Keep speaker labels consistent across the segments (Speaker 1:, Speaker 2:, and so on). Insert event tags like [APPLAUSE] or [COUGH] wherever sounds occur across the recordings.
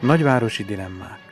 Speaker 1: Nagyvárosi dilemmák.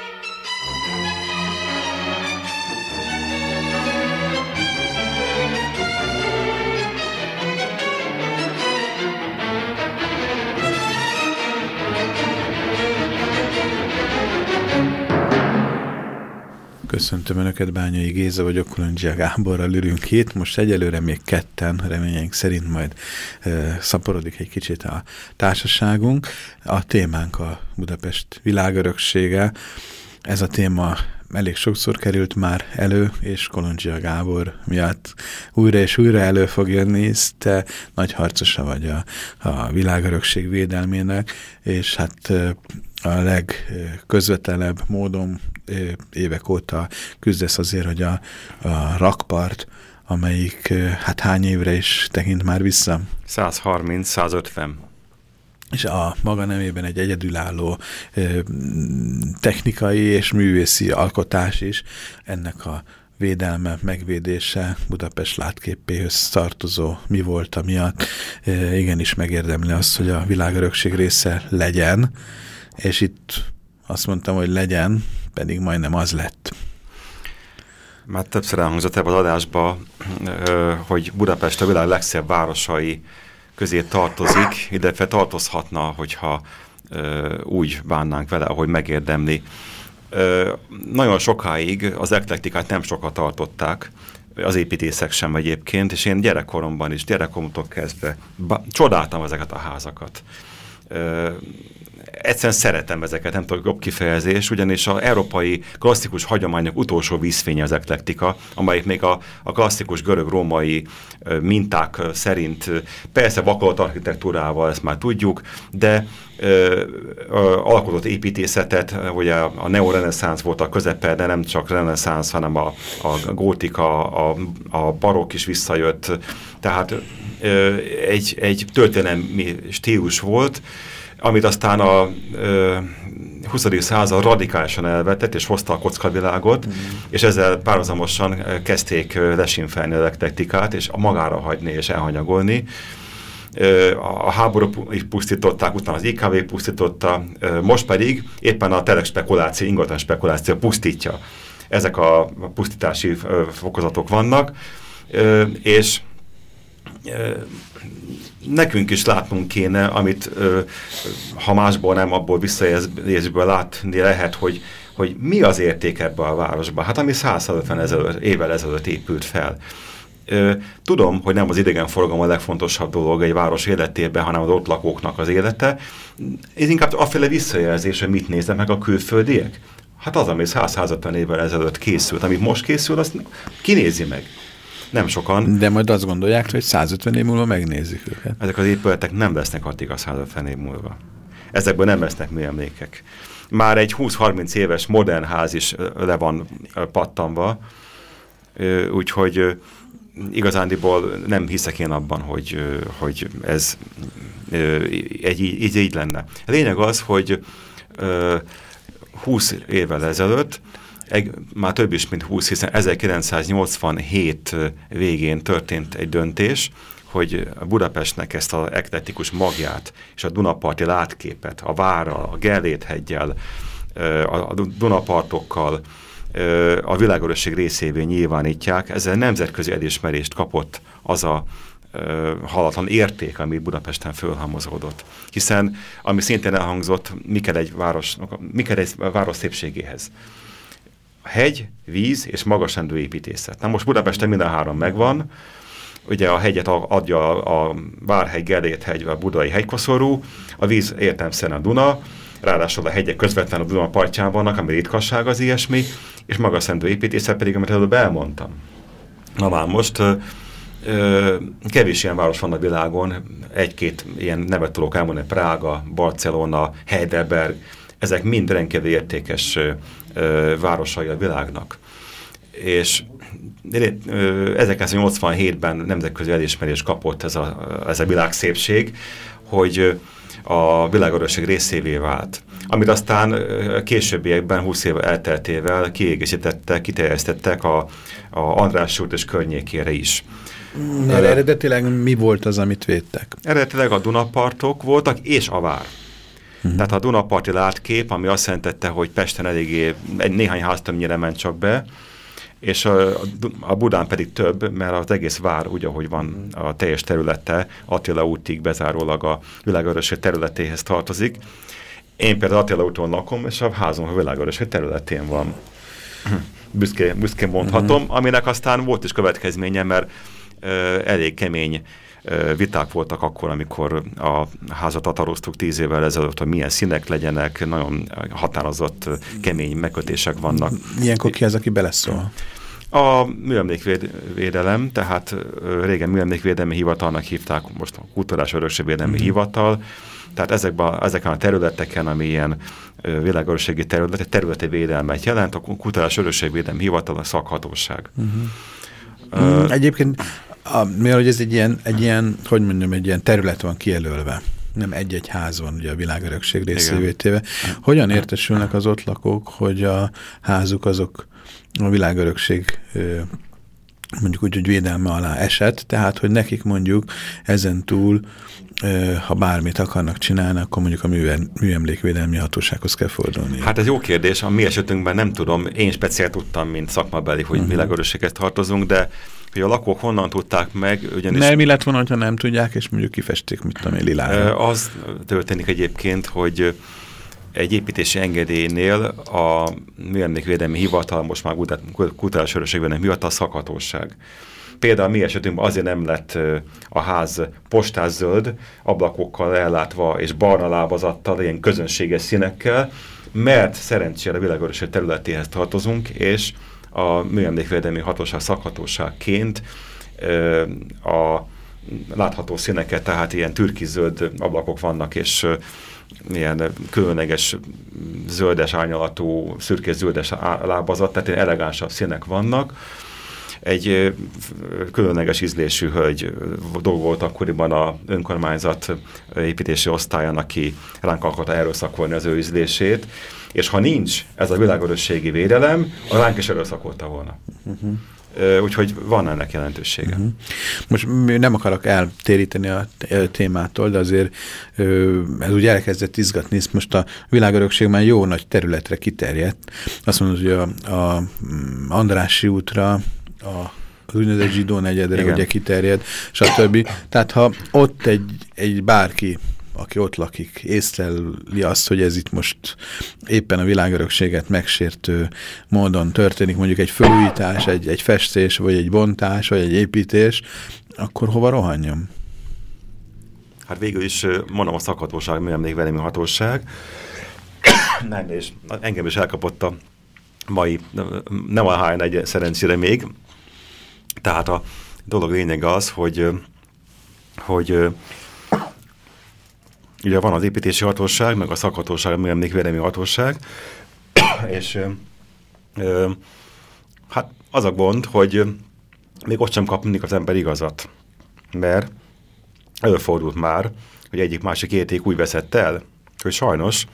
Speaker 1: Köszöntöm Önöket, Bányai Géza vagyok, Kolondzsia Gáborral ülünk itt. Most egyelőre még ketten, reményeink szerint majd e, szaporodik egy kicsit a társaságunk. A témánk a Budapest világöröksége. Ez a téma elég sokszor került már elő, és Kolondzsia Gábor miatt újra és újra elő fog jönni, te nagy harcosa vagy a, a világörökség védelmének, és hát a legközvetelebb módon évek óta küzdesz azért, hogy a, a rakpart, amelyik hát hány évre is tekint már vissza?
Speaker 2: 130-150.
Speaker 1: És a maga nemében egy egyedülálló technikai és művészi alkotás is ennek a védelme, megvédése Budapest látképéhöz tartozó mi volt, miatt igenis megérdemli azt, hogy a világörökség része legyen, és itt azt mondtam, hogy legyen, pedig majdnem az lett.
Speaker 2: Már többször elhangzott ebben az adásban, hogy Budapest a világ legszebb városai közé tartozik, illetve tartozhatna, hogyha úgy bánnánk vele, ahogy megérdemli. Nagyon sokáig az eklektikát nem sokat tartották, az építészek sem egyébként, és én gyerekkoromban is, gyerekkoromtól kezdve csodáltam ezeket a házakat egyszerűen szeretem ezeket, nem tudok jobb kifejezés, ugyanis az európai klasszikus hagyományok utolsó vízfénye az eklektika, amelyik még a, a klasszikus görög-római minták szerint, persze vakolat architektúrával, ezt már tudjuk, de ö, ö, alkotott építészetet, ugye a, a neoreneszánsz volt a közepe, de nem csak reneszánsz, hanem a, a gótika, a, a barokk is visszajött, tehát ö, egy, egy történelmi stílus volt, amit aztán a ö, 20. század radikálisan elvetett, és hozta a kockavilágot, mm. és ezzel párhuzamosan kezdték lesinfelni a technikát, és magára hagyni és elhanyagolni. A háború pusztították, utána az IKV pusztította, most pedig éppen a telek spekuláció, ingatlan spekuláció pusztítja. Ezek a pusztítási fokozatok vannak, és nekünk is látnunk kéne, amit ö, ha másból nem, abból visszajelzésből látni lehet, hogy, hogy mi az érték ebbe a városba. Hát ami 150 ezelőtt, évvel ezelőtt épült fel. Ö, tudom, hogy nem az idegenforgalom a legfontosabb dolog egy város életében, hanem az ott lakóknak az élete. Ez inkább aféle visszajelzés, hogy mit néznek meg a külföldiek. Hát az, ami 150 évvel ezelőtt készült, amit most készül, azt kinézi meg nem sokan.
Speaker 1: De majd azt gondolják, hogy 150 év múlva megnézik őket.
Speaker 2: Ezek az épületek nem lesznek addig a 150 év múlva. Ezekből nem lesznek műemlékek. Már egy 20-30 éves modern ház is le van pattanva, úgyhogy igazándiból nem hiszek én abban, hogy, hogy ez egy, így, így lenne. A lényeg az, hogy 20 évvel ezelőtt egy, már több is, mint 20, hiszen 1987 végén történt egy döntés, hogy Budapestnek ezt az ekletikus magját és a Dunaparti látképet, a vára, a Gellét hegyel, a Dunapartokkal, a világörösség részévé nyilvánítják. Ezzel nemzetközi elismerést kapott az a halatlan érték, ami Budapesten fölhalmozódott. Hiszen, ami szintén elhangzott, mi kell egy város, mi kell egy város szépségéhez hegy, víz és magasrendű építészet. Na most Budapesten minden három megvan, ugye a hegyet adja a Várhegy, Gellért hegy, a Budai hegykoszorú, a víz értelmszerűen a Duna, ráadásul a hegyek közvetlenül a Duna partján vannak, ami ritkasság az ilyesmi, és magasrendű építészet pedig, amit előbb elmondtam. Na már most ö, kevés ilyen város van a világon, egy-két ilyen nevet tudok elmondani, Prága, Barcelona, Heidelberg, ezek mind rendkívül értékes városai a világnak. És 1987-ben nemzetközi elismerés kapott ez a, ez a világszépség, hogy a világörösség részévé vált. Amit aztán későbbiekben, 20 év elteltével kiegészítettek, kiterjesztettek a, a András út és környékére is.
Speaker 1: Mert eredetileg mi volt az, amit védtek?
Speaker 2: Eredetileg a Dunapartok voltak, és a vár. Uh-huh. Tehát a Dunaparti látkép, ami azt jelentette, hogy Pesten eléggé egy néhány háztömnyire ment csak be, és a, a Budán pedig több, mert az egész vár úgy, ahogy van a teljes területe, Attila útig bezárólag a világörösség területéhez tartozik. Én például Attila úton lakom, és a házom a világörösség területén van. Büszkén, büszkén mondhatom, aminek aztán volt is következménye, mert ö, elég kemény viták voltak akkor, amikor a házat ataroztuk tíz évvel ezelőtt, hogy milyen színek legyenek, nagyon határozott, kemény megkötések vannak.
Speaker 1: Ilyenkor ki az, aki beleszól?
Speaker 2: A műemlékvédelem, tehát régen műemlékvédelmi hivatalnak hívták, most a kultúrás örökségvédelmi mm. hivatal, tehát ezekben, ezeken a területeken, ami ilyen világörökségi terület, területi védelmet jelent, a kultúrás örökségvédelmi hivatal a szakhatóság. Mm
Speaker 1: -hmm. uh, Egyébként a, mivel hogy ez egy ilyen, egy ilyen, hogy mondjam, egy ilyen terület van kijelölve, nem egy-egy ház van ugye a világörökség részévé téve. Hogyan értesülnek az ott lakók, hogy a házuk azok a világörökség mondjuk úgy, hogy védelme alá esett, tehát, hogy nekik mondjuk ezen túl, ha bármit akarnak csinálni, akkor mondjuk a műemlékvédelmi hatósághoz kell fordulni.
Speaker 2: Hát ez jó kérdés, a mi esetünkben nem tudom, én speciál tudtam, mint szakmabeli, hogy uh mhm. -huh. világörökséget tartozunk, de hogy a lakók honnan tudták meg,
Speaker 1: ugyanis... Mert mi lett volna, ha nem tudják, és mondjuk kifesték, mit tudom én, lilára.
Speaker 2: Az történik egyébként, hogy egy építési engedélynél a műemlékvédelmi hivatal, most már kulturális örökségvédelmi hivatal szakhatóság. Például mi esetünkben azért nem lett a ház postászöld, ablakokkal ellátva és barna lábazattal, ilyen közönséges színekkel, mert szerencsére a világörösség területéhez tartozunk, és a műemlékvédelmi hatóság szakhatóságként a látható színeket, tehát ilyen türkizöld ablakok vannak, és ilyen különleges zöldes árnyalatú, szürkés-zöldes lábazat, tehát ilyen elegánsabb színek vannak. Egy különleges ízlésű hölgy dolgolt akkoriban a önkormányzat építési osztályon, aki ránk akarta erőszakolni az ő ízlését, és ha nincs ez a világörösségi védelem, a ránk is erőszakolta volna. Uh -huh. Úgyhogy van ennek jelentősége. Uh mhm. -huh.
Speaker 1: Most nem akarok eltéríteni a témától, de azért ez úgy elkezdett izgatni, most a világörökség már jó nagy területre kiterjedt. Azt mondod, hogy a, a Andrási útra, a az úgynevezett zsidó negyedre ugye kiterjed, stb. Tehát ha ott egy, egy bárki aki ott lakik, észleli azt, hogy ez itt most éppen a világörökséget megsértő módon történik, mondjuk egy felújítás, egy, egy festés, vagy egy bontás, vagy egy építés, akkor hova rohanjam?
Speaker 2: Hát végül is mondom a szakhatóság, mi emlék a hatóság. [COUGHS] nem, és engem is elkapott a mai, nem a H1 szerencsére még. Tehát a dolog lényeg az, hogy, hogy Ugye van az építési hatóság, meg a szakhatóság, meg emlékvédelmi hatóság, [COUGHS] és ö, hát az a gond, hogy még ott sem kap mindig az ember igazat, mert előfordult már, hogy egyik másik érték úgy veszett el, hogy sajnos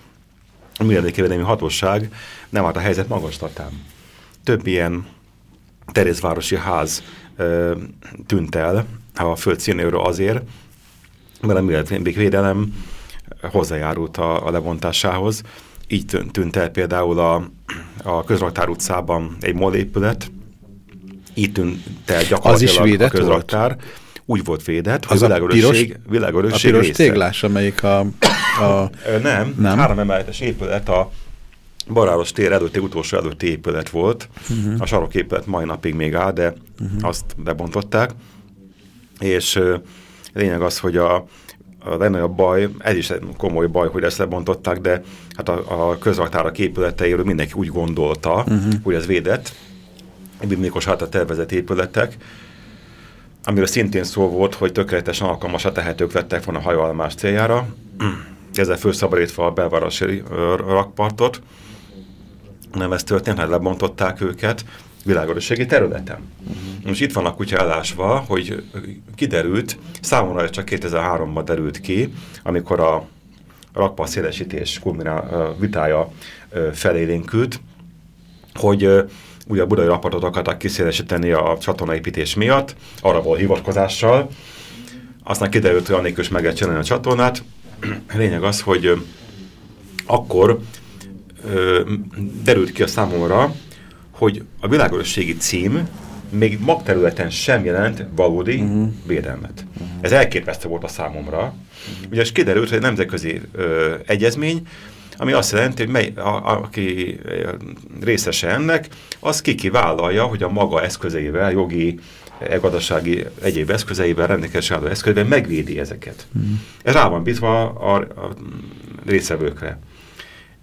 Speaker 2: a műemlékvédelmi hatóság nem állt a helyzet magastatán. Több ilyen Terézvárosi ház ö, tűnt el a földszínéről azért, mert a műemlékvédelem hozzájárult a, a lebontásához. Így tűnt el például a, a Közraktár utcában egy MOL épület, így tűnt el gyakorlatilag a közraktár. Volt? Úgy volt védett, hogy az világörösség, világörösség
Speaker 1: A piros része. téglás, amelyik a... a
Speaker 2: nem, nem, három emeletes épület a Baráros tér előtti, utolsó előtti épület volt. Uh mhm. -huh. A saroképület mai napig még áll, de uh mhm. -huh. azt bebontották. És lényeg az, hogy a, a legnagyobb baj, ez is egy komoly baj, hogy ezt lebontották, de hát a, a közraktárak épületeiről mindenki úgy gondolta, uh mhm. -huh. hogy ez védett, biblikus által tervezett épületek, amiről szintén szó volt, hogy tökéletesen alkalmasra tehetők lettek volna a hajóállomás céljára, [CLEARS THROAT] ezzel felszabadítva a belvárosi rakpartot, nem ez történt, hát lebontották őket világörösségi területen. Uh mhm. -huh. Most itt van a kutya elásva, hogy kiderült, számomra csak 2003-ban derült ki, amikor a rakpart szélesítés kulminál, vitája felélénkült, hogy ugye a budai raportot akarták kiszélesíteni a csatornaépítés miatt, arra volt hivatkozással. Aztán kiderült, hogy annélkül is meg lehet csinálni a csatornát. [CLEARS THROAT] Lényeg az, hogy akkor derült ki a számomra, hogy a világörösségi cím még magterületen sem jelent valódi uh mhm. -huh. védelmet. Uh mhm. -huh. Ez elképesztő volt a számomra. Uh -huh. Ugye és kiderült, hogy nemzetközi ö, egyezmény, ami azt jelenti, hogy mely, a, a, aki részese ennek, az kiki vállalja, hogy a maga eszközeivel, jogi, gazdasági egyéb eszközeivel, rendelkezés álló eszközeivel megvédi ezeket. Mm. Ez rá van bízva a, a részevőkre.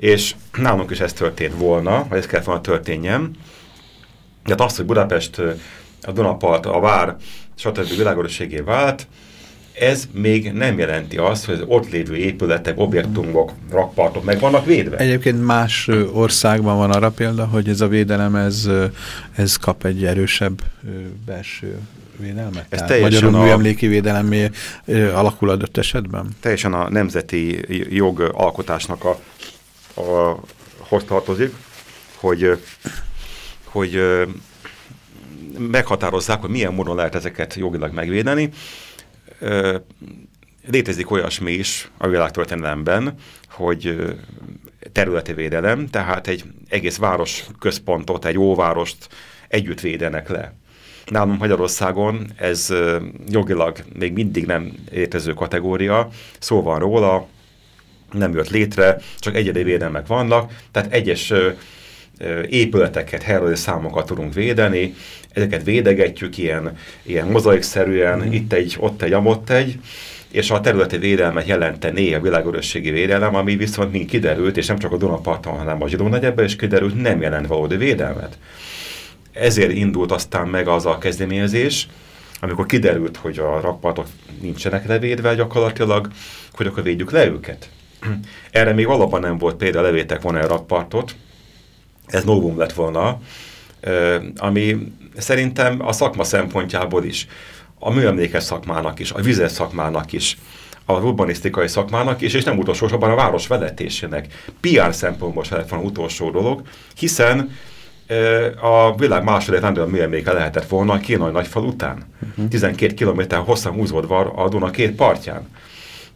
Speaker 2: És nálunk is ez történt volna, vagy ez kellett volna történjen. Tehát azt, hogy Budapest, a Dunapart, a Vár, stb. világorosségé vált, ez még nem jelenti azt, hogy az ott lévő épületek, objektumok, rakpartok meg vannak védve.
Speaker 1: Egyébként más országban van arra példa, hogy ez a védelem, ez, ez kap egy erősebb belső védelmet? Ez Tehát magyarul a... műemléki védelemé alakul adott esetben?
Speaker 2: Teljesen a nemzeti jogalkotásnak a, a, hoz tartozik, hogy, hogy meghatározzák, hogy milyen módon lehet ezeket jogilag megvédeni, létezik olyasmi is a világtörténelemben, hogy területi védelem, tehát egy egész város központot, egy óvárost együtt védenek le. Nálunk Magyarországon ez jogilag még mindig nem létező kategória, szó van róla, nem jött létre, csak egyedi védelmek vannak, tehát egyes épületeket, helyről számokat tudunk védeni, ezeket védegetjük ilyen, ilyen mozaikszerűen, mm. itt egy, ott egy, amott egy, és a területi védelmet jelentené a világörösségi védelem, ami viszont mind kiderült, és nem csak a Dunaparton, hanem a Zsidó negyedben is kiderült, nem jelent valódi védelmet. Ezért indult aztán meg az a kezdeményezés, amikor kiderült, hogy a rakpartok nincsenek levédve gyakorlatilag, hogy akkor védjük le őket. [CLEARS THROAT] Erre még valóban nem volt például levétek volna a rakpartot, ez novum lett volna, ami szerintem a szakma szempontjából is, a műemlékes szakmának is, a vizes szakmának is, a urbanisztikai szakmának is, és nem utolsó sorban a város vezetésének. PR szempontból se lett volna utolsó dolog, hiszen a világ második legnagyobb műemléke lehetett volna a kínai nagyfal után. Uh -huh. 12 km hosszan húzódva a Duna két partján.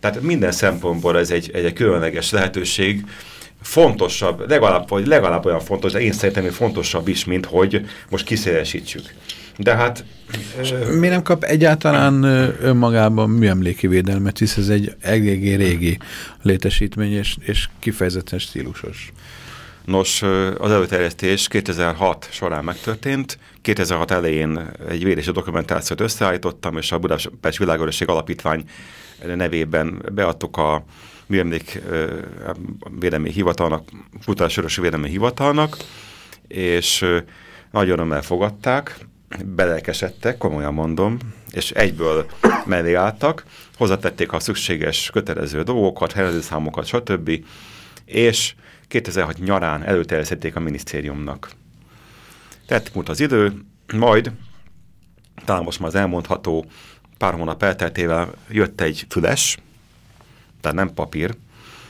Speaker 2: Tehát minden szempontból ez egy, egy különleges lehetőség, fontosabb, legalább, vagy legalább olyan fontos, de én szerintem hogy fontosabb is, mint hogy most kiszélesítsük. De hát...
Speaker 1: Mi nem kap egyáltalán önmagában műemléki védelmet, hisz ez egy eléggé régi létesítmény, és, és kifejezetten stílusos.
Speaker 2: Nos, az előterjesztés 2006 során megtörtént. 2006 elején egy védési dokumentációt összeállítottam, és a Budapest Világörösség Alapítvány nevében beadtuk a műemlék védelmi hivatalnak, futásörösi védelmi hivatalnak, és nagy örömmel fogadták, belelkesedtek, komolyan mondom, és egyből mellé álltak, hozzatették a szükséges kötelező dolgokat, helyezőszámokat, stb. És 2006 nyarán előterjesztették a minisztériumnak. Tehát múlt az idő, majd, talán most már az elmondható, pár hónap elteltével jött egy füles, tehát nem papír,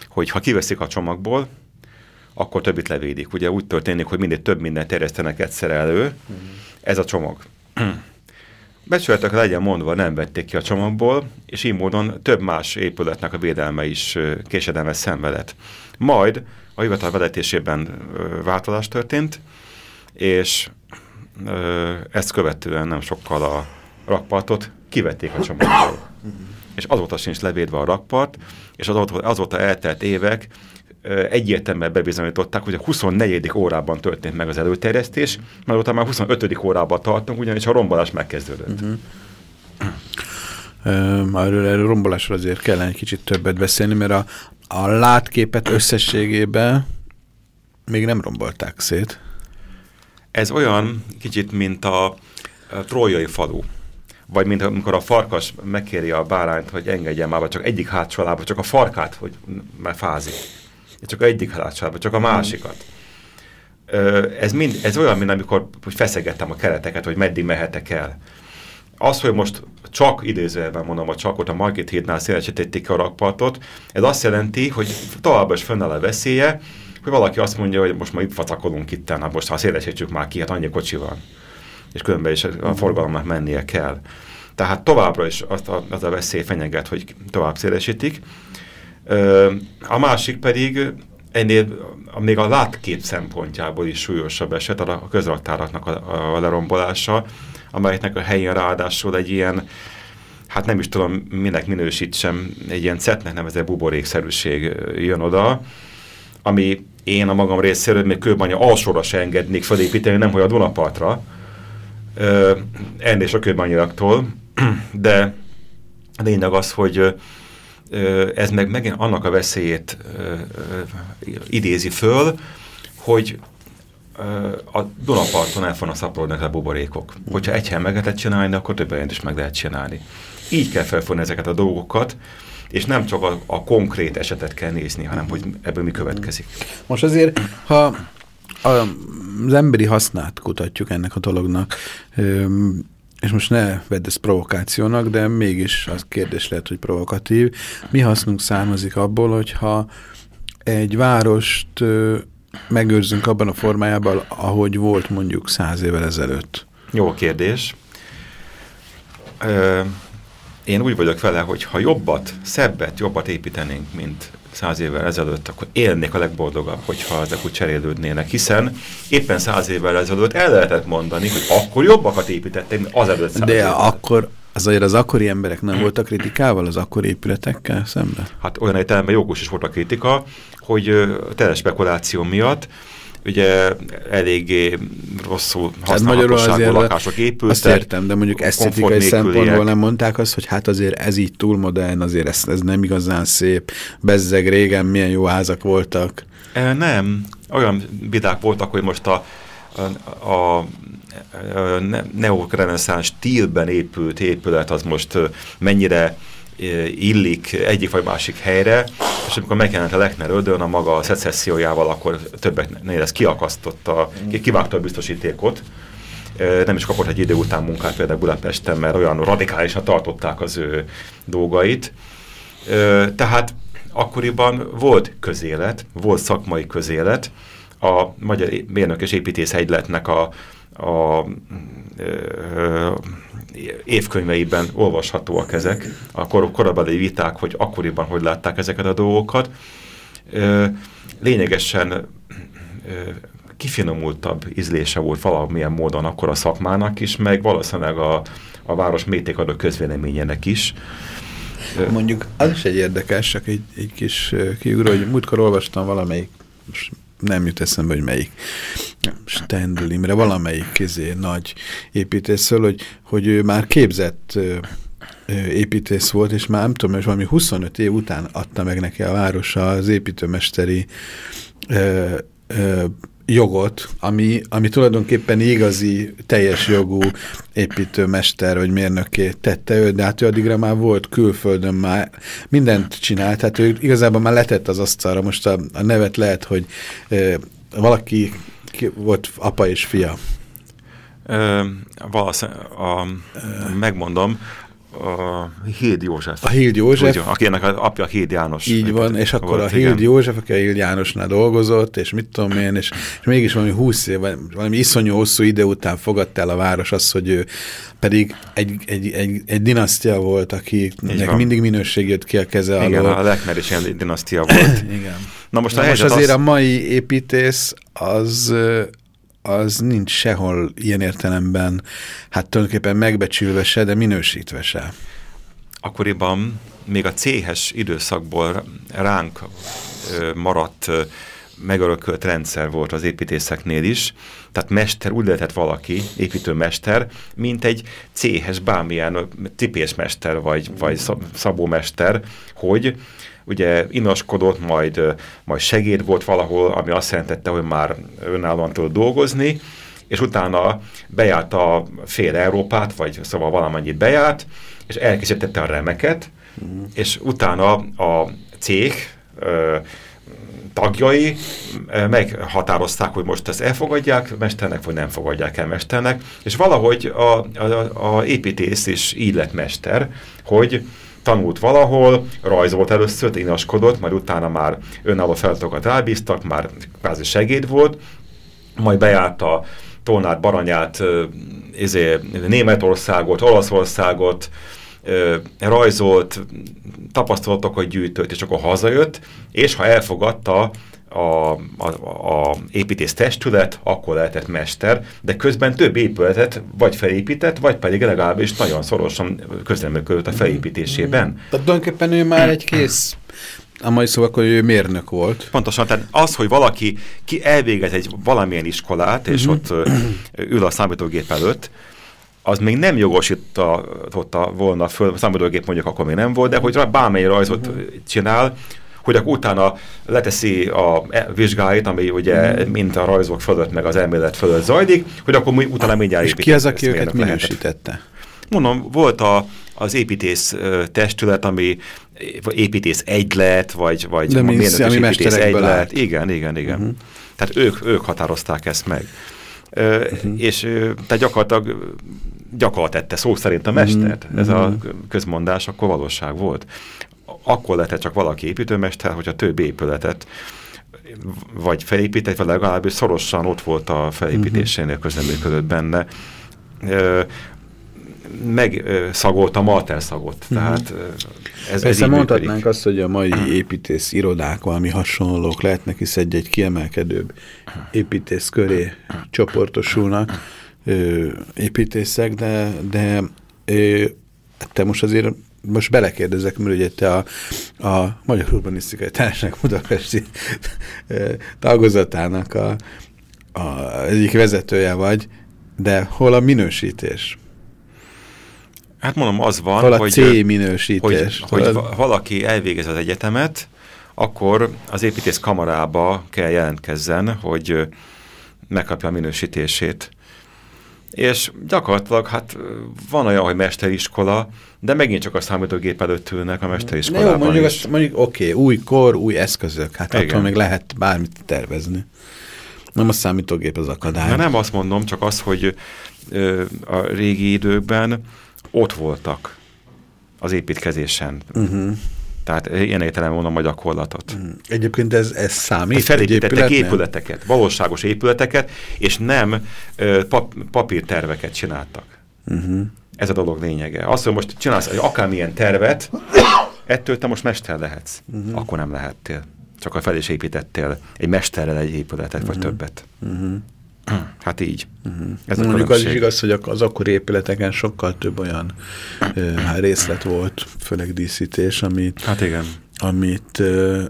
Speaker 2: hogy ha kiveszik a csomagból, akkor többit levédik. Ugye úgy történik, hogy mindig több mindent terjesztenek egyszer elő. Mm. Ez a csomag. [CLEARS THROAT] Becsületek legyen mondva, nem vették ki a csomagból, és így módon több más épületnek a védelme is késedelmes szenvedett. Majd a hivatal vezetésében változás történt, és ezt követően nem sokkal a rakpartot kivették a csomagból. Mhm és azóta sincs levédve a rakpart, és azóta, azóta eltelt évek egyértelműen bebizonyították, hogy a 24. órában történt meg az előterjesztés, mert ott már 25. órában tartunk, ugyanis a rombolás megkezdődött. Uh
Speaker 1: -huh. Erről, erről rombolásról azért kellene egy kicsit többet beszélni, mert a, a látképet összességében még nem rombolták szét.
Speaker 2: Ez olyan kicsit, mint a, a trójai falu vagy mint amikor a farkas megkéri a bárányt, hogy engedje már, vagy csak egyik hátsó lába, csak a farkát, hogy már fázik. Csak egyik hátsó lába, csak a másikat. Ez, mind, ez olyan, mint amikor feszegettem a kereteket, hogy meddig mehetek el. Az, hogy most csak idézőjelben mondom, a csakot a Margit hídnál szélesítették a rakpartot, ez azt jelenti, hogy továbbá is fönnáll a veszélye, hogy valaki azt mondja, hogy most már itt fatakolunk itt, hát most ha szélesítsük már ki, hát annyi kocsi van. És különben is a forgalomnak mennie kell. Tehát továbbra is az a, az a veszély fenyeget, hogy tovább szélesítik. A másik pedig ennél még a látkép szempontjából is súlyosabb eset a közraktáraknak a, a lerombolása, amelyeknek a helyén ráadásul egy ilyen, hát nem is tudom, minek minősítsem, egy ilyen cetnek nevezett buborékszerűség jön oda, ami én a magam részéről még kőbanya alsóra se engednék felépíteni, nem hogy a Dunapartra, ennél a kőbanyiaktól, [CLEARS THROAT] de lényeg az, hogy ez meg megint annak a veszélyét idézi föl, hogy a Dunaparton el fognak szaporodni a buborékok. Hogyha egy helyen meg lehet csinálni, akkor több helyen is meg lehet csinálni. Így kell felfogni ezeket a dolgokat, és nem csak a, a konkrét esetet kell nézni, hanem hogy ebből mi következik.
Speaker 1: Most azért, ha az emberi hasznát kutatjuk ennek a dolognak, és most ne vedd ezt provokációnak, de mégis az kérdés lehet, hogy provokatív. Mi hasznunk származik abból, hogyha egy várost megőrzünk abban a formájában, ahogy volt mondjuk száz évvel ezelőtt?
Speaker 2: Jó kérdés. Én úgy vagyok vele, hogy ha jobbat, szebbet, jobbat építenénk, mint száz évvel ezelőtt, akkor élnék a legboldogabb, hogyha ezek úgy cserélődnének, hiszen éppen száz évvel ezelőtt el lehetett mondani, hogy akkor jobbakat építettek, mint az előtt száz
Speaker 1: De évvel. akkor azért az akkori emberek nem voltak kritikával az akkori épületekkel szemben?
Speaker 2: Hát olyan értelemben jogos is volt a kritika, hogy telespekuláció miatt ugye eléggé rosszul használhatóságú lakások épültek. Azt
Speaker 1: értem, de mondjuk esztetikai szempontból nem mondták azt, hogy hát azért ez így túl modern, azért ez, ez nem igazán szép, bezzeg régen milyen jó házak voltak.
Speaker 2: E, nem, olyan vidák voltak, hogy most a, a, a neokreneszánsz stílben épült épület az most mennyire illik egyik vagy másik helyre, és amikor megjelent a Lechner Ödön a maga szecessziójával, akkor többeknél ezt kiakasztotta, kivágta a biztosítékot, nem is kapott egy idő után munkát például Budapesten, mert olyan radikálisan tartották az ő dolgait. Tehát akkoriban volt közélet, volt szakmai közélet, a Magyar Mérnök és Építész Egyletnek a, a évkönyveiben olvashatóak ezek, a kor korabeli viták, hogy akkoriban hogy látták ezeket a dolgokat. Lényegesen kifinomultabb ízlése volt valamilyen módon akkor a szakmának is, meg valószínűleg a, a város mértékadó közvéleményének is.
Speaker 1: Mondjuk az is egy érdekes, csak egy, egy kis kiugró, hogy múltkor olvastam valamelyik, most nem jut eszembe, hogy melyik Stendl Imre, valamelyik kezé nagy építészről, hogy, hogy ő már képzett építész volt, és már nem tudom, és valami 25 év után adta meg neki a városa az építőmesteri ö, ö, jogot, ami, ami tulajdonképpen igazi, teljes jogú építőmester vagy mérnöké tette ő, de hát ő addigra már volt külföldön, már mindent csinált, hát ő igazából már letett az asztalra, most a, a nevet lehet, hogy ö, valaki ki volt apa és fia.
Speaker 2: Ö, valószínűleg, a, megmondom, a Hild József.
Speaker 1: A Hild József. Úgy,
Speaker 2: akinek az apja Hild János.
Speaker 1: Így van, és akkor a Hild József, aki a Hild Jánosnál dolgozott, és mit tudom én, és, és mégis valami húsz év, valami iszonyú hosszú idő után fogadta el a város azt, hogy ő pedig egy, egy, egy, egy dinasztia volt, aki mindig minőség jött ki a keze
Speaker 2: alól. Igen, a Lechner is ilyen dinasztia volt.
Speaker 1: Igen. Na most, Na a most azért az... a mai építész az az nincs sehol ilyen értelemben, hát tulajdonképpen megbecsülve se, de minősítve se.
Speaker 2: Akkoriban még a céhes időszakból ránk maradt megörökölt rendszer volt az építészeknél is, tehát mester, úgy lehetett valaki, építőmester, mint egy céhes, bármilyen tipésmester vagy, vagy szabómester, hogy ugye inaskodott, majd, majd segéd volt valahol, ami azt jelentette, hogy már önállóan tudott dolgozni, és utána bejárt a fél Európát, vagy szóval valamennyit bejárt, és elkészítette a remeket, mm. és utána a cég ö, tagjai meghatározták, hogy most ezt elfogadják mesternek, vagy nem fogadják el mesternek, és valahogy a, a, a építész is így lett mester, hogy tanult valahol, rajzolt először, inaskodott, majd utána már önálló feladatokat rábíztak, már kvázi segéd volt, majd bejárt a Tolnát, Baranyát, izé, Németországot, Olaszországot, rajzolt, tapasztalatokat gyűjtött, és akkor hazajött, és ha elfogadta a, a, a építész testület, akkor lehetett mester, de közben több épületet vagy felépített, vagy pedig legalábbis nagyon szorosan közreműködött a felépítésében.
Speaker 1: Tehát tulajdonképpen ő már egy kész a mai szóval akkor ő mérnök volt.
Speaker 2: Pontosan, tehát az, hogy valaki ki elvégez egy valamilyen iskolát, és -huh. ott ül a számítógép előtt, az még nem jogosította volna föl, a számítógép mondjuk akkor még nem volt, de hogy bármely rajzot csinál, hogy akkor utána leteszi a vizsgáit, ami ugye mm. mint a rajzok fölött, meg az elmélet fölött zajlik, hogy akkor utána mindjárt
Speaker 1: És ki az, aki őket minősítette?
Speaker 2: Mondom, volt a, az építész testület, ami építész egylet, vagy, vagy
Speaker 1: De mi, ami építész egylet.
Speaker 2: Igen, igen, igen. Uh mhm. -huh. Tehát ők, ők határozták ezt meg. Uh -huh. És tehát gyakorlatilag gyakorlat tette szó szerint a mestert. Uh -huh. Ez a mhm. közmondás akkor valóság volt akkor lehetett csak valaki építőmester, hogyha több épületet vagy felépített, vagy legalábbis szorosan ott volt a felépítésénél közleműködött benne. Megszagolt a Malter szagot. Uh mhm. Tehát
Speaker 1: ez Persze mondhatnánk működik. azt, hogy a mai építész irodák valami hasonlók lehetnek, hisz egy-egy kiemelkedőbb építész köré csoportosulnak ö, építészek, de, de ö, te most azért most belekérdezek, mert ugye te a, a Magyar Urbanisztikai Társaság Budapesti tagozatának a, a egyik vezetője vagy, de hol a minősítés?
Speaker 2: Hát mondom, az van,
Speaker 1: hol a hogy, C minősítés.
Speaker 2: Hogy, hogy valaki elvégez az egyetemet, akkor az építész kamarába kell jelentkezzen, hogy megkapja a minősítését. És gyakorlatilag hát van olyan, hogy mesteriskola, de megint csak a számítógép előtt ülnek a mesteriskolában
Speaker 1: Jó, mondjuk, azt, mondjuk oké, okay, új kor, új eszközök, hát Igen. attól még lehet bármit tervezni. Nem a számítógép az akadály.
Speaker 2: Na nem azt mondom, csak az, hogy ö, a régi időkben ott voltak az építkezésen. Uh mhm. -huh. Tehát ilyen értelem mondom a gyakorlatot.
Speaker 1: Mhm. Egyébként ez, ez számít?
Speaker 2: Felépítettek épületeket, valóságos épületeket, és nem ö, pap, papírterveket csináltak. Uh mhm. -huh. Ez a dolog lényege. Az, hogy most csinálsz akármilyen tervet, ettől te most mester lehetsz. Uh -huh. Akkor nem lehettél. Csak a fel is építettél egy mesterrel egy épületet, uh -huh. vagy többet. Uh -huh. [CLEARS THROAT] Hát így. Uh -huh.
Speaker 1: Ez Mondjuk az is igaz, hogy az akkori épületeken sokkal több olyan ö, részlet volt, főleg díszítés, amit,
Speaker 2: hát igen.
Speaker 1: amit ö,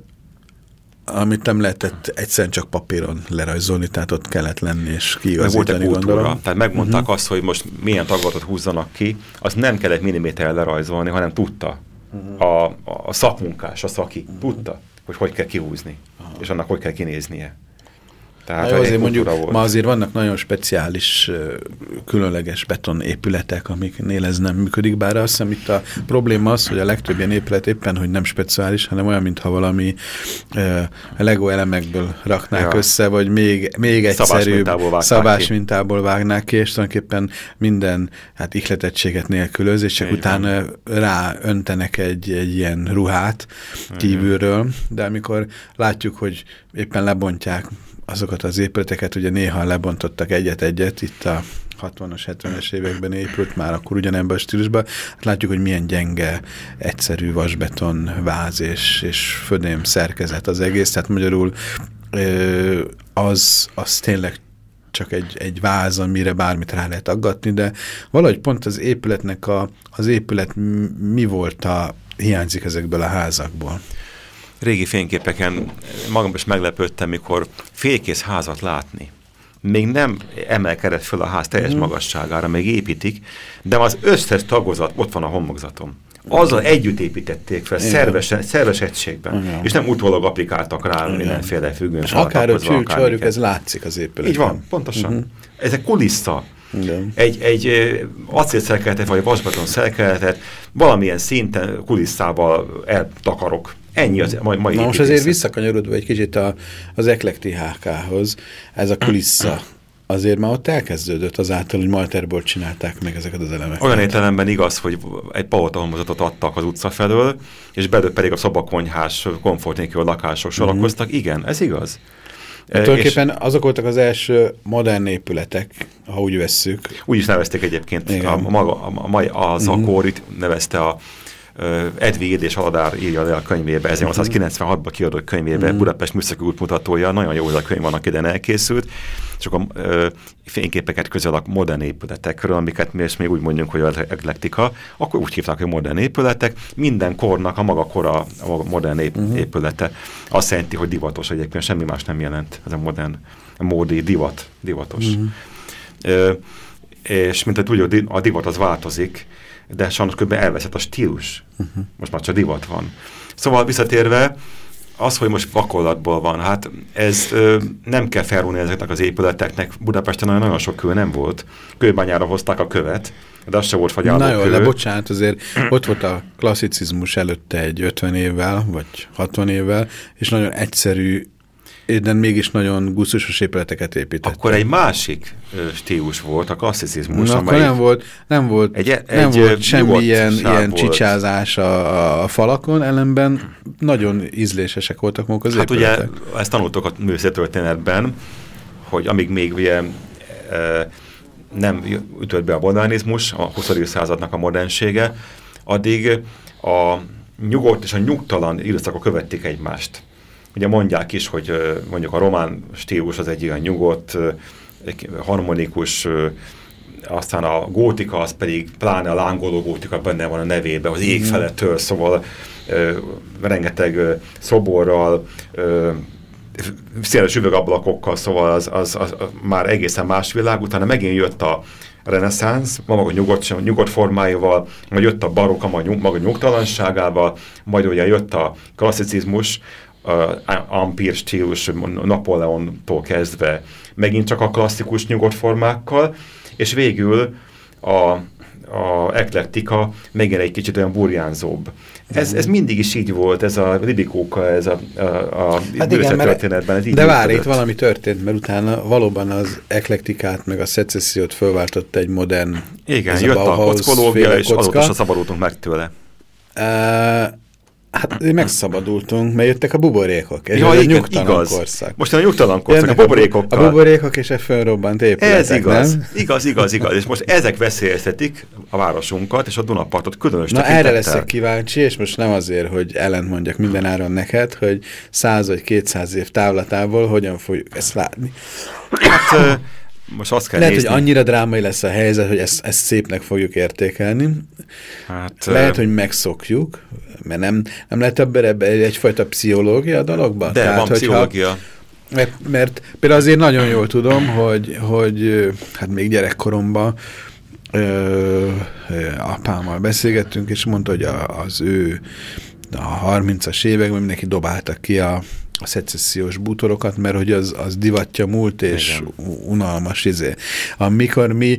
Speaker 1: amit nem lehetett egyszerűen csak papíron lerajzolni, tehát ott kellett lenni és kiigazítani,
Speaker 2: Meg gondolom. Tehát megmondták uh mhm. -huh. azt, hogy most milyen taglatot húzzanak ki, az nem kellett milliméterrel lerajzolni, hanem tudta. Uh mhm. -huh. a, a szakmunkás, a szaki, uh. -huh. tudta, hogy hogy kell kihúzni, uh -huh. és annak hogy kell kinéznie.
Speaker 1: Tehát jó, azért mondjuk, volt. ma azért vannak nagyon speciális, különleges betonépületek, amiknél ez nem működik, bár azt hiszem itt a probléma az, hogy a legtöbb ilyen épület éppen, hogy nem speciális, hanem olyan, mintha valami uh, Lego elemekből raknák ja. össze, vagy még, még egyszerűbb szabás, szabás mintából vágnák ki, és tulajdonképpen minden hát ihletettséget nélkülöz, és csak Így utána van. rá öntenek egy, egy ilyen ruhát kívülről, de amikor látjuk, hogy éppen lebontják azokat az épületeket ugye néha lebontottak egyet-egyet, itt a 60-as, 70-es években épült már akkor ugyanebben a stílusban. Hát látjuk, hogy milyen gyenge, egyszerű vasbeton váz és, és födém szerkezet az egész, tehát magyarul az, az tényleg csak egy, egy váz, amire bármit rá lehet aggatni, de valahogy pont az épületnek a, az épület mi volt a, hiányzik ezekből a házakból
Speaker 2: régi fényképeken magam is meglepődtem, mikor félkész házat látni. Még nem emelkedett föl a ház teljes mm. magasságára, még építik, de az összes tagozat ott van a homokzatom. azzal együtt építették fel, szerves, szerves egységben, Igen. és nem utólag applikáltak rá Igen. mindenféle függőn.
Speaker 1: Akár a csőcsarjuk, ez látszik az épületben.
Speaker 2: Így van, pontosan. Uh mhm. -huh. Ezek kulissza. Igen. Egy, egy acélszerkeletet vagy vasbeton szerkeletet valamilyen szinten kulisszával eltakarok. Ennyi az mai, mai
Speaker 1: Na most azért visszakanyarodva egy kicsit a, az eklekti HK-hoz, ez a kulissza azért már ott elkezdődött azáltal, hogy malterból csinálták meg ezeket az elemeket.
Speaker 2: Olyan értelemben igaz, hogy egy palotalmozatot adtak az utca felől, és belőtt pedig a szobakonyhás, komfort nélkül lakások sorakoztak. Mm -hmm. Igen, ez igaz.
Speaker 1: E, tulajdonképpen azok voltak az első modern épületek, ha úgy vesszük.
Speaker 2: Úgy is nevezték egyébként, a, a, maga, a, a, az mm -hmm. akkórit nevezte a Edvéd és Aladár írja le a könyvébe, 1896-ban kiadott könyvébe, mm. Budapest műszaki útmutatója, nagyon jó, hogy a könyv annak ide elkészült, csak a ö, fényképeket közel a modern épületekről, amiket mi még úgy mondjuk, hogy eklektika, akkor úgy hívták, hogy modern épületek, minden kornak a maga kora a modern ép mm. épülete. Azt jelenti, hogy divatos egyébként, semmi más nem jelent ez a modern, a módi, divat, divatos. Mm. Ö, és mint tudjuk, a divat az változik, de sajnos kb. elveszett a stílus. Uh -huh. Most már csak divat van. Szóval visszatérve, az, hogy most vakolatból van, hát ez ö, nem kell felrúni ezeknek az épületeknek. Budapesten nagyon, nagyon sok kő nem volt. Kőbányára hozták a követ, de az se volt fagyáló
Speaker 1: Na jó, kő. de bocsánat, azért ott volt a klasszicizmus előtte egy 50 évvel, vagy 60 évvel, és nagyon egyszerű de mégis nagyon gusztusos épületeket épített.
Speaker 2: Akkor egy másik stílus volt, a klasszicizmus.
Speaker 1: Na, akkor nem volt, nem volt, egy, egy nem volt semmi ilyen, volt. csicsázás a, a falakon, ellenben nagyon ízlésesek voltak maguk az
Speaker 2: Hát épületek. ugye ezt tanultok a művészettörténetben, hogy amíg még ugye e, nem ütött be a modernizmus, a 20. századnak a modernsége, addig a nyugodt és a nyugtalan időszakok követték egymást. Ugye mondják is, hogy mondjuk a román stílus az egy olyan nyugodt, harmonikus, aztán a gótika az pedig, pláne a lángoló gótika benne van a nevében, az ég mhm. felettől, szóval rengeteg szoborral, széles üvegablakokkal, szóval az, az, az, az már egészen más világ. Utána megint jött a reneszánsz, maga nyugodt, nyugodt formáival, majd jött a barokk, a maga nyugtalanságával, majd ugye jött a klasszicizmus, ampír stílus Napóleontól kezdve, megint csak a klasszikus nyugodt formákkal, és végül a, a eklektika megint egy kicsit olyan burjánzóbb. Ez, ez mindig is így volt, ez a libikóka, ez a, a, a hát igen, történetben. Ez
Speaker 1: így de várj, itt valami történt, mert utána valóban az eklektikát meg a szecessziót fölváltott egy modern
Speaker 2: Igen, jött a, a kockológia, és azóta szabadultunk meg tőle.
Speaker 1: Uh, Hát megszabadultunk, mert jöttek a buborékok. Ez ja, a nyugtalan igaz. korszak.
Speaker 2: Most a nyugtalan korszak, a buborékokkal.
Speaker 1: A buborékok és a fölrobbant épületek,
Speaker 2: Ez igaz, nem? igaz, igaz, igaz. És most ezek veszélyeztetik a városunkat és a Dunapartot különös
Speaker 1: Na erre leszek kíváncsi, és most nem azért, hogy ellent mondjak minden áron neked, hogy száz vagy kétszáz év távlatából hogyan fogjuk ezt látni.
Speaker 2: Hát most azt kell
Speaker 1: Lehet,
Speaker 2: nézni.
Speaker 1: hogy annyira drámai lesz a helyzet, hogy ezt, ezt szépnek fogjuk értékelni. Hát, Lehet, hogy megszokjuk, mert nem, nem lehet ebben ebbe egyfajta pszichológia a dologban?
Speaker 2: De, Tehát, van pszichológia.
Speaker 1: Mert, mert például azért nagyon jól tudom, hogy, hogy hát még gyerekkoromban ö, apámmal beszélgettünk, és mondta, hogy a, az ő a 30-as években mindenki dobáltak ki a, a szecessziós bútorokat, mert hogy az, az divatja múlt, és Igen. unalmas izé. Amikor mi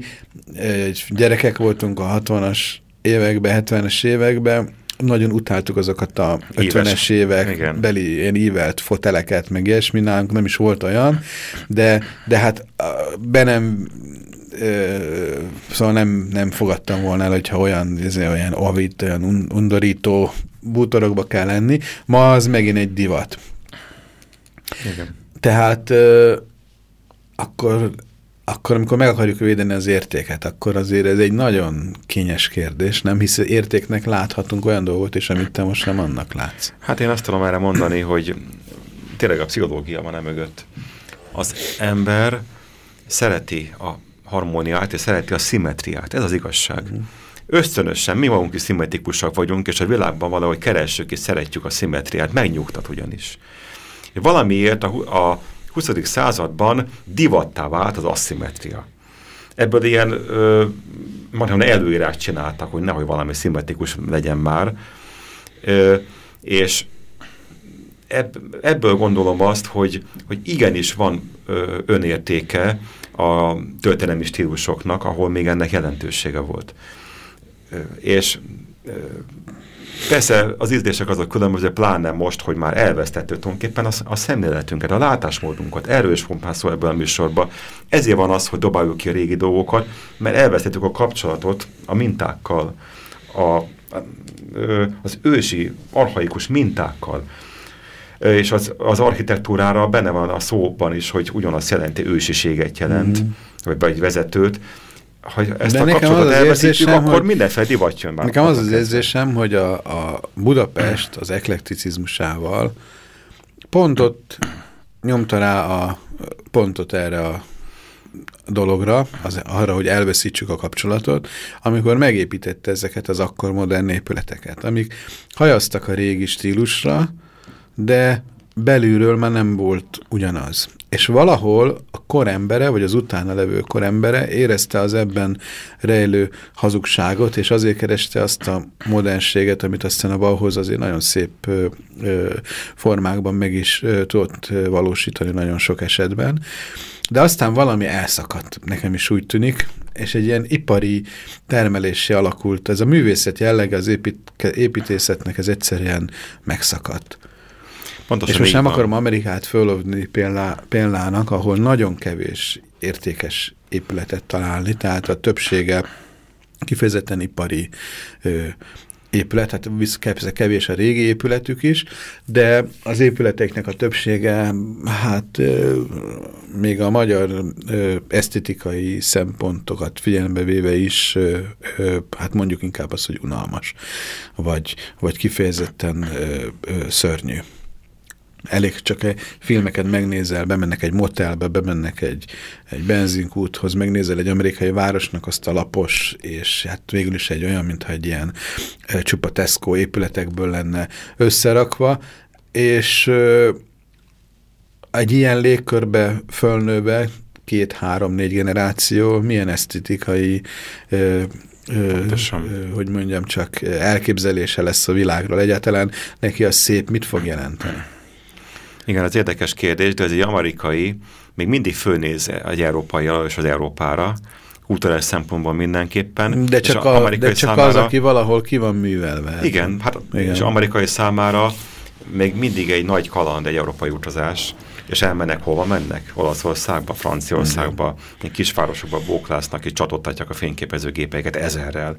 Speaker 1: gyerekek voltunk a 60-as években, 70-es években, nagyon utáltuk azokat a 50-es évek Igen. beli ilyen ívelt foteleket, meg ilyesmi, nálunk nem is volt olyan, de, de hát be nem szóval nem, nem fogadtam volna el, hogyha olyan, ezért, olyan avit, olyan undorító bútorokba kell lenni. Ma az megint egy divat. Igen. Tehát akkor akkor amikor meg akarjuk védeni az értéket, akkor azért ez egy nagyon kényes kérdés, nem? Hisz értéknek láthatunk olyan dolgot is, amit te most nem annak látsz.
Speaker 2: Hát én azt tudom erre mondani, hogy tényleg a pszichológia van e mögött. Az ember szereti a harmóniát, és szereti a szimmetriát. Ez az igazság. Mm. Ösztönösen, mi magunk is szimmetrikusak vagyunk, és a világban valahogy keressük és szeretjük a szimmetriát, megnyugtat ugyanis. Valamiért a, a 20. században divattá vált az asszimetria. Ebből ilyen ö, majdnem előírást csináltak, hogy nehogy valami szimmetrikus legyen már. Ö, és ebb, ebből gondolom azt, hogy, hogy igenis van ö, önértéke a történelmi stílusoknak, ahol még ennek jelentősége volt. Ö, és Persze az ízlések azok különböző, pláne most, hogy már elvesztettő tulajdonképpen a, a szemléletünket, a látásmódunkat. Erről is fogunk szó ebből a műsorban. Ezért van az, hogy dobáljuk ki a régi dolgokat, mert elvesztettük a kapcsolatot a mintákkal, a, a, az ősi, arhaikus mintákkal. És az, az architektúrára benne van a szóban is, hogy ugyanazt jelenti, ősiséget jelent, mm. vagy, vagy vezetőt, ha ezt De a kapcsolatot elveszítjük, akkor hogy mindenféle divat jön
Speaker 1: már. Nekem az az érzésem, hogy a, a Budapest az eklekticizmusával pontot nyomta rá a pontot erre a dologra, az, arra, hogy elveszítsük a kapcsolatot, amikor megépítette ezeket az akkor modern épületeket, amik hajaztak a régi stílusra, de belülről már nem volt ugyanaz. És valahol a korembere, vagy az utána levő korembere érezte az ebben rejlő hazugságot, és azért kereste azt a modernséget, amit aztán a Bauhoz azért nagyon szép ö, formákban meg is ö, tudott valósítani nagyon sok esetben. De aztán valami elszakadt, nekem is úgy tűnik, és egy ilyen ipari termelésé alakult. Ez a művészet jellege az épít, építészetnek ez egyszerűen megszakadt. Pontosan és most nem van. akarom Amerikát fölövni példá, példának, ahol nagyon kevés értékes épületet találni, tehát a többsége kifejezetten ipari ö, épület, hát kevés a régi épületük is, de az épületeknek a többsége, hát ö, még a magyar ö, esztetikai szempontokat figyelembe véve is, ö, hát mondjuk inkább az, hogy unalmas, vagy, vagy kifejezetten szörnyű. Elég csak egy filmeket megnézel, bemennek egy motelbe, bemennek egy, egy benzinkúthoz, megnézel egy amerikai városnak azt a lapos, és hát végül is egy olyan, mintha egy ilyen e, csupa Tesco épületekből lenne összerakva, és e, egy ilyen légkörbe fölnőve két-három-négy generáció milyen esztetikai e, Pontosan. hogy mondjam, csak elképzelése lesz a világról. Egyáltalán neki a szép mit fog jelenteni?
Speaker 2: Igen, az érdekes kérdés, de ez egy amerikai, még mindig fölnéz egy európai és az Európára, kulturális szempontból mindenképpen.
Speaker 1: De csak, a, de csak számára, az, aki valahol ki van művelve.
Speaker 2: Igen, hát igen. és amerikai számára még mindig egy nagy kaland, egy európai utazás, és elmennek hova mennek? Olaszországba, Franciaországba, egy kisvárosokba bóklásznak, és csatottatják a fényképezőgépeiket ezerrel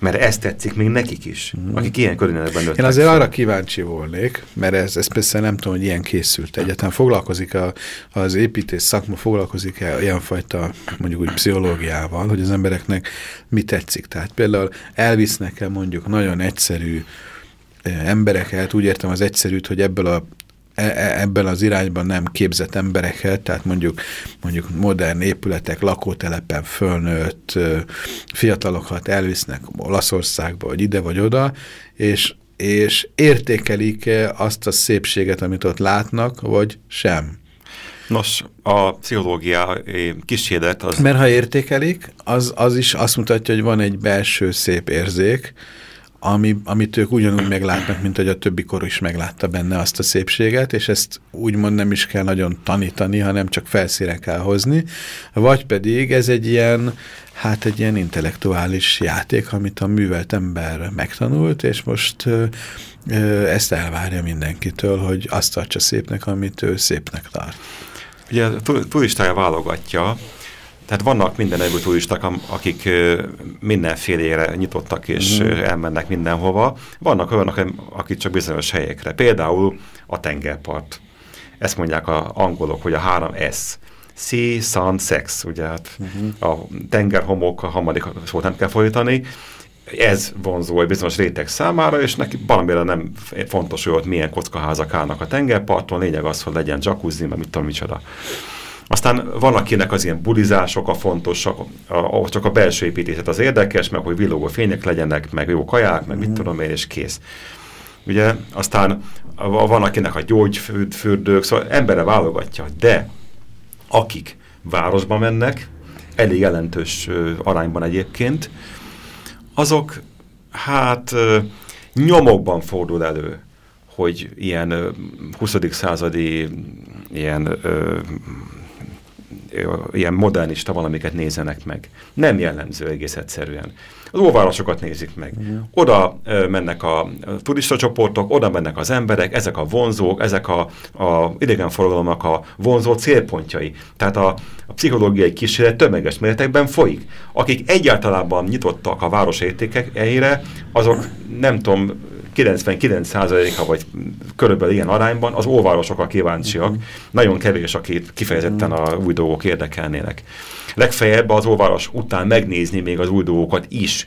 Speaker 2: mert ez tetszik még nekik is, mm. akik ilyen körülményekben nőttek
Speaker 1: Én azért fel. arra kíváncsi volnék, mert ez, ez persze nem tudom, hogy ilyen készült. Egyáltalán foglalkozik a, az építés szakma, foglalkozik-e ilyenfajta mondjuk úgy pszichológiával, hogy az embereknek mi tetszik. Tehát például elvisznek-e mondjuk nagyon egyszerű eh, embereket, úgy értem az egyszerűt, hogy ebből a ebben az irányban nem képzett embereket, tehát mondjuk, mondjuk modern épületek, lakótelepen fölnőtt fiatalokat elvisznek Olaszországba, vagy ide vagy oda, és, és értékelik -e azt a szépséget, amit ott látnak, vagy sem.
Speaker 2: Nos, a pszichológia kísérlet az...
Speaker 1: Mert ha értékelik, az, az is azt mutatja, hogy van egy belső szép érzék, ami, amit ők ugyanúgy meglátnak, mint hogy a többi kor is meglátta benne azt a szépséget, és ezt úgymond nem is kell nagyon tanítani, hanem csak felszíre kell hozni, vagy pedig ez egy ilyen, hát egy ilyen intellektuális játék, amit a művelt ember megtanult, és most ö, ö, ezt elvárja mindenkitől, hogy azt tartsa szépnek, amit ő szépnek tart.
Speaker 2: Ugye turistája válogatja, tehát vannak minden nevű turisták, akik mindenfélére nyitottak és mm. elmennek mindenhova. Vannak olyanok, akik csak bizonyos helyekre. Például a tengerpart. Ezt mondják a angolok, hogy a három S. Sea, Sun, Sex. Ugye hát uh mhm. -huh. a tengerhomok, a harmadik szót nem kell folytani. Ez vonzó egy bizonyos réteg számára, és neki valamire nem fontos, hogy ott milyen kockaházak állnak a tengerparton. Lényeg az, hogy legyen jacuzzi, mert mit tudom, micsoda. Aztán van, akinek az ilyen bulizások a fontosak, ahol csak a belső építészet az érdekes, meg hogy villogó fények legyenek, meg jó kaják, meg mit mhm. tudom én, és kész. Ugye, aztán van, akinek a gyógyfürdők, szóval embere válogatja, de akik városba mennek, elég jelentős arányban egyébként, azok hát nyomokban fordul elő, hogy ilyen 20. századi ilyen ilyen modernista valamiket nézenek meg. Nem jellemző egész egyszerűen. Az óvárosokat nézik meg. Oda mennek a turista csoportok, oda mennek az emberek, ezek a vonzók, ezek a, a idegenforgalomnak a vonzó célpontjai. Tehát a, a pszichológiai kísérlet tömeges méretekben folyik. Akik egyáltalán nyitottak a város értékeire, azok nem tudom, 99%-a vagy körülbelül ilyen arányban az óvárosok a kíváncsiak. Mhm. -huh. Nagyon kevés, akit kifejezetten a új dolgok érdekelnének. Legfeljebb az óváros után megnézni még az új dolgokat is,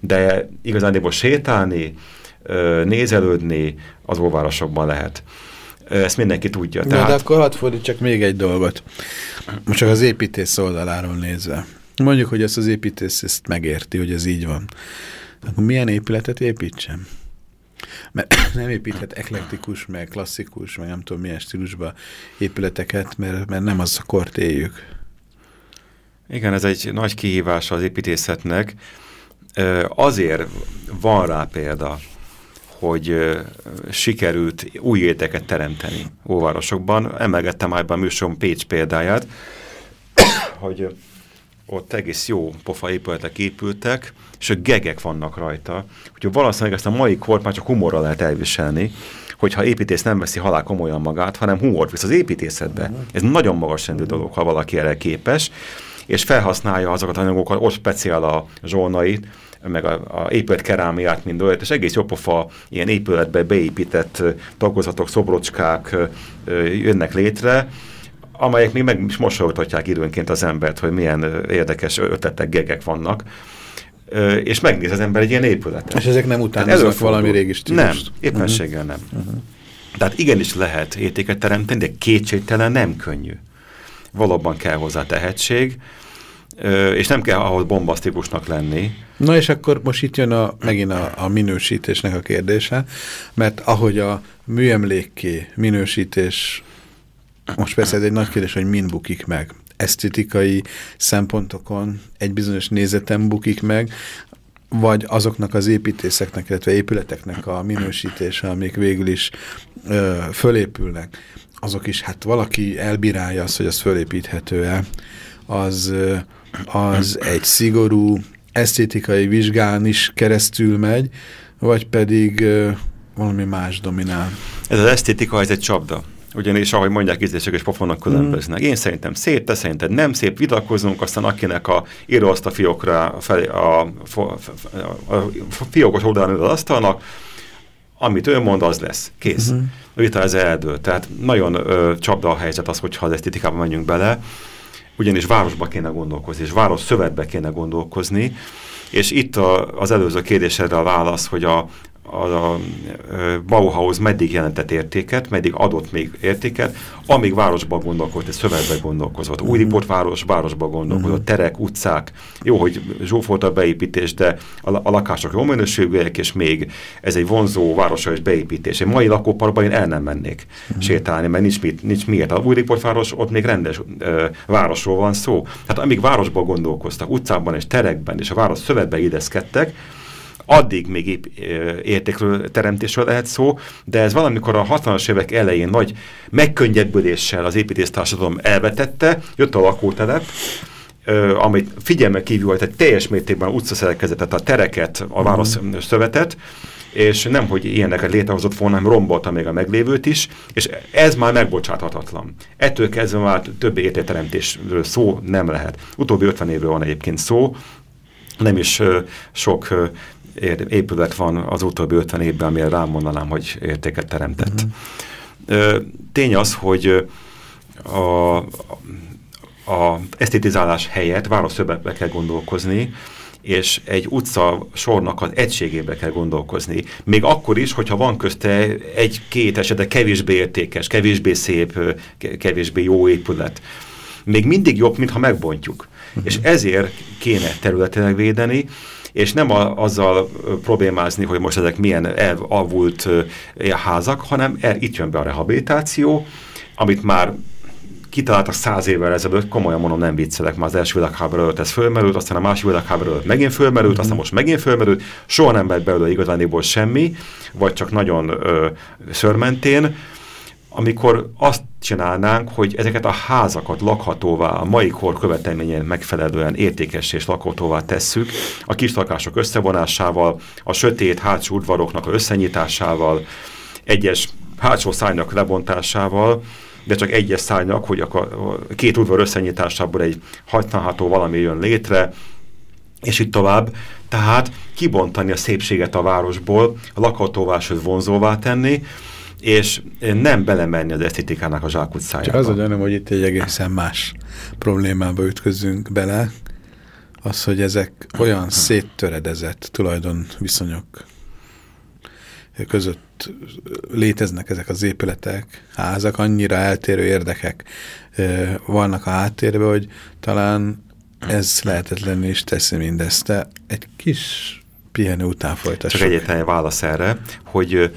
Speaker 2: de igazán sétálni, nézelődni az óvárosokban lehet. Ezt mindenki tudja.
Speaker 1: Tehát... de akkor hadd fordítsak még egy dolgot. Most csak az építész oldaláról nézve. Mondjuk, hogy ezt az építész ezt megérti, hogy ez így van. Akkor milyen épületet építsem? Mert [COUGHS] nem építhet eklektikus, meg klasszikus, meg nem tudom milyen stílusba épületeket, mert, mert nem az a kort éljük.
Speaker 2: Igen, ez egy nagy kihívás az építészetnek. Azért van rá példa, hogy sikerült új érteket teremteni óvárosokban. Emelgettem már a műsorom Pécs példáját, [COUGHS] hogy ott egész jó pofa épületek épültek, és a gegek vannak rajta. Úgyhogy valószínűleg ezt a mai kort már csak humorral lehet elviselni, hogyha építész nem veszi halál komolyan magát, hanem humort visz az építészetbe. Ez nagyon magas rendű dolog, ha valaki erre képes, és felhasználja azokat az anyagokat, ott speciál a zsolnait, meg a, a épület kerámiát, mind olyat, és egész pofa ilyen épületbe beépített tagozatok, szobrocskák jönnek létre, amelyek még meg is mosolyogtatják időnként az embert, hogy milyen érdekes ötletek, gegek vannak és megnéz az ember egy ilyen épületet.
Speaker 1: És ezek nem utánoznak valami régi stílust?
Speaker 2: Nem, éppenséggel uh -huh. nem. Uh -huh. Tehát igenis lehet értéket teremteni, de kétségtelen nem könnyű. Valóban kell hozzá tehetség, és nem kell ahhoz bombasztikusnak lenni.
Speaker 1: Na és akkor most itt jön a, megint a, a minősítésnek a kérdése, mert ahogy a műemlékké minősítés, most persze ez egy nagy kérdés, hogy min bukik meg esztetikai szempontokon egy bizonyos nézetem bukik meg, vagy azoknak az építészeknek, illetve épületeknek a minősítése, amik végül is ö, fölépülnek, azok is, hát valaki elbírálja azt, hogy az fölépíthető-e, az, az egy szigorú esztétikai vizsgán is keresztül megy, vagy pedig ö, valami más dominál.
Speaker 2: Ez az esztétika, ez egy csapda. Ugyanis, ahogy mondják, ízlések és pofonok különböznek. Mm. Én szerintem szép, te szerinted nem szép, vitatkozunk, aztán akinek a a fiókra felé, a, a, a, a fiókos oldalán ül az asztalnak, amit ő mond, az lesz. Kész. Mm. A vita ez eldől. Tehát nagyon ö, csapda a helyzet az, hogyha az esztétikába menjünk bele, ugyanis városba kéne gondolkozni, és város szövetbe kéne gondolkozni, és itt a, az előző kérdésedre a válasz, hogy a, a, a Bauhaus meddig jelentett értéket, meddig adott még értéket, amíg városban gondolkozott, szövetben gondolkozott. Új mhm. város, városban gondolkozott, uh mhm. -huh. terek, utcák. Jó, hogy zsúfolt a beépítés, de a, a lakások jó minőségűek, és még ez egy vonzó városra beépítés. Egy mai lakóparkban én el nem mennék uh mhm. -huh. sétálni, mert nincs, mit, nincs miért. A új város, ott még rendes ö, városról van szó. Tehát amíg városban gondolkoztak, utcákban és terekben, és a város szövetbe ideszkedtek, addig még épp értékről teremtésről lehet szó, de ez valamikor a 60-as évek elején nagy megkönnyebbüléssel az építésztársadalom elvetette, jött a lakótelep, amit figyelme kívül volt, egy teljes mértékben utcaszerkezetet, a tereket, a város mm. szövetet, és nem, hogy ilyeneket létrehozott volna, hanem rombolta még a meglévőt is, és ez már megbocsáthatatlan. Ettől kezdve már több értékteremtésről szó nem lehet. Utóbbi 50 évről van egyébként szó, nem is uh, sok uh, épület van az utóbbi 50 évben, amire rámondanám, hogy értéket teremtett. Uh-huh. Tény az, hogy a, a esztétizálás helyett városszövetbe kell gondolkozni, és egy utca sornak az egységébe kell gondolkozni. Még akkor is, hogyha van közte egy-két esetben kevésbé értékes, kevésbé szép, kevésbé jó épület. Még mindig jobb, mintha megbontjuk. Uh -huh. És ezért kéne területileg védeni, és nem a, azzal problémázni, hogy most ezek milyen elvult házak, hanem el, itt jön be a rehabilitáció, amit már kitaláltak száz évvel ezelőtt, komolyan mondom, nem viccelek, már az első világháború előtt ez fölmerült, aztán a második világháború előtt megint fölmerült, mm. aztán most megint fölmerült, soha nem lett belőle igazániból semmi, vagy csak nagyon ö, szörmentén, amikor azt csinálnánk, hogy ezeket a házakat lakhatóvá, a mai kor követelményen megfelelően értékes és lakhatóvá tesszük, a kis lakások összevonásával, a sötét hátsó udvaroknak a összenyitásával, egyes hátsó szárnyak lebontásával, de csak egyes szárnyak, hogy a két udvar összenyitásából egy használható valami jön létre, és így tovább. Tehát kibontani a szépséget a városból, a lakhatóvá, vonzóvá tenni, és nem belemenni az esztétikának a zsákutcájába.
Speaker 1: Csak az a gyanom, hogy itt egy egészen más problémába ütközünk bele, az, hogy ezek olyan széttöredezett tulajdonviszonyok között léteznek ezek az épületek, házak, annyira eltérő érdekek vannak a háttérben, hogy talán ez lehetetlen is teszi mindezt. De egy kis pihenő után folytassuk.
Speaker 2: Csak egyetlen válasz erre, hogy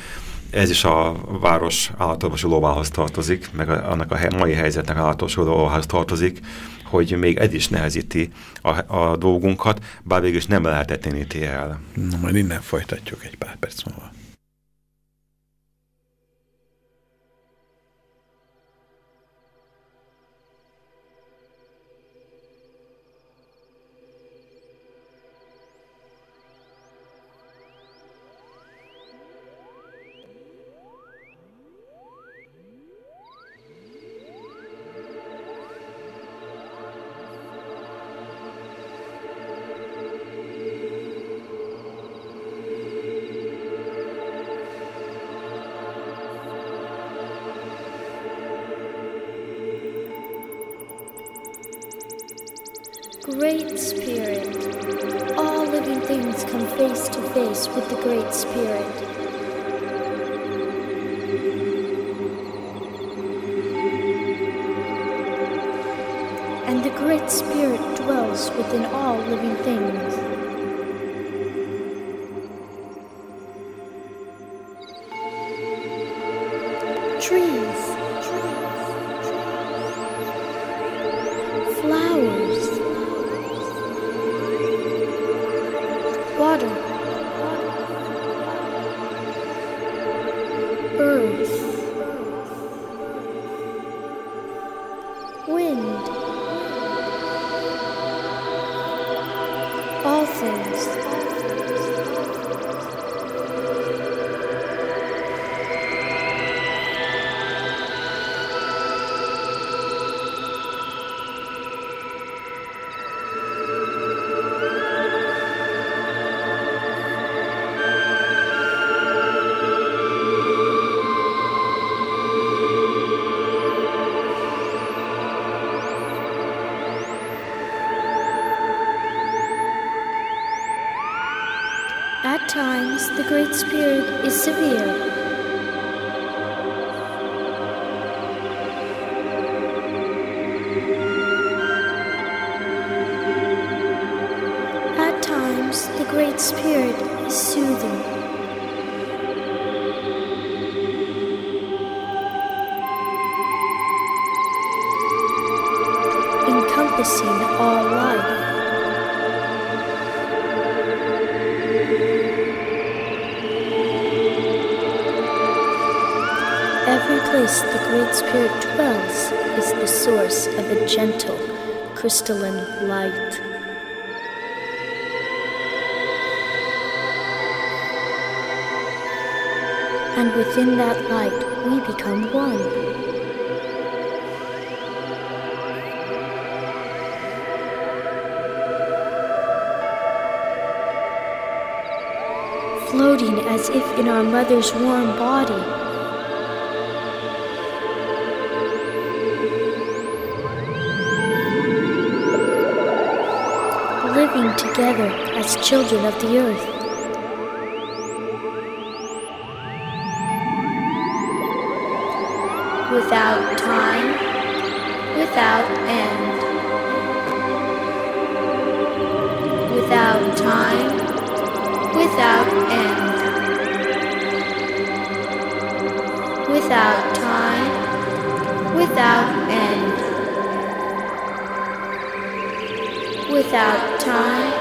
Speaker 2: ez is a város állatorvosolóvához tartozik, meg annak a mai helyzetnek állatorvosolóvához tartozik, hogy még ez is nehezíti a, a dolgunkat, bár végül is nem lehetetleníti el.
Speaker 1: Na, majd innen folytatjuk egy pár perc múlva.
Speaker 3: Crystalline light. And within that light, we become one. floating as if in our mother's warm body. together as children of the earth. Without time, without end. Without time, without end. Without time, without end without time,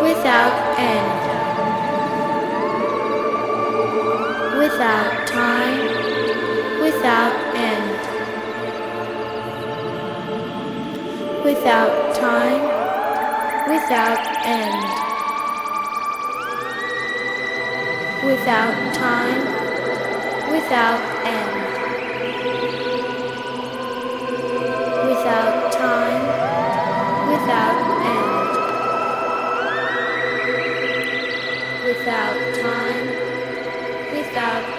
Speaker 3: without end. Without time, without end. Without time, without end. Without time, without end. Without time, without Without time, without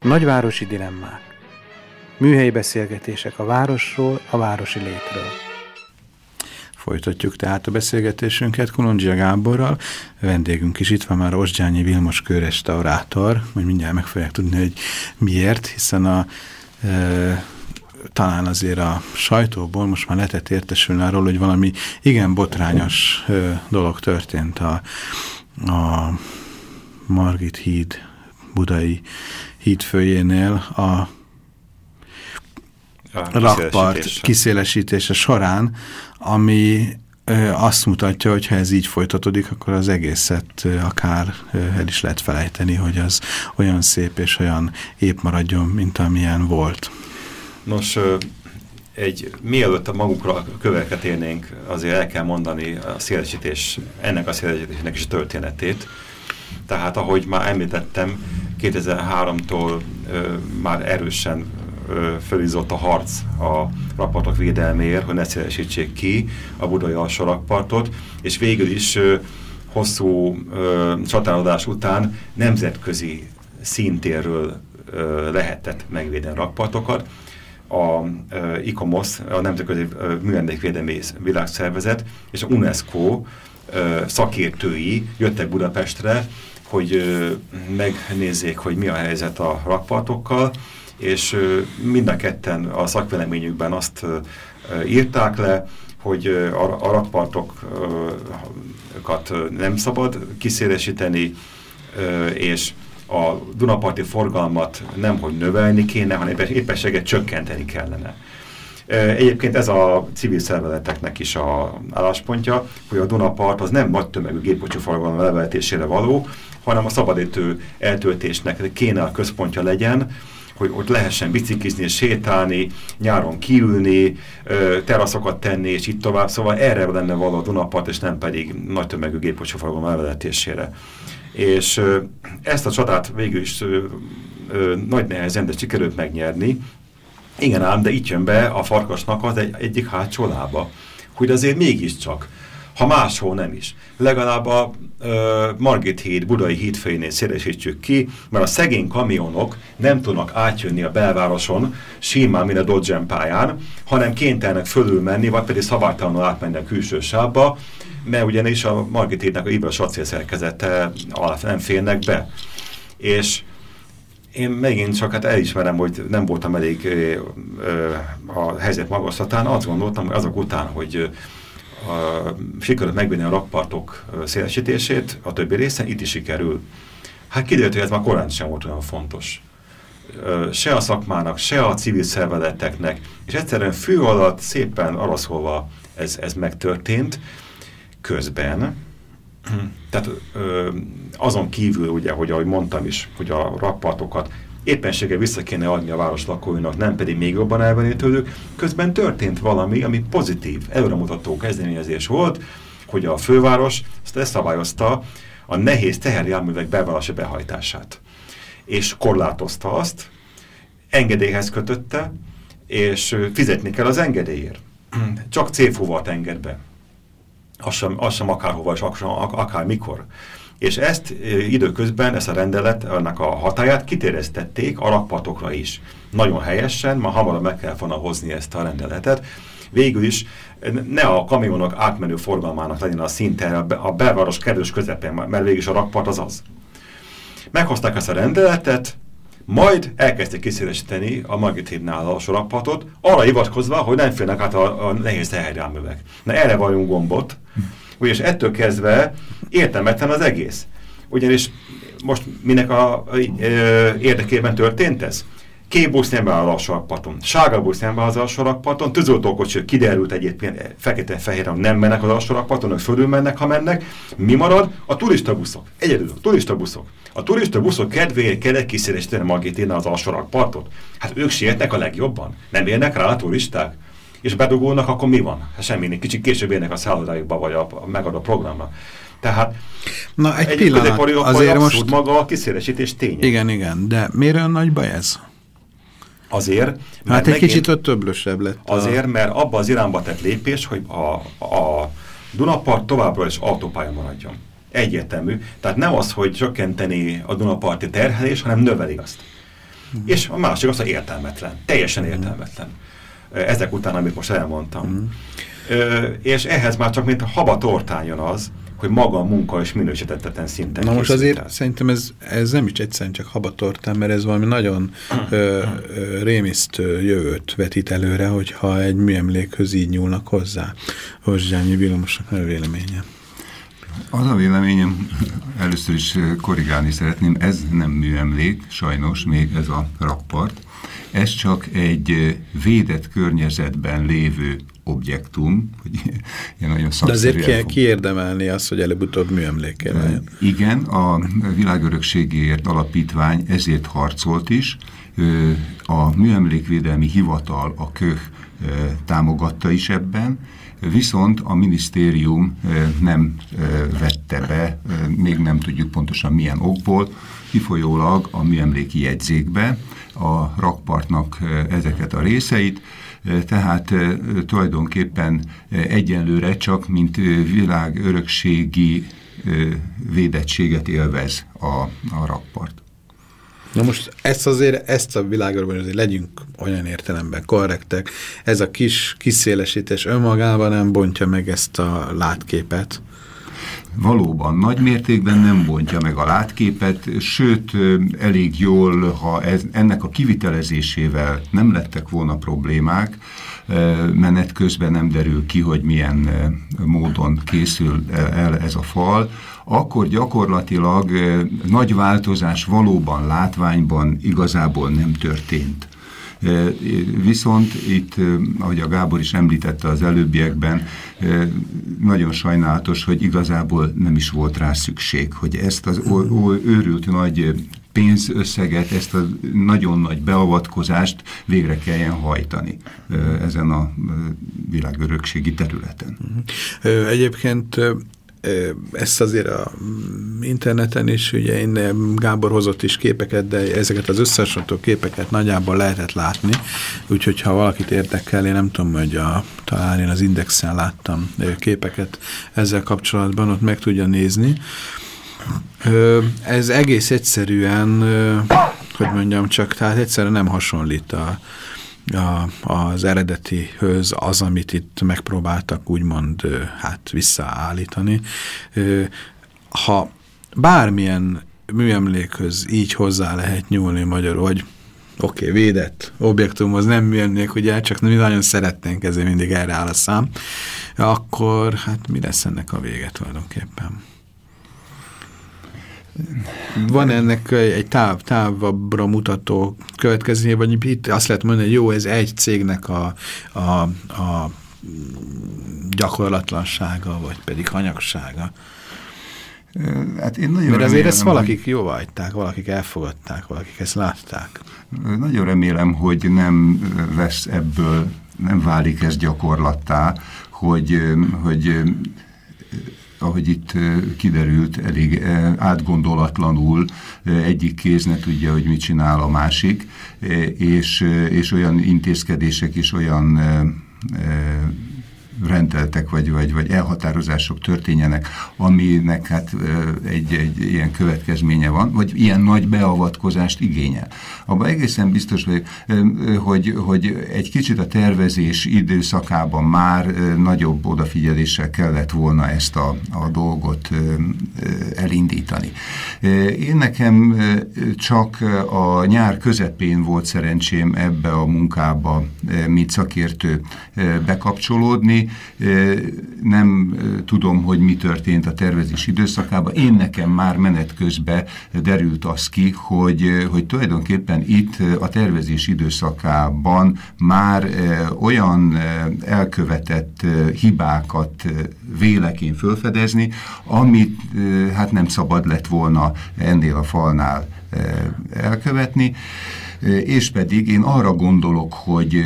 Speaker 1: Nagyvárosi dilemmák. Műhelyi beszélgetések a városról, a városi létről. Folytatjuk tehát a beszélgetésünket Kolondzsia Gáborral. Vendégünk is itt van már Osgyányi Vilmos kőrestaurátor, hogy mindjárt meg fogják tudni, hogy miért, hiszen a e, talán azért a sajtóból most már lehetett értesülni arról, hogy valami igen botrányos e, dolog történt a, a Margit híd budai hídfőjénél a
Speaker 2: A
Speaker 1: rakpart
Speaker 2: kiszélesítése.
Speaker 1: során, ami azt mutatja, hogy ha ez így folytatódik, akkor az egészet akár el is lehet felejteni, hogy az olyan szép és olyan épp maradjon, mint amilyen volt.
Speaker 2: Nos, egy, mielőtt a magukra a érnénk, azért el kell mondani a szélesítés, ennek a szélesítésnek is történetét. Tehát, ahogy már említettem, 2003-tól ö, már erősen fölizzott a harc a rakpartok védelméért, hogy ne szélesítsék ki a budai alsó rakpartot, és végül is ö, hosszú ö, csatározás után nemzetközi szintérről ö, lehetett megvédeni rakpartokat. A ö, ICOMOS, a Nemzetközi Műemlékvédelmi Világszervezet és a UNESCO ö, szakértői jöttek Budapestre, hogy megnézzék, hogy mi a helyzet a rakpartokkal, és mind a ketten a szakvéleményükben azt írták le, hogy a, rakpartokat nem szabad kiszélesíteni, és a Dunaparti forgalmat nem hogy növelni kéne, hanem éppenséget csökkenteni kellene. Egyébként ez a civil szervezeteknek is a álláspontja, hogy a Dunapart az nem nagy tömegű gépkocsi forgalom való, hanem a szabadítő eltöltésnek kéne a központja legyen, hogy ott lehessen biciklizni sétálni, nyáron kiülni, teraszokat tenni, és itt tovább. Szóval erre lenne való a Dunapart, és nem pedig nagy tömegű gépkocsiforgalom elvezetésére. És ezt a csatát végül is nagy nehezen, de sikerült megnyerni. Igen ám, de itt jön be a farkasnak az egy, egyik hátsó lába, hogy azért mégiscsak ha máshol nem is. Legalább a ö, Margit híd, Budai hídfőjénél szélesítsük ki, mert a szegény kamionok nem tudnak átjönni a belvároson simán, mint a Dodge pályán, hanem kénytelenek fölülmenni, vagy pedig szabálytalanul átmenni a külső sávba, mert ugyanis a Margit hídnek a Ibra acél szerkezete alá nem férnek be. És én megint csak hát elismerem, hogy nem voltam elég ö, ö, a helyzet magasztatán, azt gondoltam, hogy azok után, hogy a, sikerült megvenni a rakpartok szélesítését, a többi részen itt is sikerül. Hát kiderült, hogy ez már korán sem volt olyan fontos. Se a szakmának, se a civil szervezeteknek, és egyszerűen fő alatt szépen araszolva ez, ez megtörtént. Közben, tehát azon kívül, ugye, hogy ahogy mondtam is, hogy a rakpartokat éppenséggel vissza kéne adni a város lakóinak, nem pedig még jobban elvenni tőlük. Közben történt valami, ami pozitív, előremutató kezdeményezés volt, hogy a főváros ezt leszabályozta a nehéz teherjárművek belvárosi behajtását. És korlátozta azt, engedélyhez kötötte, és fizetni kell az engedélyért. Csak célfúvat enged be. Az sem, az sem akárhova és akár mikor és ezt időközben, ezt a rendelet, annak a hatáját a rakpartokra is. Nagyon helyesen, ma hamarabb meg kell volna hozni ezt a rendeletet. Végül is ne a kamionok átmenő forgalmának legyen a szinte a belváros kerülős közepén, mert végül is a rakpart az az. Meghozták ezt a rendeletet, majd elkezdték kiszélesíteni a Margit hídnál a sorakpartot, arra hivatkozva, hogy nem félnek át a, a nehéz teherjárművek. Na erre vagyunk gombot, ugyanis ettől kezdve értelmetlen az egész. Ugyanis most minek a, a érdekében történt ez? Kék busz nem beáll a sarkparton, sárga busz nem beáll a sarkparton, tűzoltókocsik kiderült egyébként fekete-fehéren nem mennek az sarkparton, ők fölül mennek, ha mennek. Mi marad? A turista buszok. Egyedül a turista buszok. A turista buszok kedvéért kell kiszélesíteni Margit az alsórakpartot. Hát ők sietnek a legjobban. Nem érnek rá a turisták és bedugulnak, akkor mi van? Hát semmi, kicsit később érnek a szállodájukba, vagy a, a megadó programra. Tehát
Speaker 1: Na, egy, egy pillanat, azért most...
Speaker 2: maga a kiszélesítés tény.
Speaker 1: Igen, igen, de miért olyan nagy baj ez?
Speaker 2: Azért,
Speaker 1: mert hát egy kicsit ott többlösebb lett.
Speaker 2: Azért, a... mert abba az irányba tett lépés, hogy a, a Dunapart továbbra is autópálya maradjon. Egyértelmű. Tehát nem az, hogy csökkenteni a Dunaparti terhelés, hanem növeli azt. Mm. És a másik az, hogy értelmetlen. Teljesen mm. értelmetlen ezek után, amit most elmondtam. Mm. Ö, és ehhez már csak mint a haba tortán jön az, hogy maga a munka és minősítettetlen szinten
Speaker 1: Na most azért el. szerintem ez, ez nem is egyszerűen csak habatortán, mert ez valami nagyon ö, ö, rémisztő jövőt vetít előre, hogyha egy műemlékhöz így nyúlnak hozzá. Hozsányi Vilmosnak a véleménye.
Speaker 4: Az a véleményem, először is korrigálni szeretném, ez nem műemlék, sajnos, még ez a rappart. Ez csak egy védett környezetben lévő objektum, hogy ilyen nagyon
Speaker 1: De azért ki, kiérdemelni azt, hogy előbb-utóbb műemlékkel legyen.
Speaker 4: Igen, a Világörökségéért Alapítvány ezért harcolt is. A Műemlékvédelmi Hivatal, a KÖH támogatta is ebben, viszont a minisztérium nem vette be, még nem tudjuk pontosan milyen okból, kifolyólag a műemléki jegyzékbe, a rakpartnak ezeket a részeit, tehát tulajdonképpen egyenlőre csak mint világörökségi védettséget élvez a, a rakpart.
Speaker 1: Na most ezt azért, ezt a világörökben azért legyünk olyan értelemben korrektek. Ez a kis kiszélesítés önmagában nem bontja meg ezt a látképet
Speaker 4: valóban nagy mértékben nem bontja meg a látképet, sőt elég jól, ha ez, ennek a kivitelezésével nem lettek volna problémák, menet közben nem derül ki, hogy milyen módon készül el ez a fal, akkor gyakorlatilag nagy változás valóban látványban igazából nem történt. Viszont itt, ahogy a Gábor is említette az előbbiekben, nagyon sajnálatos, hogy igazából nem is volt rá szükség, hogy ezt az őrült nagy pénzösszeget, ezt a nagyon nagy beavatkozást végre kelljen hajtani ezen a világörökségi területen.
Speaker 1: Egyébként ezt azért a interneten is, ugye én Gábor hozott is képeket, de ezeket az összehasonlító képeket nagyjából lehetett látni, úgyhogy ha valakit érdekel, én nem tudom, hogy a, talán én az Indexen láttam képeket ezzel kapcsolatban, ott meg tudja nézni. Ez egész egyszerűen, hogy mondjam csak, tehát egyszerűen nem hasonlít a, a, az eredetihöz az, amit itt megpróbáltak úgymond hát visszaállítani. Ha bármilyen műemlékhöz így hozzá lehet nyúlni magyarul, hogy oké, okay, védett objektum, az nem műemlék, ugye, csak mi nagyon szeretnénk, ezért mindig erre áll a szám, akkor hát mi lesz ennek a vége tulajdonképpen? Van ennek egy táv, távabra mutató következménye, vagy itt azt lehet mondani, hogy jó, ez egy cégnek a, a, a gyakorlatlansága, vagy pedig hanyagsága. Hát én nagyon Mert azért ezt valakik hogy... jóvá hagyták, valakik elfogadták, valakik ezt látták.
Speaker 4: Nagyon remélem, hogy nem lesz ebből, nem válik ez gyakorlattá, hogy, hogy ahogy itt kiderült, elég átgondolatlanul egyik kéz ne tudja, hogy mit csinál a másik, és, és olyan intézkedések is olyan rendeltek, vagy, vagy, vagy elhatározások történjenek, aminek hát egy, egy ilyen következménye van, vagy ilyen nagy beavatkozást igényel. Abban egészen biztos vagyok, hogy, hogy egy kicsit a tervezés időszakában már nagyobb odafigyeléssel kellett volna ezt a, a dolgot elindítani. Én nekem csak a nyár közepén volt szerencsém ebbe a munkába, mint szakértő bekapcsolódni, nem tudom, hogy mi történt a tervezés időszakában. Én nekem már menet közben derült az ki, hogy, hogy tulajdonképpen itt a tervezés időszakában már olyan elkövetett hibákat vélek én fölfedezni, amit hát nem szabad lett volna ennél a falnál elkövetni és pedig én arra gondolok, hogy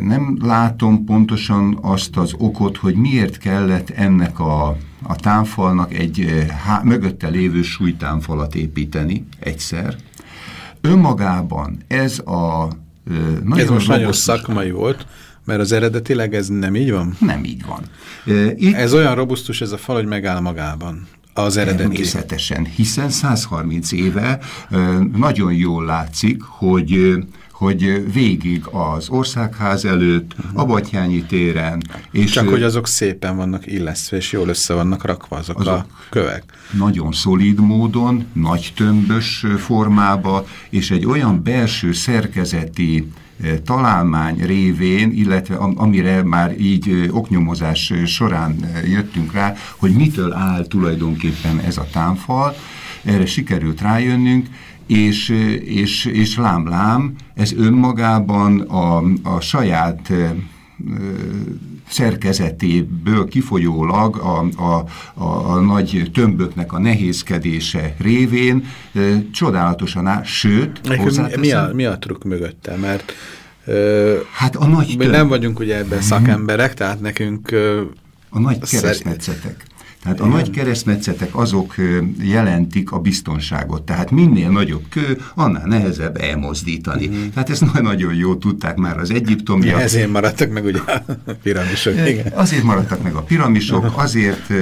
Speaker 4: nem látom pontosan azt az okot, hogy miért kellett ennek a, a támfalnak egy há, mögötte lévő súlytámfalat építeni egyszer. Önmagában ez a
Speaker 1: nagyon Ez most nagyon szakmai volt, mert az eredetileg ez nem így van?
Speaker 4: Nem így van.
Speaker 1: Itt, ez olyan robusztus ez a fal, hogy megáll magában az eredeti.
Speaker 4: Természetesen, hiszen 130 éve nagyon jól látszik, hogy hogy végig az országház előtt, a Batyányi téren.
Speaker 1: És Csak hogy azok szépen vannak illesztve, és jól össze vannak rakva azok, azok a kövek.
Speaker 4: Nagyon szolid módon, nagy tömbös formába, és egy olyan belső szerkezeti találmány révén, illetve amire már így oknyomozás során jöttünk rá, hogy mitől áll tulajdonképpen ez a támfal, erre sikerült rájönnünk, és, és, és lám-lám, ez önmagában a, a saját szerkezetéből kifolyólag a, a, a, a nagy tömböknek a nehézkedése révén e, csodálatosan áll, sőt,
Speaker 1: mi a, mi a trükk mögötte? Mert ö,
Speaker 4: hát a nagy
Speaker 1: mi nem vagyunk ugye ebben mhm. szakemberek, tehát nekünk ö,
Speaker 4: a nagy keresztmetszetek. Tehát a nagy keresztmetszetek azok jelentik a biztonságot. Tehát minél nagyobb kő, annál nehezebb elmozdítani. -huh. Tehát ezt [LAUGHS] nagyon jól tudták már az egyiptomiak.
Speaker 1: Ja, ezért maradtak meg ugye a piramisok. Igen.
Speaker 4: Azért maradtak meg a piramisok, [LAUGHS] azért,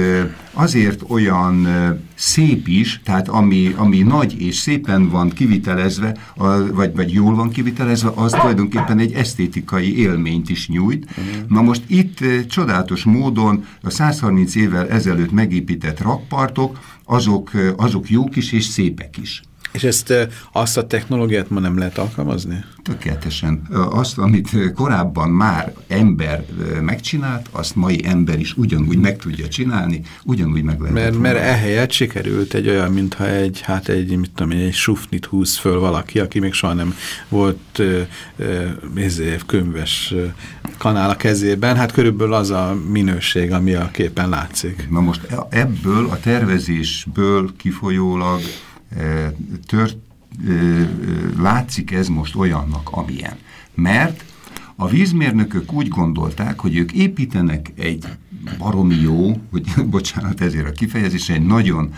Speaker 4: azért olyan szép is, tehát ami, ami nagy és szépen van kivitelezve, a, vagy, vagy jól van kivitelezve, az tulajdonképpen egy esztétikai élményt is nyújt. -huh. Na most itt csodálatos módon a 130 évvel ezelőtt megépített rakpartok, azok, azok jók is és szépek is.
Speaker 1: És ezt azt a technológiát ma nem lehet alkalmazni?
Speaker 4: Tökéletesen. Azt, amit korábban már ember megcsinált, azt mai ember is ugyanúgy meg tudja csinálni, ugyanúgy meg lehet.
Speaker 1: Mert, mert ehelyett sikerült egy olyan, mintha egy, hát egy, mit tudom egy sufnit húz föl valaki, aki még soha nem volt ö, könyves kanál a kezében, hát körülbelül az a minőség, ami a képen látszik.
Speaker 4: Na most ebből a tervezésből kifolyólag tört, látszik ez most olyannak, amilyen. Mert a vízmérnökök úgy gondolták, hogy ők építenek egy baromi jó, hogy [LAUGHS] bocsánat ezért a kifejezés, egy nagyon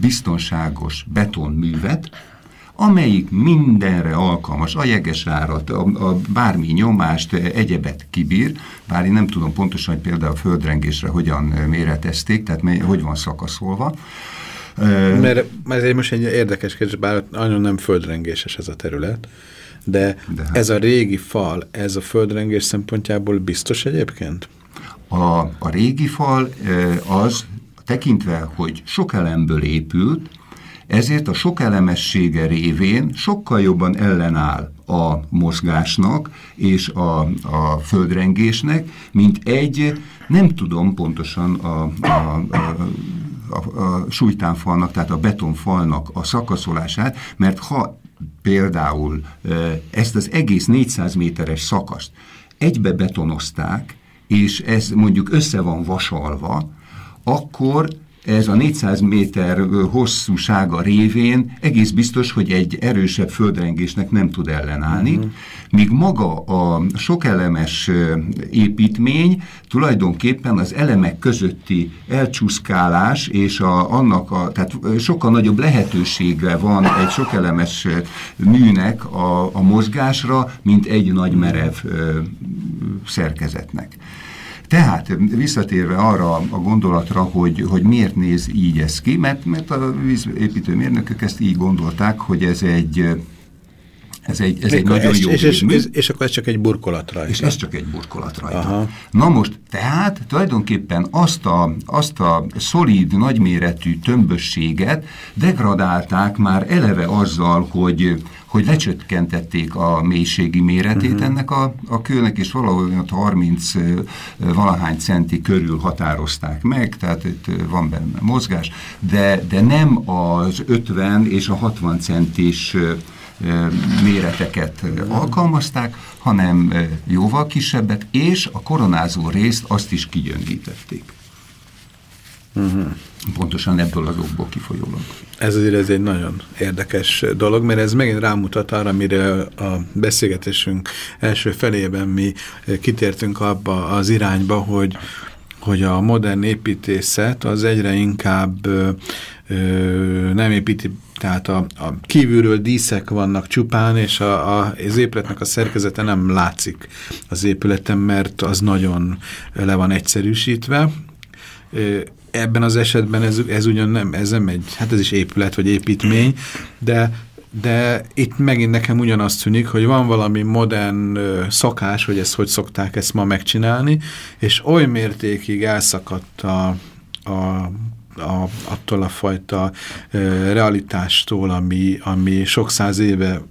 Speaker 4: biztonságos betonművet, amelyik mindenre alkalmas, a jegesárat, a, a bármi nyomást, egyebet kibír, bár én nem tudom pontosan, hogy például a földrengésre hogyan méretezték, tehát mely, hogy van szakaszolva,
Speaker 1: mert ez egy most egy érdekes kérdés, bár nagyon nem földrengéses ez a terület, de, de hát. ez a régi fal, ez a földrengés szempontjából biztos egyébként?
Speaker 4: A, a régi fal az tekintve, hogy sok elemből épült, ezért a sok elemessége révén sokkal jobban ellenáll a mozgásnak és a, a földrengésnek, mint egy, nem tudom pontosan a, a, a a, a súlytánfalnak, tehát a betonfalnak a szakaszolását, mert ha például ezt az egész 400 méteres szakast egybe betonozták, és ez mondjuk össze van vasalva, akkor ez a 400 méter hosszúsága révén egész biztos, hogy egy erősebb földrengésnek nem tud ellenállni, uh mhm. -huh. míg maga a sokelemes építmény tulajdonképpen az elemek közötti elcsúszkálás és a, annak a, tehát sokkal nagyobb lehetősége van egy sokelemes műnek a, a mozgásra, mint egy nagy merev ö, szerkezetnek. Tehát visszatérve arra a gondolatra, hogy, hogy miért néz így ez ki, mert, mert a vízépítőmérnökök ezt így gondolták, hogy ez egy ez egy, ez egy nagyon
Speaker 1: és,
Speaker 4: jó
Speaker 1: és, és, és, és akkor ez csak egy burkolat rajta.
Speaker 4: És ez csak egy burkolat rajta. Aha. Na most, tehát tulajdonképpen azt a, azt a szolíd, nagyméretű tömbösséget degradálták már eleve azzal, hogy, hogy lecsökkentették a mélységi méretét uh mhm. -huh. ennek a, a kőnek, és valahol 30 valahány centi körül határozták meg, tehát itt van benne mozgás, de, de nem az 50 és a 60 centis méreteket alkalmazták, hanem jóval kisebbet, és a koronázó részt azt is kigyöngítették. Uh mhm. -huh. Pontosan ebből az okból kifolyólag.
Speaker 1: Ez azért ez egy nagyon érdekes dolog, mert ez megint rámutat arra, amire a beszélgetésünk első felében mi kitértünk abba az irányba, hogy, hogy a modern építészet az egyre inkább ö, nem építi tehát a, a kívülről díszek vannak csupán, és a, a, az épületnek a szerkezete nem látszik az épületen, mert az nagyon le van egyszerűsítve. Ebben az esetben ez, ez ugyan nem, ez nem egy, hát ez is épület vagy építmény, de de itt megint nekem ugyanazt tűnik, hogy van valami modern szokás, hogy ezt hogy szokták ezt ma megcsinálni, és oly mértékig elszakadt a, a a, attól a fajta e, realitástól, ami, ami sok száz éve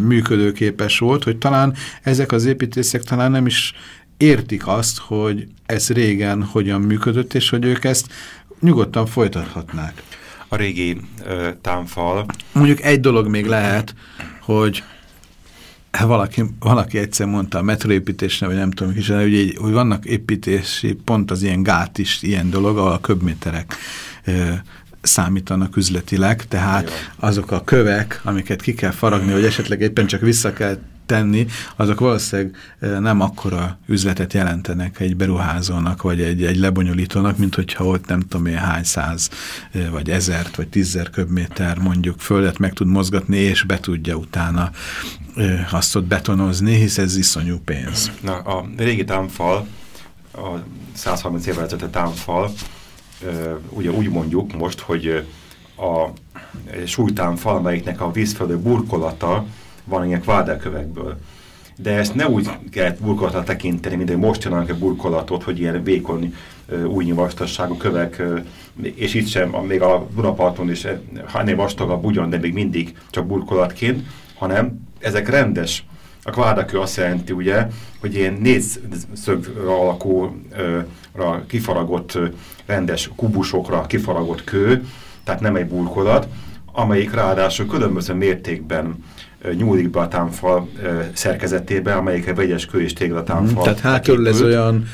Speaker 1: működőképes volt, hogy talán ezek az építészek talán nem is értik azt, hogy ez régen hogyan működött, és hogy ők ezt nyugodtan folytathatnák.
Speaker 2: A régi ö, támfal.
Speaker 1: Mondjuk egy dolog még lehet, hogy valaki, valaki egyszer mondta a metroépítésre, vagy nem tudom, is, hogy, hogy vannak építési, pont az ilyen gát is ilyen dolog, ahol a köbméterek e, számítanak üzletileg, tehát azok a kövek, amiket ki kell faragni, hogy esetleg éppen csak vissza kell tenni, azok valószínűleg nem akkora üzletet jelentenek egy beruházónak, vagy egy, egy lebonyolítónak, mint hogyha ott nem tudom én hány száz, vagy ezert, vagy tízzer köbméter mondjuk földet meg tud mozgatni, és be tudja utána azt ott betonozni, hisz ez iszonyú pénz.
Speaker 2: Na, a régi támfal, a 130 évvel ezelőtt támfal, ugye úgy mondjuk most, hogy a súlytámfal, amelyiknek a vízföldő burkolata van ilyen kváderkövekből. de ezt ne úgy kell burkolatnak tekinteni, mint hogy most csinálnak egy burkolatot, hogy ilyen vékony új vastagságú kövek, és itt sem, még a Dunaparton is ennél vastagabb ugyan, de még mindig csak burkolatként, hanem ezek rendes. A kvádakő azt jelenti ugye, hogy ilyen négyszög alakú kifaragott rendes kubusokra kifaragott kő, tehát nem egy burkolat, amelyik ráadásul különböző mértékben nyúlik be a támfal szerkezetébe, amelyik egy vegyes kő és téglatámfal.
Speaker 1: Mm, tehát hátul ez olyan,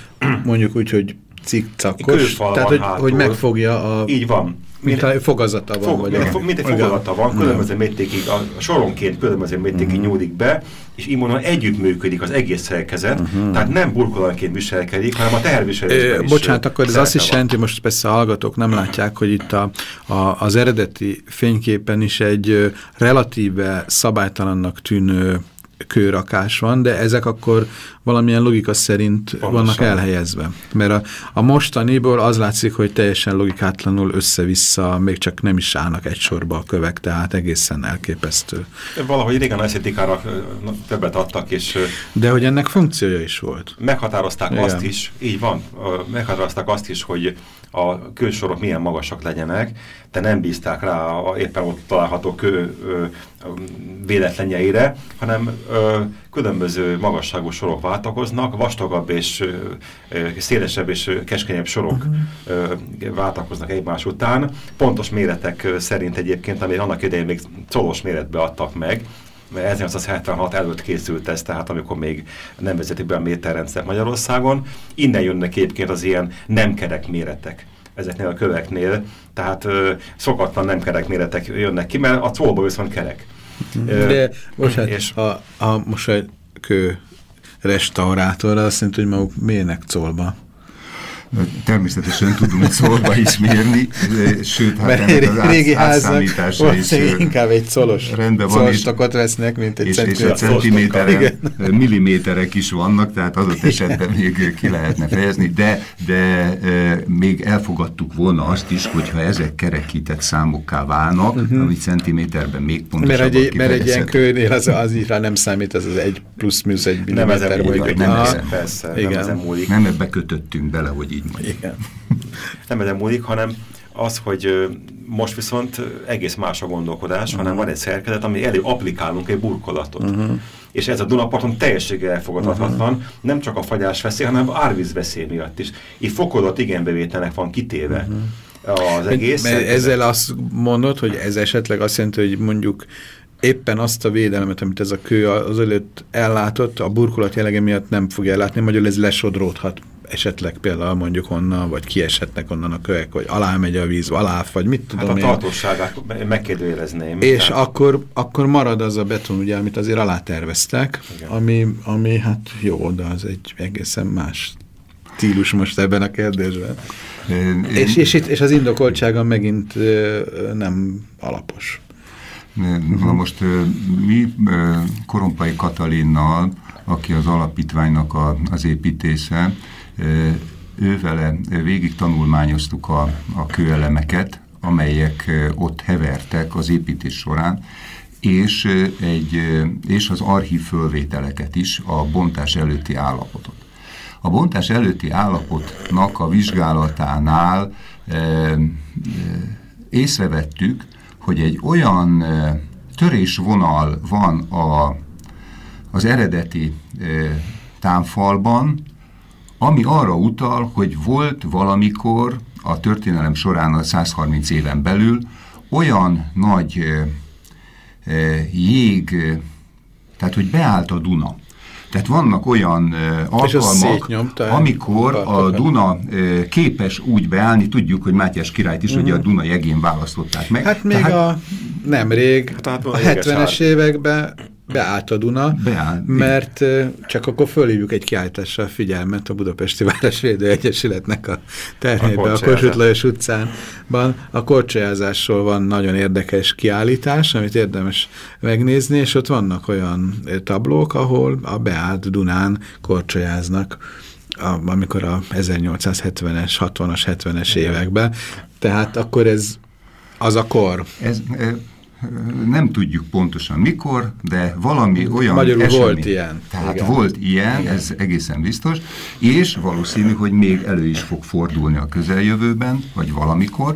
Speaker 1: mondjuk úgy, hogy cikcakos, tehát hogy, hogy megfogja a...
Speaker 2: Így van.
Speaker 1: Mint a fogazata van.
Speaker 2: Fog, vagy mint, mint egy fogazata van, különböző mértékig, a soronként különböző mértékig. -huh. nyúlik be, és így mondom, együtt működik az egész szerkezet, mhm. -huh. tehát nem burkolanként viselkedik, hanem a teherviselésben
Speaker 1: is. Bocsánat, akkor ez azt is jelenti, most persze a hallgatók nem látják, hogy itt a, a, az eredeti fényképen is egy relatíve szabálytalannak tűnő kőrakás van, de ezek akkor valamilyen logika szerint Pontosan. vannak elhelyezve. Mert a, a mostaniból az látszik, hogy teljesen logikátlanul össze-vissza, még csak nem is állnak egy sorba a kövek, tehát egészen elképesztő.
Speaker 2: Valahogy régen esztétikára többet adtak, és...
Speaker 1: De hogy ennek funkciója is volt.
Speaker 2: Meghatározták Igen. azt is, így van, meghatározták azt is, hogy a kősorok milyen magasak legyenek, de nem bízták rá a éppen ott található kő véletlenjeire, hanem ö, különböző magasságú sorok váltakoznak, vastagabb és ö, szélesebb és keskenyebb sorok uh -huh. ö, váltakoznak egymás után. Pontos méretek szerint egyébként, ami annak idején még colos méretbe adtak meg, mert 1876 előtt készült ez, tehát amikor még nem vezetik be a méterrendszer Magyarországon. Innen jönnek egyébként az ilyen nem kerek méretek ezeknél a köveknél, tehát ö, szokatlan nem kerek méretek jönnek ki, mert a cólba viszont kerek.
Speaker 1: De most hát, és a, a, most a kő restaurátorra azt mondta, hogy maguk mérnek cólba.
Speaker 4: Természetesen tudunk szólba is mérni, sőt, hát
Speaker 1: Mert ennek az régi háznak is inkább egy szolos rendben van, szolostokot vesznek, mint egy
Speaker 4: és, és a centiméterek, [LAUGHS] milliméterek is vannak, tehát adott esetben még ki lehetne fejezni, de, de e, még elfogadtuk volna azt is, hogyha ezek kerekített számokká válnak, uh mhm. -huh. ami centiméterben még pontosabban
Speaker 1: mert egy, mert egy ilyen kőnél az, az így nem számít, az az egy plusz-minusz egy milliméter.
Speaker 2: Nem, nem,
Speaker 1: igen. nem ezen
Speaker 2: múlik.
Speaker 4: Nem ebbe kötöttünk bele, hogy így mondjuk.
Speaker 1: Igen.
Speaker 2: Nem ezen múlik, hanem az, hogy most viszont egész más a gondolkodás, uh -huh. hanem van egy szerkezet, ami elő applikálunk egy burkolatot. Uh -huh. És ez a Dunaparton teljességgel elfogadhatatlan, uh -huh. nem csak a fagyás veszély, hanem árvíz veszély miatt is. Így fokozott igénybevételnek van kitéve. Uh -huh. Az egész.
Speaker 1: Mert ezzel azt mondod, hogy ez esetleg azt jelenti, hogy mondjuk éppen azt a védelmet, amit ez a kő az előtt ellátott, a burkolat jellege miatt nem fogja ellátni, magyarul ez lesodródhat esetleg például mondjuk onnan, vagy kieshetnek onnan a kövek, vagy alá megy a víz, alá, vagy mit tudom
Speaker 2: hát a tartóságát megkérdőjelezném.
Speaker 1: És tehát... akkor, akkor marad az a beton, ugye, amit azért alá terveztek, ami, ami hát jó, de az egy egészen más stílus most ebben a kérdésben. Én, és, és, és az indokoltsága megint nem alapos.
Speaker 4: Na most mi Korompai Katalinnal, aki az alapítványnak a, az építésze, ővele végig tanulmányoztuk a, a kőelemeket, amelyek ott hevertek az építés során, és, egy, és az archív fölvételeket is, a bontás előtti állapotot. A bontás előtti állapotnak a vizsgálatánál észrevettük, hogy egy olyan e, törésvonal van a, az eredeti támfalban, ami arra utal, hogy volt valamikor a történelem során a 130 éven belül olyan nagy jég, tehát hogy beállt a Duna. Tehát vannak olyan uh, alkalmak, amikor a Duna uh, képes úgy beállni, tudjuk, hogy Mátyás királyt is uh -huh. ugye a mhm. Duna jegén választották meg.
Speaker 1: Hát még Tehát, a nemrég, hát a 70-es években beállt a Duna, Beáll, mert csak akkor fölhívjuk egy kiállításra a figyelmet a Budapesti Városvédő Egyesületnek a termébe, a, a Kossuth Lajos utcánban. A korcsolyázásról van nagyon érdekes kiállítás, amit érdemes megnézni, és ott vannak olyan tablók, ahol a beállt Dunán korcsolyáznak, a, amikor a 1870-es, 60-as, 70-es években. Tehát akkor ez az a kor.
Speaker 4: Ez, nem tudjuk pontosan mikor, de valami olyan
Speaker 1: Magyarul
Speaker 4: esemény.
Speaker 1: volt ilyen.
Speaker 4: Tehát
Speaker 1: Igen.
Speaker 4: volt ilyen, ez egészen biztos, és valószínű, hogy még elő is fog fordulni a közeljövőben, vagy valamikor.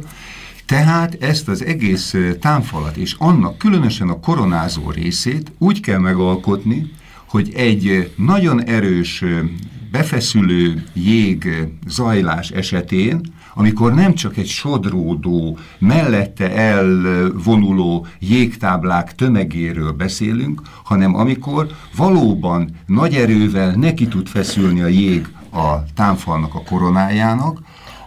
Speaker 4: Tehát ezt az egész támfalat és annak különösen a koronázó részét úgy kell megalkotni, hogy egy nagyon erős befeszülő jég zajlás esetén, amikor nem csak egy sodródó, mellette elvonuló jégtáblák tömegéről beszélünk, hanem amikor valóban nagy erővel neki tud feszülni a jég a támfalnak a koronájának,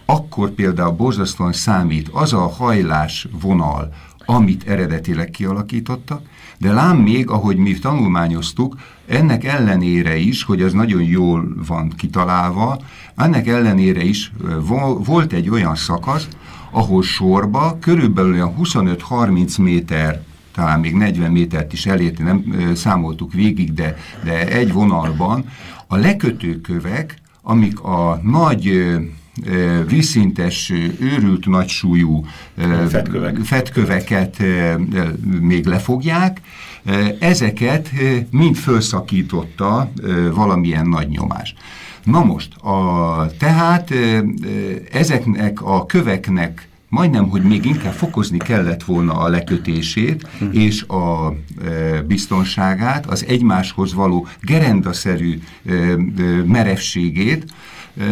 Speaker 4: akkor például borzasztóan számít az a hajlás vonal, amit eredetileg kialakítottak, de lám még, ahogy mi tanulmányoztuk, ennek ellenére is, hogy az nagyon jól van kitalálva, ennek ellenére is volt egy olyan szakasz, ahol sorba körülbelül olyan 25-30 méter talán még 40 métert is elérti, nem számoltuk végig, de, de egy vonalban a lekötőkövek, amik a nagy vízszintes, őrült nagysúlyú ö, ö, még lefogják, ezeket mind felszakította valamilyen nagy nyomás. Na most, a, tehát ezeknek a köveknek majdnem, hogy még inkább fokozni kellett volna a lekötését és a e, biztonságát, az egymáshoz való gerendaszerű e, e, merevségét, e,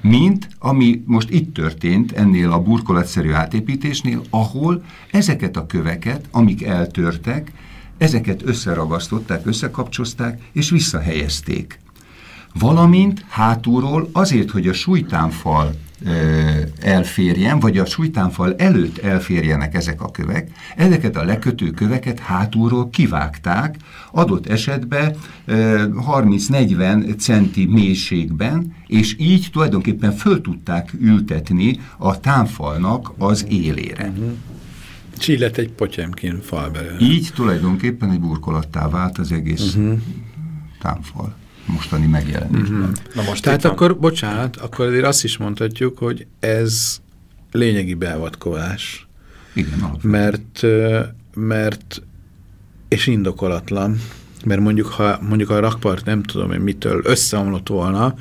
Speaker 4: mint ami most itt történt ennél a burkolatszerű átépítésnél, ahol ezeket a köveket, amik eltörtek, ezeket összeragasztották, összekapcsolták és visszahelyezték valamint hátulról azért, hogy a súlytámfal elférjen, vagy a súlytámfal előtt elférjenek ezek a kövek, ezeket a lekötő köveket hátulról kivágták, adott esetben ö, 30-40 centi mélységben, és így tulajdonképpen föl tudták ültetni a támfalnak az élére.
Speaker 1: És így lett egy potyemkin fal belőle.
Speaker 4: Így tulajdonképpen egy burkolattá vált az egész uh -huh. támfal mostani megjelenésben. Uh -huh.
Speaker 2: Na most
Speaker 1: Tehát
Speaker 2: itt van-
Speaker 1: akkor, bocsánat, akkor azért azt is mondhatjuk, hogy ez lényegi beavatkozás,
Speaker 4: Igen, alapvetően.
Speaker 1: mert, mert és indokolatlan, mert mondjuk, ha mondjuk a rakpart nem tudom én mitől összeomlott volna,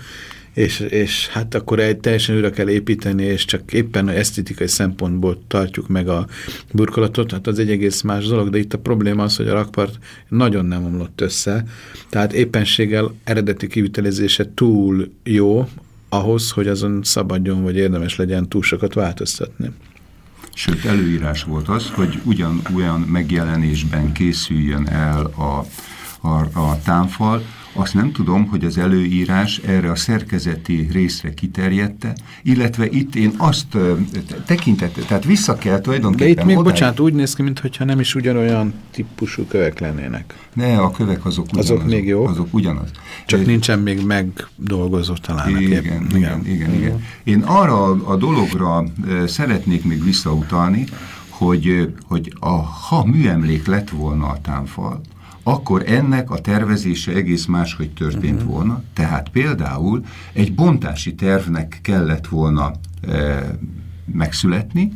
Speaker 1: és, és hát akkor egy teljesen újra kell építeni, és csak éppen a esztétikai szempontból tartjuk meg a burkolatot, hát az egy egész más dolog, de itt a probléma az, hogy a rakpart nagyon nem omlott össze, tehát éppenséggel eredeti kivitelezése túl jó, ahhoz, hogy azon szabadjon, vagy érdemes legyen túl sokat változtatni.
Speaker 4: Sőt, előírás volt az, hogy ugyan olyan megjelenésben készüljön el a, a, a támfal, azt nem tudom, hogy az előírás erre a szerkezeti részre kiterjedte, illetve itt én azt ö, te- tekintett, tehát vissza kell
Speaker 1: De
Speaker 4: tulajdonképpen
Speaker 1: itt még,
Speaker 4: odáig-
Speaker 1: bocsánat, úgy néz ki, mintha nem is ugyanolyan típusú kövek lennének.
Speaker 4: Ne, a kövek azok ugyanazok.
Speaker 1: Azok még jók?
Speaker 4: Azok ugyanaz.
Speaker 1: Csak
Speaker 4: Ö,
Speaker 1: nincsen még megdolgozó talán.
Speaker 4: Igen, igen, igen, igen, igen. Én arra a dologra szeretnék még visszautalni, hogy, hogy a, ha műemlék lett volna a támfal, akkor ennek a tervezése egész máshogy történt uh-huh. volna. Tehát például egy bontási tervnek kellett volna ö, megszületni,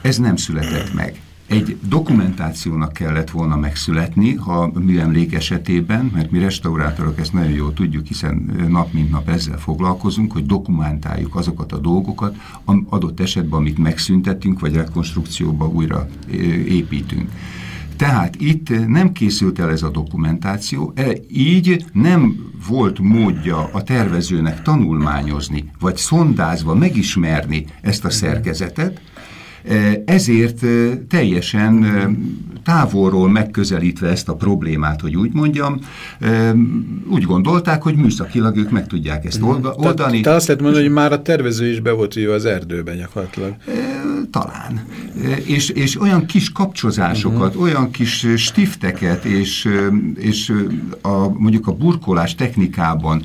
Speaker 4: ez nem született meg. Egy dokumentációnak kellett volna megszületni, ha műemlék esetében, mert mi restaurátorok ezt nagyon jól tudjuk, hiszen nap mint nap ezzel foglalkozunk, hogy dokumentáljuk azokat a dolgokat, adott esetben, amit megszüntetünk, vagy rekonstrukcióba újra ö, építünk. Tehát itt nem készült el ez a dokumentáció, e, így nem volt módja a tervezőnek tanulmányozni, vagy szondázva megismerni ezt a szerkezetet, ezért e, teljesen e, távolról megközelítve ezt a problémát, hogy úgy mondjam, úgy gondolták, hogy műszakilag ők meg tudják ezt olda, oldani.
Speaker 1: Tehát azt lehet mondani, hogy már a tervező is be volt jöve az erdőbe gyakorlatilag.
Speaker 4: Talán. És, és olyan kis kapcsozásokat, uh-huh. olyan kis stifteket, és, és a, mondjuk a burkolás technikában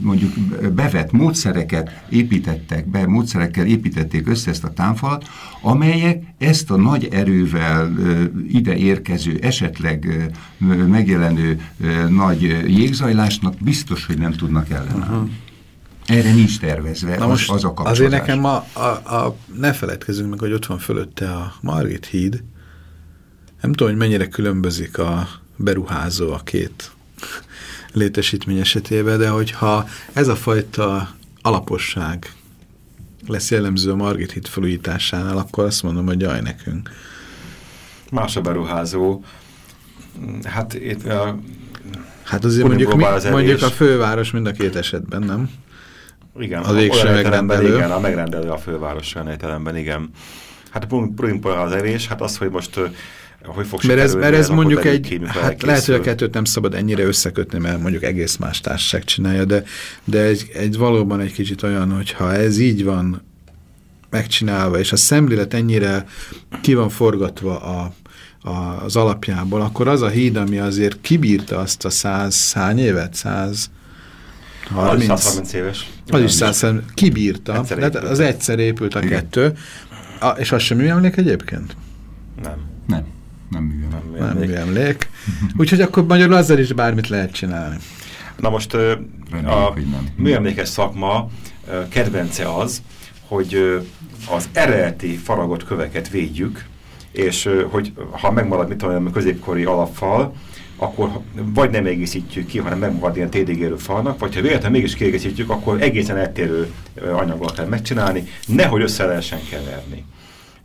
Speaker 4: mondjuk bevett módszereket építettek be, módszerekkel építették össze ezt a támfalat, amelyek ezt a nagy erővel ide érkező, esetleg megjelenő nagy jégzajlásnak biztos, hogy nem tudnak ellenállni. Uh-huh. Erre nincs tervezve
Speaker 1: Na most
Speaker 4: az a kapcsolódás.
Speaker 1: azért nekem a, a, a, ne feledkezzünk meg, hogy ott van fölötte a Margit híd, Nem tudom, hogy mennyire különbözik a beruházó a két létesítmény esetében, de hogyha ez a fajta alaposság lesz jellemző a Margit hit felújításánál, akkor azt mondom, hogy jaj nekünk.
Speaker 2: Más a beruházó. Hát itt a
Speaker 1: Hát azért mondjuk, mi, mondjuk a főváros mind a két esetben, nem?
Speaker 2: Igen, az végső megrendelő. Igen, a megrendelő a főváros olyan igen. Hát a az evés, hát az, hogy most hogy fog
Speaker 1: mert ez, mert ez mondjuk egy, hát lehet, hogy a kettőt nem szabad ennyire összekötni, mert mondjuk egész más társaság csinálja, de, de egy, egy valóban egy kicsit olyan, hogyha ez így van megcsinálva, és a szemlélet ennyire ki van forgatva a, a, az alapjából, akkor az a híd, ami azért kibírta azt a száz, hány évet? Száz
Speaker 2: 30, 130 éves.
Speaker 1: Az is 100, kibírta. Egyszer épült. az egyszer épült a Igen. kettő. A, és az sem műemlék egyébként?
Speaker 2: Nem.
Speaker 4: Nem. Nem
Speaker 1: műemlék. Nem műemlék. [LAUGHS] Úgyhogy akkor magyarul azzal is bármit lehet csinálni.
Speaker 2: Na most Reméljük, a műemlékes szakma kedvence az, hogy az eredeti faragott köveket védjük, és hogy ha megmarad, mit tudom, a középkori alapfal, akkor vagy nem egészítjük ki, hanem megmarad ilyen tédigérő falnak, vagy ha véletlenül mégis kiegészítjük, akkor egészen eltérő anyaggal kell megcsinálni, nehogy össze lehessen keverni.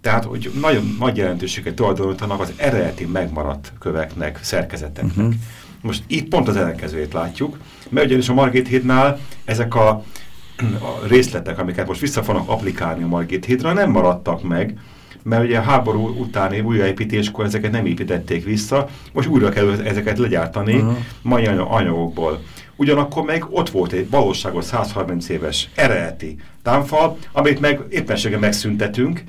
Speaker 2: Tehát, hogy nagyon nagy jelentőséget tulajdonítanak az eredeti megmaradt köveknek, szerkezeteknek. Uh -huh. Most itt pont az ellenkezőjét látjuk, mert ugyanis a Margit hídnál ezek a, a részletek, amiket most vissza fognak applikálni a Margit hídra, nem maradtak meg, mert ugye a háború utáni újraépítéskor ezeket nem építették vissza, most újra kell ezeket legyártani uh -huh. mai anyagokból. Ugyanakkor meg ott volt egy valóságos 130 éves eredeti támfal, amit meg éppenséggel megszüntetünk,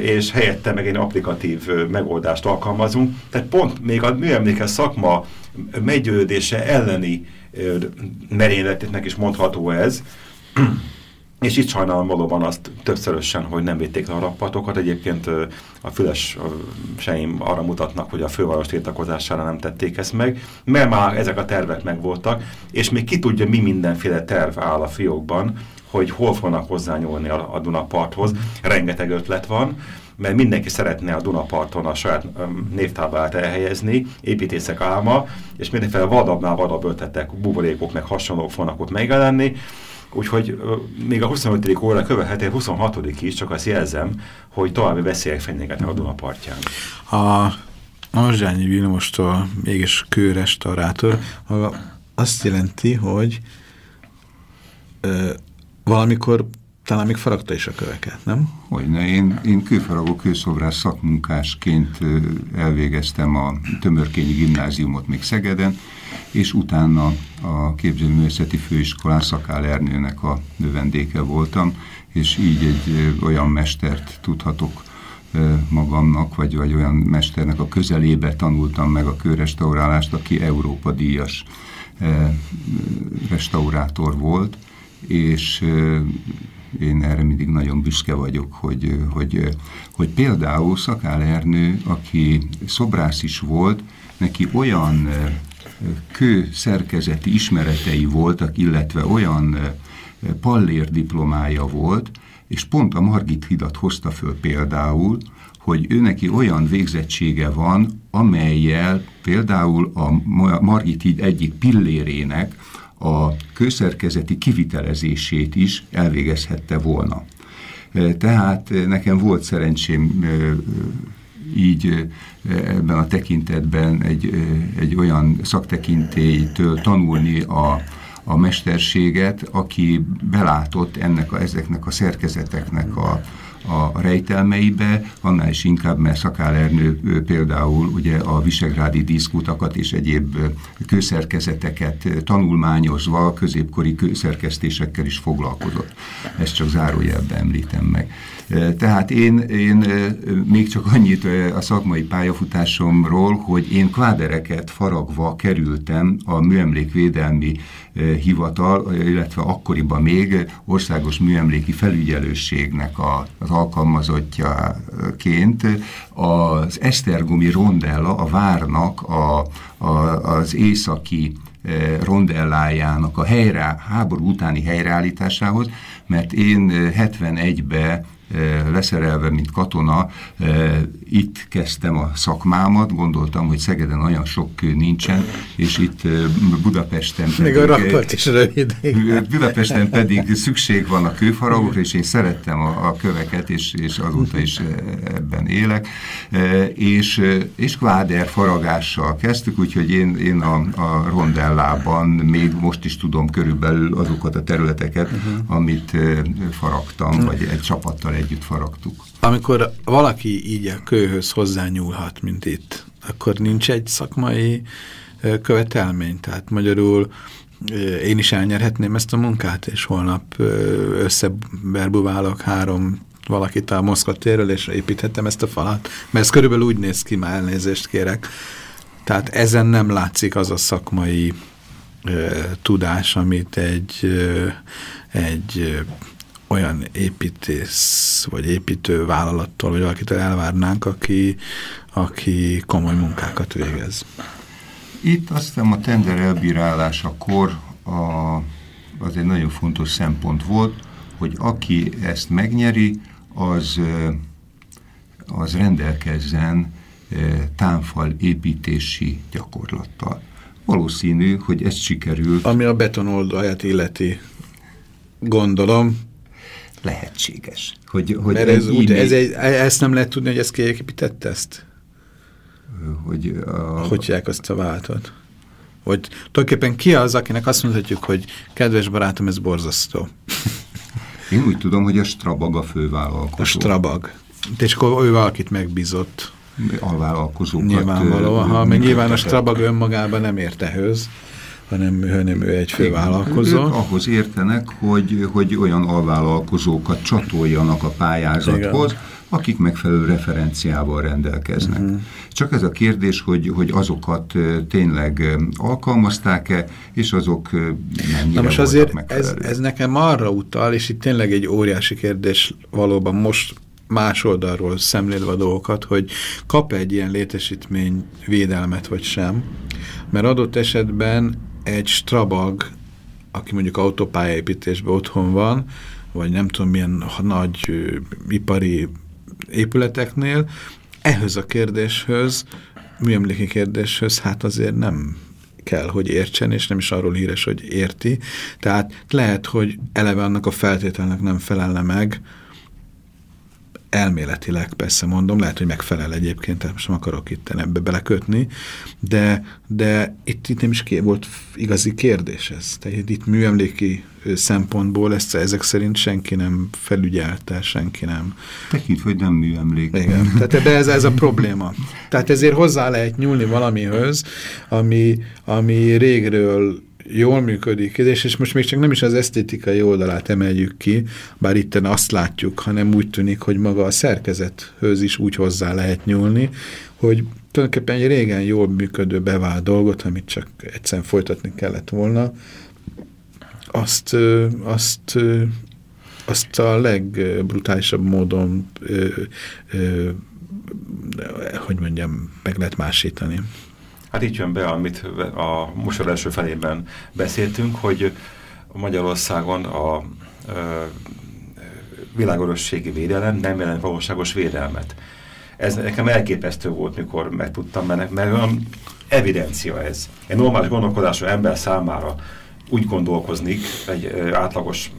Speaker 2: és helyette meg egy applikatív megoldást alkalmazunk. Tehát pont még a műemlékes szakma meggyőződése elleni merényletének is mondható ez, és itt sajnálom valóban azt többszörösen, hogy nem vitték le a rappatokat. Egyébként a füles seim arra mutatnak, hogy a főváros tiltakozására nem tették ezt meg, mert már ezek a tervek megvoltak, és még ki tudja, mi mindenféle terv áll a fiókban, hogy hol fognak hozzányúlni a, a Dunaparthoz. Rengeteg ötlet van, mert mindenki szeretne a Dunaparton a saját névtáblát elhelyezni, építészek álma, és mindenféle vadabbnál vadabb ötletek, buborékok, meg hasonlók fognak ott megjelenni, Úgyhogy még a 25. óra követhető 26. is, csak azt jelzem, hogy további veszélyek fenyegetnek a Dunapartján.
Speaker 1: A Arzsányi Vilmostól mégis kőrestaurátor azt jelenti, hogy valamikor talán még faragta is a köveket, nem?
Speaker 4: Hogyne, én, én kőfaragó kőszobrász szakmunkásként elvégeztem a Tömörkényi gimnáziumot még Szegeden, és utána a képzőművészeti főiskolán Szakál Ernőnek a növendéke voltam, és így egy olyan mestert tudhatok magamnak, vagy, vagy olyan mesternek a közelébe tanultam meg a kőrestaurálást, aki Európa díjas restaurátor volt, és én erre mindig nagyon büszke vagyok, hogy, hogy, hogy például Szakál Ernő, aki szobrász is volt, neki olyan kő szerkezeti ismeretei voltak, illetve olyan pallér diplomája volt, és pont a Margit hidat hozta föl például, hogy ő neki olyan végzettsége van, amelyel például a Margit híd egyik pillérének a kőszerkezeti kivitelezését is elvégezhette volna. Tehát nekem volt szerencsém így ebben a tekintetben egy, egy olyan szaktekintélytől tanulni a, a mesterséget, aki belátott ennek a, ezeknek a szerkezeteknek a, a rejtelmeibe, annál is inkább, mert Szakál Ernő például ugye a visegrádi díszkutakat és egyéb kőszerkezeteket tanulmányozva középkori kőszerkesztésekkel is foglalkozott. Ezt csak zárójelben említem meg. Tehát én, én még csak annyit a szakmai pályafutásomról, hogy én kvádereket faragva kerültem a műemlékvédelmi hivatal, illetve akkoriban még országos műemléki felügyelőségnek az alkalmazottjaként az Esztergomi rondella a várnak a, a, az északi rondellájának a helyre, háború utáni helyreállításához, mert én 71-ben leszerelve, mint katona, itt kezdtem a szakmámat, gondoltam, hogy Szegeden olyan sok kő nincsen, és itt Budapesten
Speaker 1: pedig, Még a rakott is rövid.
Speaker 4: Budapesten pedig szükség van a kőfaragokra, és én szerettem a, a köveket, és, és azóta is ebben élek, és, és kváder faragással kezdtük, úgyhogy én, én a, a rondellában még most is tudom körülbelül azokat a területeket, uh -huh. amit faragtam, vagy egy csapattal együtt faragtuk.
Speaker 1: Amikor valaki így a kőhöz hozzányúlhat, mint itt, akkor nincs egy szakmai követelmény. Tehát magyarul én is elnyerhetném ezt a munkát, és holnap összeberbuválok három valakit a Moszkva térről, és építhettem ezt a falat. Mert ez körülbelül úgy néz ki, már elnézést kérek. Tehát ezen nem látszik az a szakmai ö, tudás, amit egy, ö, egy olyan építész vagy építő vállalattól, vagy valakitől elvárnánk, aki, aki komoly munkákat végez.
Speaker 4: Itt azt hiszem a tender elbírálásakor a, az egy nagyon fontos szempont volt, hogy aki ezt megnyeri, az, az rendelkezzen támfal építési gyakorlattal. Valószínű, hogy ez sikerült.
Speaker 1: Ami a betonoldaját illeti, gondolom,
Speaker 4: lehetséges. Hogy, hogy
Speaker 1: Mert ez, úgy, ez egy, ezt nem lehet tudni, hogy ezt kiépítette ezt?
Speaker 4: Hogy, a...
Speaker 1: hogy hívják azt a váltot? Hogy tulajdonképpen ki az, akinek azt mondhatjuk, hogy kedves barátom, ez borzasztó. [LAUGHS]
Speaker 4: Én úgy tudom, hogy a Strabag a fővállalkozó.
Speaker 1: A Strabag. És akkor ő valakit megbízott.
Speaker 4: Alvállalkozókat.
Speaker 1: Nyilvánvalóan, ha meg nyilván a Strabag önmagában nem értehőz hanem, hanem ő egy fővállalkozó. Ők
Speaker 4: ahhoz értenek, hogy, hogy olyan alvállalkozókat csatoljanak a pályázathoz, Igen. akik megfelelő referenciával rendelkeznek. Uh mhm. -huh. Csak ez a kérdés, hogy, hogy azokat tényleg alkalmazták-e, és azok nem Na most azért
Speaker 1: ez, ez nekem arra utal, és itt tényleg egy óriási kérdés valóban most más oldalról szemlélve a dolgokat, hogy kap -e egy ilyen létesítmény védelmet vagy sem, mert adott esetben egy strabag, aki mondjuk autópályaépítésben otthon van, vagy nem tudom milyen nagy ö, ipari épületeknél, ehhez a kérdéshöz, műemléki kérdéshöz, hát azért nem kell, hogy értsen, és nem is arról híres, hogy érti. Tehát lehet, hogy eleve annak a feltételnek nem felelne meg, elméletileg persze mondom, lehet, hogy megfelel egyébként, tehát most nem akarok itt ebbe belekötni, de, de itt, itt nem is ké, volt igazi kérdés ez. Tehát itt műemléki szempontból ezt ezek szerint senki nem felügyelte, senki nem.
Speaker 4: Tekint, hogy nem műemlék.
Speaker 1: Igen, tehát de ez, ez a probléma. Tehát ezért hozzá lehet nyúlni valamihöz, ami, ami régről jól működik, és, és most még csak nem is az esztétikai oldalát emeljük ki, bár itt azt látjuk, hanem úgy tűnik, hogy maga a szerkezethöz is úgy hozzá lehet nyúlni, hogy tulajdonképpen egy régen jól működő bevált dolgot, amit csak egyszerűen folytatni kellett volna, azt, azt, azt a legbrutálisabb módon hogy mondjam, meg lehet másítani.
Speaker 2: Hát itt jön be, amit a mosor első felében beszéltünk, hogy Magyarországon a, világorosségi védelem nem jelent valóságos védelmet. Ez nekem elképesztő volt, mikor megtudtam, mert, mert olyan evidencia ez. Egy normális gondolkodású ember számára úgy gondolkoznik, egy átlagos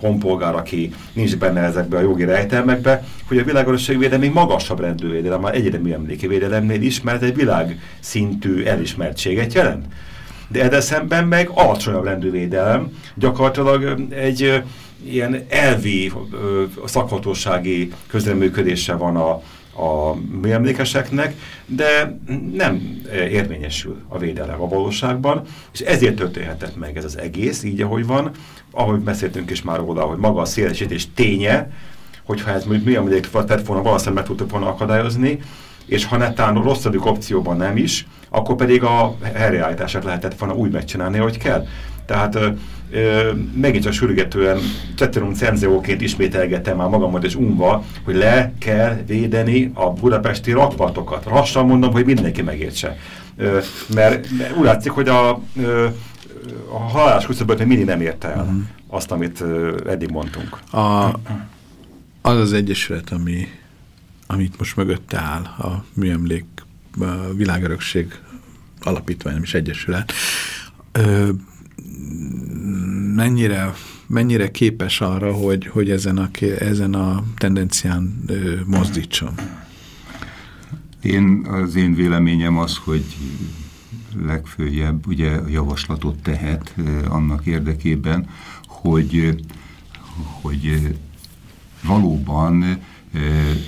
Speaker 2: honpolgár, aki nincs benne ezekbe a jogi rejtelmekbe, hogy a világörösségvédelem még magasabb rendőrvédelem, már egyedemi emlékevédelemnél is, mert egy világszintű elismertséget jelent. De ezzel szemben meg alacsonyabb rendőrvédelem, gyakorlatilag egy ilyen elvi szakhatósági közreműködése van a, a műemlékeseknek, de nem érvényesül a védelem a valóságban, és ezért történhetett meg ez az egész, így ahogy van, ahogy beszéltünk is már róla, hogy maga a szélesítés ténye, hogyha ez műemlék tett volna, valószínűleg meg tudtuk volna akadályozni, és ha netán rosszabbik opcióban nem is, akkor pedig a helyreállítását lehetett volna úgy megcsinálni, hogy kell. Tehát megint csak sürgetően Cetterum cenzeóként ismételgetem már magamat és unva, hogy le kell védeni a budapesti rakpartokat. Lassan mondom, hogy mindenki megértse. Mert, úgy látszik, hogy a, a halálás küszöböt még mindig nem érte el uh mhm. -huh. azt, amit ö, eddig mondtunk.
Speaker 1: A, az az egyesület, ami, amit most mögötte áll, a műemlék a világörökség alapítvány, nem is egyesület, ö, mennyire, mennyire képes arra, hogy, hogy ezen, a, ezen a tendencián mozdítson?
Speaker 4: Én, az én véleményem az, hogy legfőjebb ugye javaslatot tehet annak érdekében, hogy, hogy valóban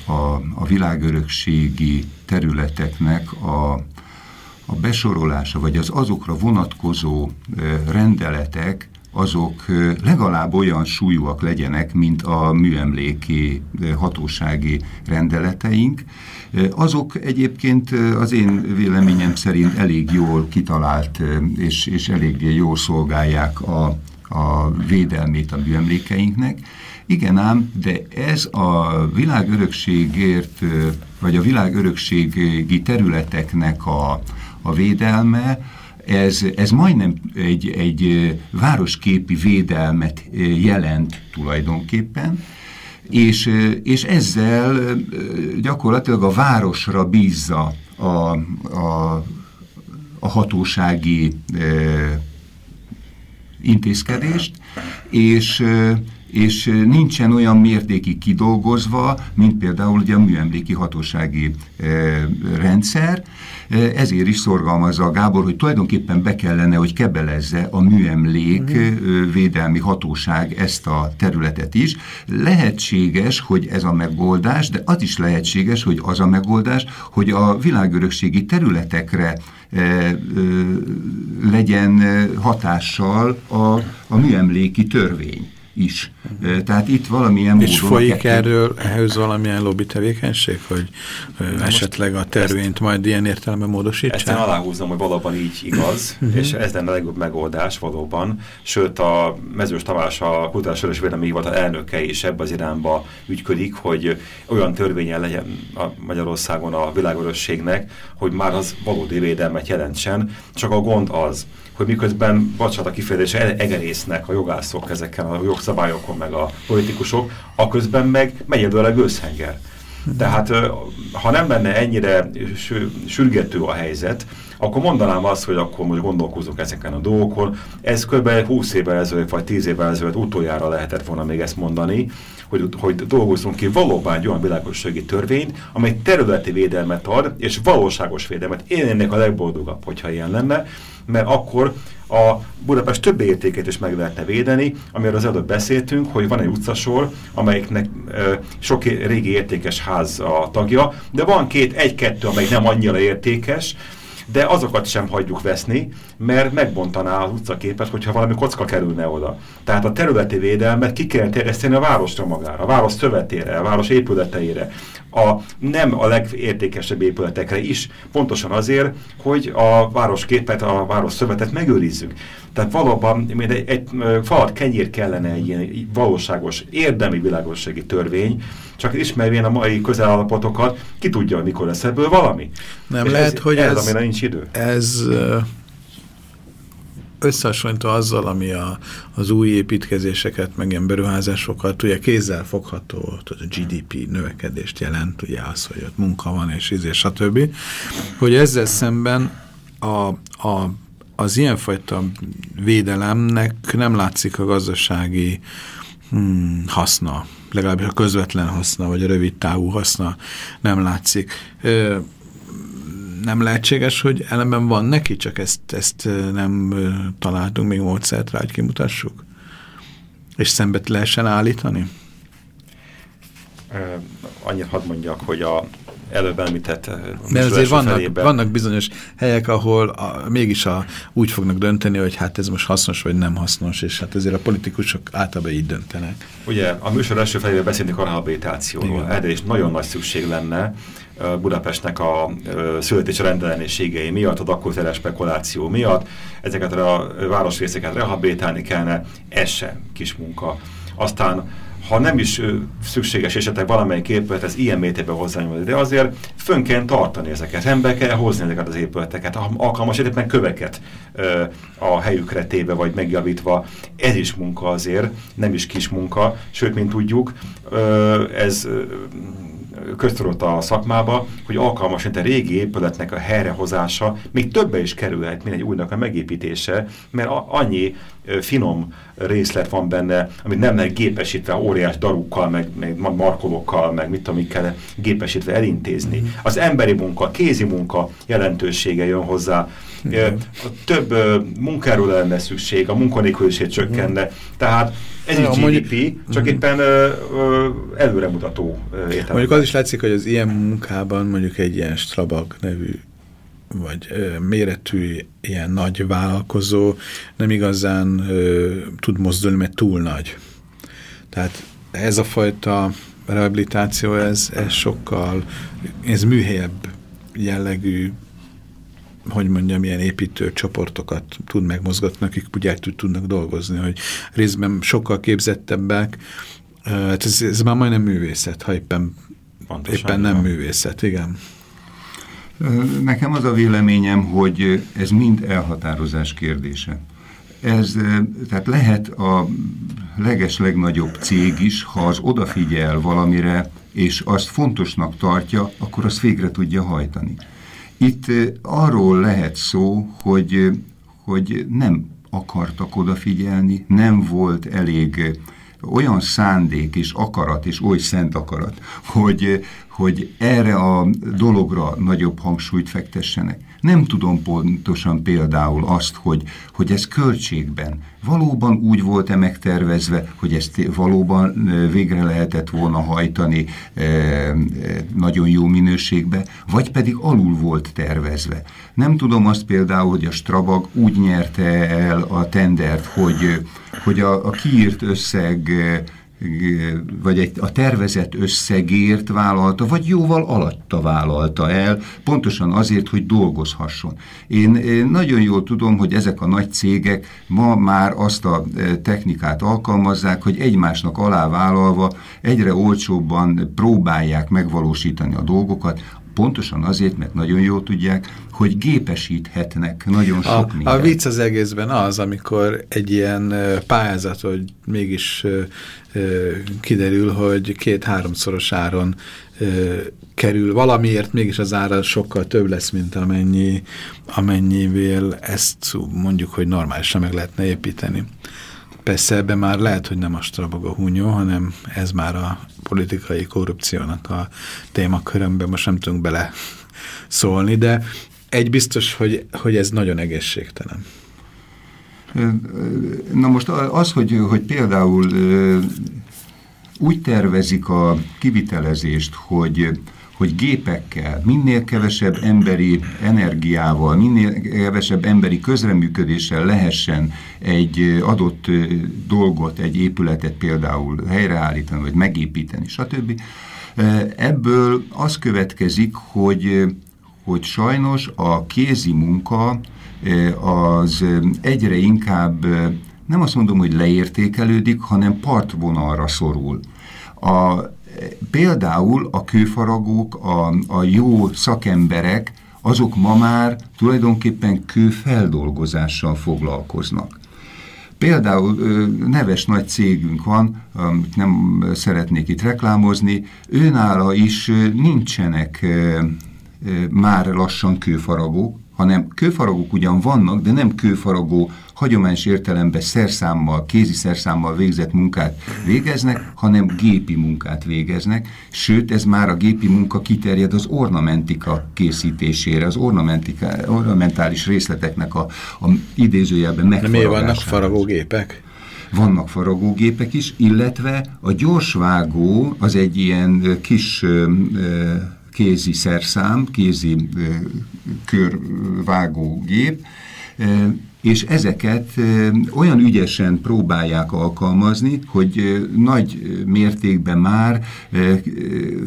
Speaker 4: a, a világörökségi területeknek a, a besorolása, vagy az azokra vonatkozó rendeletek, azok legalább olyan súlyúak legyenek, mint a műemléki hatósági rendeleteink. Azok egyébként az én véleményem szerint elég jól kitalált és, és elég jól szolgálják a, a védelmét a műemlékeinknek. Igen ám, de ez a világörökségért, vagy a világörökségi területeknek a, a védelme, ez, ez majdnem egy, egy városképi védelmet jelent tulajdonképpen, és, és ezzel gyakorlatilag a városra bízza a, a, a hatósági e, intézkedést, és és nincsen olyan mértékig kidolgozva, mint például ugye a műemléki hatósági e, rendszer. Ezért is szorgalmazza a Gábor, hogy tulajdonképpen be kellene, hogy kebelezze a műemlék mm. védelmi hatóság ezt a területet is. Lehetséges, hogy ez a megoldás, de az is lehetséges, hogy az a megoldás, hogy a világörökségi területekre e, e, legyen hatással a, a műemléki törvény is. Tehát itt valamilyen
Speaker 1: És folyik erről ehhez valamilyen lobby tevékenység, hogy Na esetleg a tervényt majd ilyen értelemben módosítsák?
Speaker 2: Ezt én aláhúzom, hogy valóban így igaz, -huh. és ez lenne a legjobb megoldás valóban. Sőt, a Mezős Tamás, a Kultúrás Örös Védelmi Hivatal elnöke is ebbe az irányba ügyködik, hogy olyan törvényen legyen a Magyarországon a világörösségnek, hogy már az valódi védelmet jelentsen. Csak a gond az, hogy miközben, bocsánat a kifejezésre, egerésznek a jogászok ezeken a jogszabályokon, meg a politikusok, a közben meg megy előle gőzhenger. Tehát ha nem lenne ennyire sürgető a helyzet, akkor mondanám azt, hogy akkor most gondolkozunk ezeken a dolgokon. Ez kb. 20 évvel ezelőtt, vagy 10 évvel ezelőtt utoljára lehetett volna még ezt mondani, hogy, hogy dolgozzunk ki valóban egy olyan világossági törvényt, amely területi védelmet ad, és valóságos védelmet. Én ennek a legboldogabb, hogyha ilyen lenne, mert akkor a Budapest több értéket is meg lehetne védeni, amiről az előbb beszéltünk, hogy van egy utcasor, amelyiknek e, sok régi értékes ház a tagja, de van két, egy-kettő, amelyik nem annyira értékes, de azokat sem hagyjuk veszni, mert megbontaná az utcaképet, hogyha valami kocka kerülne oda. Tehát a területi védelmet ki kell terjeszteni a városra magára, a város szövetére, a város épületeire, a nem a legértékesebb épületekre is, pontosan azért, hogy a városképet, a város szövetet megőrizzük. Tehát valóban mint egy, egy falat kenyér kellene egy ilyen valóságos, érdemi világossági törvény, csak ismervén a mai közelállapotokat, ki tudja, mikor lesz ebből valami.
Speaker 1: Nem És lehet, ez, hogy ez,
Speaker 2: ez, nincs idő.
Speaker 1: Ez összehasonlítva azzal, ami a, az új építkezéseket, meg ilyen beruházásokat, ugye kézzel fogható, a GDP növekedést jelent, ugye az, hogy ott munka van, és íz, és stb. Hogy ezzel szemben a, a, az ilyenfajta védelemnek nem látszik a gazdasági hmm, haszna, legalábbis a közvetlen haszna, vagy a rövid távú haszna nem látszik. Ö, nem lehetséges, hogy ellenben van neki, csak ezt, ezt nem találtunk még módszert rá, hogy kimutassuk? És szembet lehessen állítani?
Speaker 2: Annyit hadd mondjak, hogy a előbb említett
Speaker 1: Mert azért vannak, felében... vannak bizonyos helyek, ahol a, mégis a, úgy fognak dönteni, hogy hát ez most hasznos vagy nem hasznos, és hát ezért a politikusok általában így döntenek.
Speaker 2: Ugye a műsor első felében beszélünk a rehabilitációról, erre is nagyon nagy szükség lenne, Budapestnek a születés rendellenességei miatt, a dakkoteres spekuláció miatt, ezeket a városrészeket rehabilitálni kellene, ez sem kis munka. Aztán ha nem is szükséges esetleg valamelyik épület, ez ilyen mértékben hozzányúl, de azért fönn kell tartani ezeket, rendbe kell hozni ezeket az épületeket, alkalmas esetben köveket ö, a helyükre téve vagy megjavítva. Ez is munka azért, nem is kis munka, sőt, mint tudjuk, ö, ez ö, köztudott a szakmába, hogy alkalmas, mint a régi épületnek a helyrehozása még többe is kerülhet, mint egy újnak a megépítése, mert annyi finom részlet van benne, amit nem lehet gépesítve óriás darukkal, meg, meg markolókkal, meg mit tudom, kell gépesítve elintézni. Mm. Az emberi munka, kézi munka jelentősége jön hozzá. Mm. Több munkáról lenne szükség, a munkanélküliség csökkenne. Mm. Tehát ez ja, is GDP, mondjuk, csak mm. éppen ö, ö, előremutató
Speaker 1: értelme. Mondjuk az is látszik, hogy az ilyen munkában mondjuk egy ilyen Strabag nevű vagy ö, méretű ilyen nagy vállalkozó nem igazán ö, tud mozdulni, mert túl nagy. Tehát ez a fajta rehabilitáció, ez, ez sokkal, ez műhelyebb jellegű hogy mondjam, ilyen építő csoportokat tud megmozgatni, akik ugye tudnak dolgozni, hogy részben sokkal képzettebbek, hát ez, ez már majdnem művészet, ha éppen, éppen nem művészet, igen.
Speaker 4: Nekem az a véleményem, hogy ez mind elhatározás kérdése. Ez, tehát lehet a leges legnagyobb cég is, ha az odafigyel valamire, és azt fontosnak tartja, akkor azt végre tudja hajtani. Itt arról lehet szó, hogy, hogy nem akartak odafigyelni, nem volt elég olyan szándék és akarat és oly szent akarat, hogy, hogy erre a dologra nagyobb hangsúlyt fektessenek. Nem tudom pontosan például azt, hogy, hogy ez költségben valóban úgy volt-e megtervezve, hogy ezt valóban végre lehetett volna hajtani nagyon jó minőségbe, vagy pedig alul volt tervezve. Nem tudom azt például, hogy a Strabag úgy nyerte el a tendert, hogy, hogy a, a kiírt összeg vagy egy, a tervezett összegért vállalta, vagy jóval alatta vállalta el, pontosan azért, hogy dolgozhasson. Én, én nagyon jól tudom, hogy ezek a nagy cégek ma már azt a e, technikát alkalmazzák, hogy egymásnak alávállalva egyre olcsóbban próbálják megvalósítani a dolgokat, Pontosan azért, mert nagyon jól tudják, hogy gépesíthetnek nagyon sok
Speaker 1: a, A vicc az egészben az, amikor egy ilyen pályázat, hogy mégis kiderül, hogy két-háromszoros áron kerül valamiért, mégis az ára sokkal több lesz, mint amennyi, amennyivel ezt mondjuk, hogy normálisan meg lehetne építeni. Persze ebben már lehet, hogy nem a strabog a hunyó, hanem ez már a politikai korrupciónak a témakörömben, most nem tudunk bele szólni, de egy biztos, hogy, hogy ez nagyon egészségtelen.
Speaker 4: Na most az, hogy, hogy például úgy tervezik a kivitelezést, hogy hogy gépekkel, minél kevesebb emberi energiával, minél kevesebb emberi közreműködéssel lehessen egy adott dolgot, egy épületet például helyreállítani, vagy megépíteni, stb. Ebből az következik, hogy, hogy sajnos a kézi munka az egyre inkább nem azt mondom, hogy leértékelődik, hanem partvonalra szorul. A, például a kőfaragók, a, a jó szakemberek, azok ma már tulajdonképpen kőfeldolgozással foglalkoznak. Például neves nagy cégünk van, amit nem szeretnék itt reklámozni, őnála is nincsenek már lassan kőfaragók, hanem kőfaragók ugyan vannak, de nem kőfaragó hagyományos értelemben szerszámmal, kézi szerszámmal végzett munkát végeznek, hanem gépi munkát végeznek, sőt ez már a gépi munka kiterjed az ornamentika készítésére, az ornamentális részleteknek a, a idézőjelben megfaragására.
Speaker 1: Miért vannak faragógépek?
Speaker 4: Vannak faragógépek is, illetve a gyorsvágó az egy ilyen kis kézi szerszám, kézi körvágógép, és ezeket olyan ügyesen próbálják alkalmazni, hogy nagy mértékben már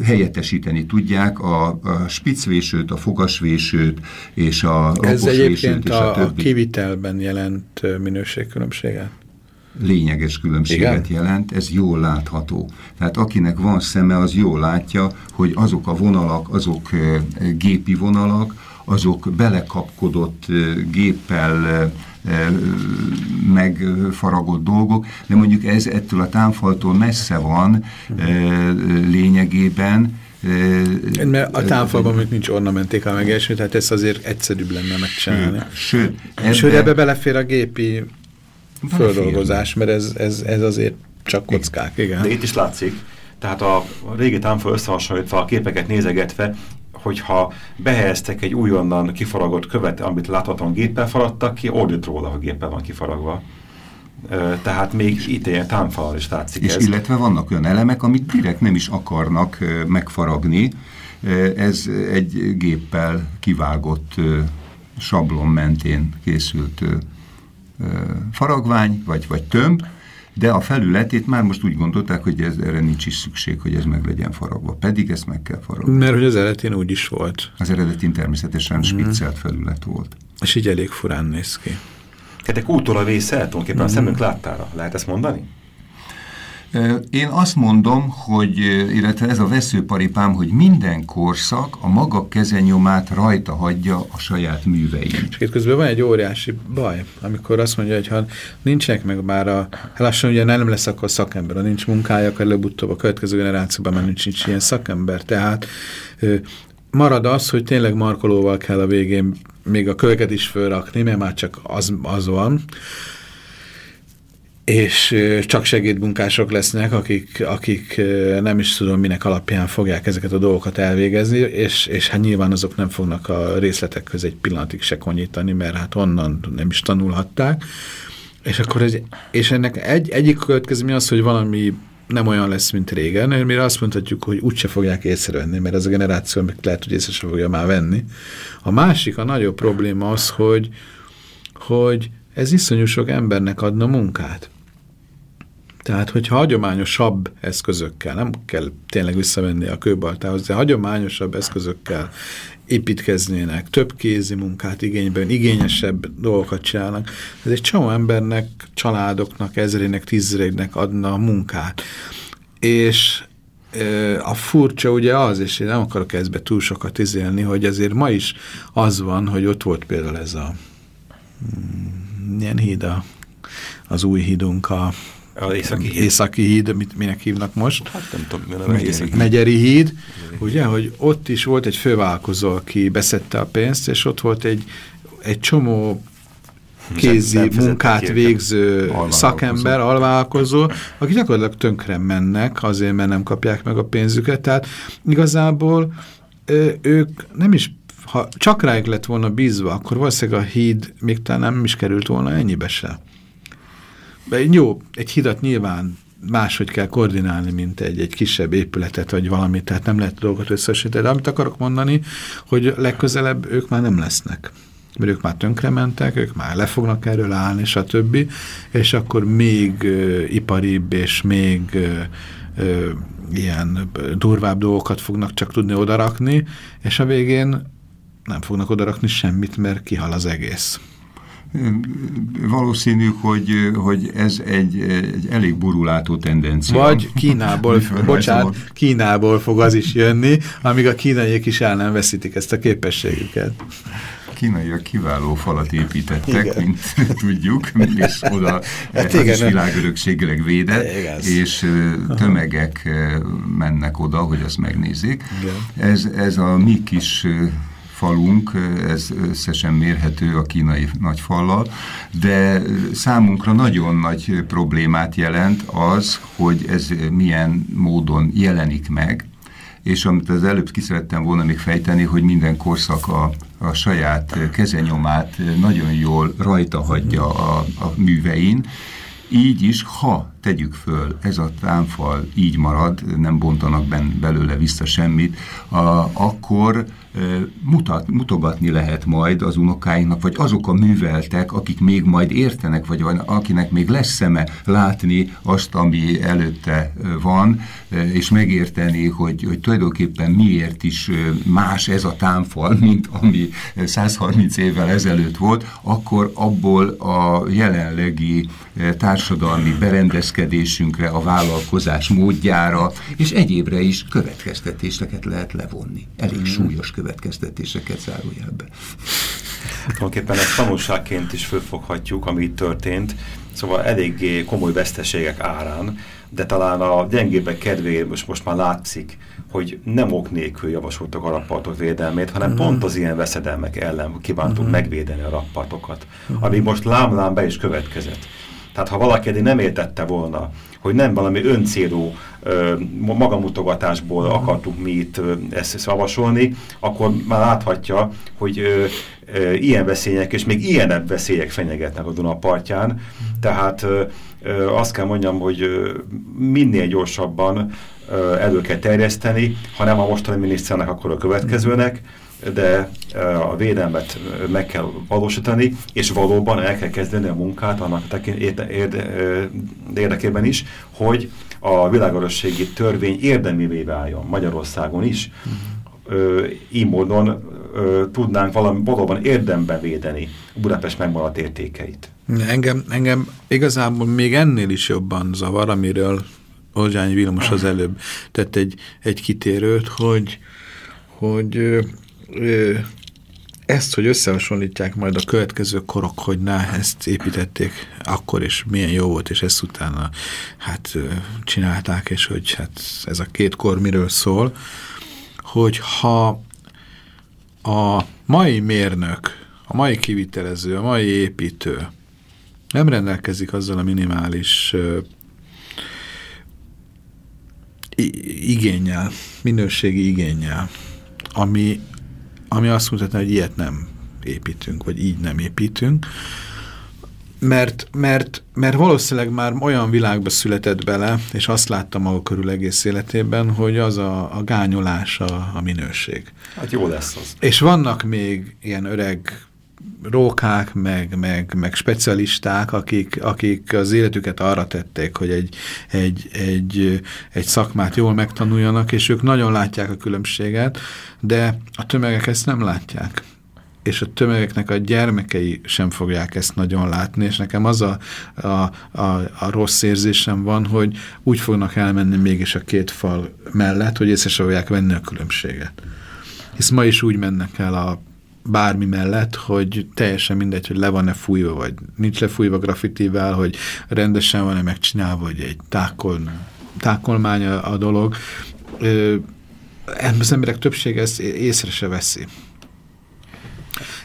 Speaker 4: helyettesíteni tudják a, a spicvésőt, a fogasvésőt és a
Speaker 1: Ez egyébként és a, a kivitelben jelent minőségkülönbséget?
Speaker 4: Lényeges különbséget
Speaker 1: Igen?
Speaker 4: jelent, ez jól látható. Tehát akinek van szeme, az jól látja, hogy azok a vonalak, azok ö, gépi vonalak, azok belekapkodott ö, géppel ö, megfaragott dolgok, de mondjuk ez ettől a támfaltól messze van lényegében,
Speaker 1: Mert a támfalban még nincs ornamentika meg ilyesmi, tehát ez azért egyszerűbb lenne megcsinálni.
Speaker 4: Sőt,
Speaker 1: Ebbe, Sőt, ebbe belefér a gépi földolgozás, mert ez, ez, ez azért csak kockák, igen.
Speaker 2: De itt is látszik, tehát a régi támfal összehasonlítva, a képeket nézegetve, hogyha behelyeztek egy újonnan kifaragott követ, amit láthatóan géppel faragtak ki, ordít róla, hogy géppel van kifaragva. Tehát még itt ilyen támfalal is látszik
Speaker 4: És
Speaker 2: ez.
Speaker 4: illetve vannak olyan elemek, amit direkt nem is akarnak megfaragni. Ez egy géppel kivágott sablon mentén készült faragvány, vagy, vagy tömb, de a felületét már most úgy gondolták, hogy ez, erre nincs is szükség, hogy ez meg legyen faragva. Pedig ezt meg kell faragni.
Speaker 1: Mert hogy az eredetén úgy is volt.
Speaker 4: Az eredetén természetesen spiccelt felület volt.
Speaker 1: És így elég furán néz ki.
Speaker 2: Hát egy kultúra vésze tulajdonképpen a szemünk láttára. Lehet ezt mondani?
Speaker 4: Én azt mondom, hogy, illetve ez a veszőparipám, hogy minden korszak a maga kezenyomát rajta hagyja a saját művein.
Speaker 1: És közben van egy óriási baj, amikor azt mondja, hogy ha nincsenek meg már a, hát lassan ugye nem lesz akkor szakember, ha nincs munkája, akkor előbb-utóbb a következő generációban már nincs, nincs ilyen szakember. Tehát marad az, hogy tényleg markolóval kell a végén még a köveket is fölrakni, mert már csak az, az van, és csak segédmunkások lesznek, akik, akik nem is tudom minek alapján fogják ezeket a dolgokat elvégezni, és, és hát nyilván azok nem fognak a részletek közé egy pillanatig se konyítani, mert hát onnan nem is tanulhatták. És akkor ez, és ennek egy, egyik következmény az, hogy valami nem olyan lesz, mint régen, mire azt mondhatjuk, hogy úgyse fogják észrevenni, mert ez a generáció meg lehet, hogy észre fogja már venni. A másik, a nagyobb probléma az, hogy, hogy ez iszonyú sok embernek adna munkát. Tehát, hogyha hagyományosabb eszközökkel, nem kell tényleg visszavenni a kőbaltához, de hagyományosabb eszközökkel építkeznének, több kézi munkát igényben, igényesebb dolgokat csinálnak, ez egy csomó embernek, családoknak, ezrének, tízrének adna munkát. És a furcsa ugye az, és én nem akarok ezbe túl sokat izélni, hogy azért ma is az van, hogy ott volt például ez a mm, milyen híd a, az új hídunk, a
Speaker 2: Az északi híd.
Speaker 1: északi híd, mit, minek hívnak most?
Speaker 2: Hát nem tudom, mi neve.
Speaker 4: Megyeri híd.
Speaker 1: Megyeri híd, ugye, hogy ott is volt egy fővállalkozó, aki beszedte a pénzt, és ott volt egy, egy csomó kézi
Speaker 2: Nem
Speaker 1: munkát végző
Speaker 4: Alvállalkozó.
Speaker 1: szakember, alvállalkozó, akik gyakorlatilag tönkre mennek azért, mert nem kapják meg a pénzüket. Tehát igazából ők nem is, ha csak rájuk lett volna bízva, akkor valószínűleg a híd még talán nem is került volna ennyibe se. Jó, egy hidat nyilván máshogy kell koordinálni, mint egy, egy kisebb épületet, vagy valamit, tehát nem lehet dolgot összesíteni. De amit akarok mondani, hogy legközelebb ők már nem lesznek. Mert ők már tönkrementek, ők már le fognak erről állni, stb. És akkor még ö, iparibb és még ö, ö, ilyen durvább dolgokat fognak csak tudni odarakni, és a végén nem fognak odarakni semmit, mert kihal az egész.
Speaker 4: Valószínű, hogy, hogy ez egy, egy elég burulátó tendencia.
Speaker 1: Vagy Kínából, [LAUGHS] bocsánat, Kínából fog az is jönni, amíg a kínaiak is el nem veszítik ezt a képességüket.
Speaker 4: kínaiak kiváló falat építettek,
Speaker 1: Igen.
Speaker 4: mint [LAUGHS] tudjuk, és oda
Speaker 1: Hát igen,
Speaker 4: is világörökségileg védett, és tömegek mennek oda, hogy azt megnézzék.
Speaker 1: Igen.
Speaker 4: Ez, ez a mi kis falunk, ez összesen mérhető a kínai nagyfallal, de számunkra nagyon nagy problémát jelent az, hogy ez milyen módon jelenik meg, és amit az előbb ki szerettem volna még fejteni, hogy minden korszak a, a saját kezenyomát nagyon jól rajta hagyja a, a művein, így is, ha tegyük föl, ez a támfal így marad, nem bontanak ben, belőle vissza semmit, a, akkor mutat, mutogatni lehet majd az unokáinknak, vagy azok a műveltek, akik még majd értenek, vagy akinek még lesz szeme látni azt, ami előtte van, és megérteni, hogy, hogy tulajdonképpen miért is más ez a támfal, mint ami 130 évvel ezelőtt volt, akkor abból a jelenlegi társadalmi berendezkedésünkre, a vállalkozás módjára, és egyébre is következtetéseket lehet levonni. Elég mm. súlyos következtetéseket zárójelbe.
Speaker 2: Tulajdonképpen ezt tanulságként is fölfoghatjuk, ami itt történt, szóval eléggé komoly veszteségek árán, de talán a gyengébbek kedvéért most, most már látszik, hogy nem ok nélkül javasoltak a rappartok védelmét, hanem mm. pont az ilyen veszedelmek ellen kívántuk mm. megvédeni a rappartokat, mm. ami most lámlám be is következett. Tehát ha valaki eddig nem értette volna, hogy nem valami öncélú magamutogatásból akartuk mi itt ezt szavasolni, akkor már láthatja, hogy ö, ö, ilyen veszélyek és még ilyenebb veszélyek fenyegetnek a Duna partján. Tehát ö, ö, azt kell mondjam, hogy ö, minél gyorsabban ö, elő kell terjeszteni, ha nem a mostani miniszternek, akkor a következőnek, de a védelmet meg kell valósítani, és valóban el kell kezdeni a munkát annak érde, érde, érdekében is, hogy a világörösségi törvény érdemivé váljon Magyarországon is. Ö, így módon ö, tudnánk valami valóban érdemben védeni Budapest megmaradt értékeit.
Speaker 1: Engem, engem igazából még ennél is jobban zavar, amiről Olzsányi Vilmos az előbb tett egy, egy kitérőt, hogy, hogy ezt, hogy összehasonlítják majd a következő korok, hogy na, ezt építették akkor, és milyen jó volt, és ezt utána hát csinálták, és hogy hát ez a két kor miről szól, hogy ha a mai mérnök, a mai kivitelező, a mai építő nem rendelkezik azzal a minimális igényel, minőségi igényel, ami ami azt mutatja, hogy ilyet nem építünk, vagy így nem építünk, mert, mert, mert valószínűleg már olyan világba született bele, és azt látta maga körül egész életében, hogy az a, a gányolás a, a minőség.
Speaker 2: Hát jó lesz az.
Speaker 1: És vannak még ilyen öreg rókák, meg, meg, meg specialisták, akik, akik az életüket arra tették, hogy egy, egy, egy, egy szakmát jól megtanuljanak, és ők nagyon látják a különbséget, de a tömegek ezt nem látják és a tömegeknek a gyermekei sem fogják ezt nagyon látni, és nekem az a, a, a, a rossz érzésem van, hogy úgy fognak elmenni mégis a két fal mellett, hogy észre fogják venni a különbséget. Hisz ma is úgy mennek el a bármi mellett, hogy teljesen mindegy, hogy le van-e fújva, vagy nincs lefújva grafitivel, hogy rendesen van-e megcsinálva, vagy egy tákol, tákolmány a, a dolog. Ö, az emberek többsége ezt észre se veszi.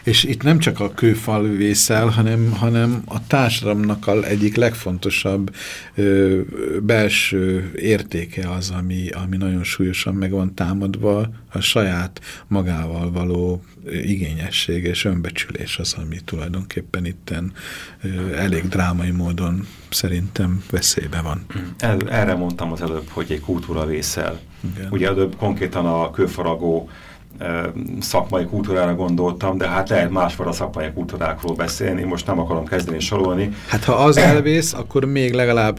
Speaker 1: És itt nem csak a kőfal vészel, hanem, hanem a társadalomnak a egyik legfontosabb ö, belső értéke az, ami, ami nagyon súlyosan meg van támadva, a saját magával való igényesség és önbecsülés az, ami tulajdonképpen itten ö, elég drámai módon szerintem veszélybe van.
Speaker 2: El, erre mondtam az előbb, hogy egy kultúra vészel. Igen. Ugye előbb konkrétan a kőfaragó szakmai kultúrára gondoltam, de hát lehet másfajta szakmai kultúrákról beszélni, most nem akarom kezdeni sorolni.
Speaker 1: Hát ha az elvész, akkor még legalább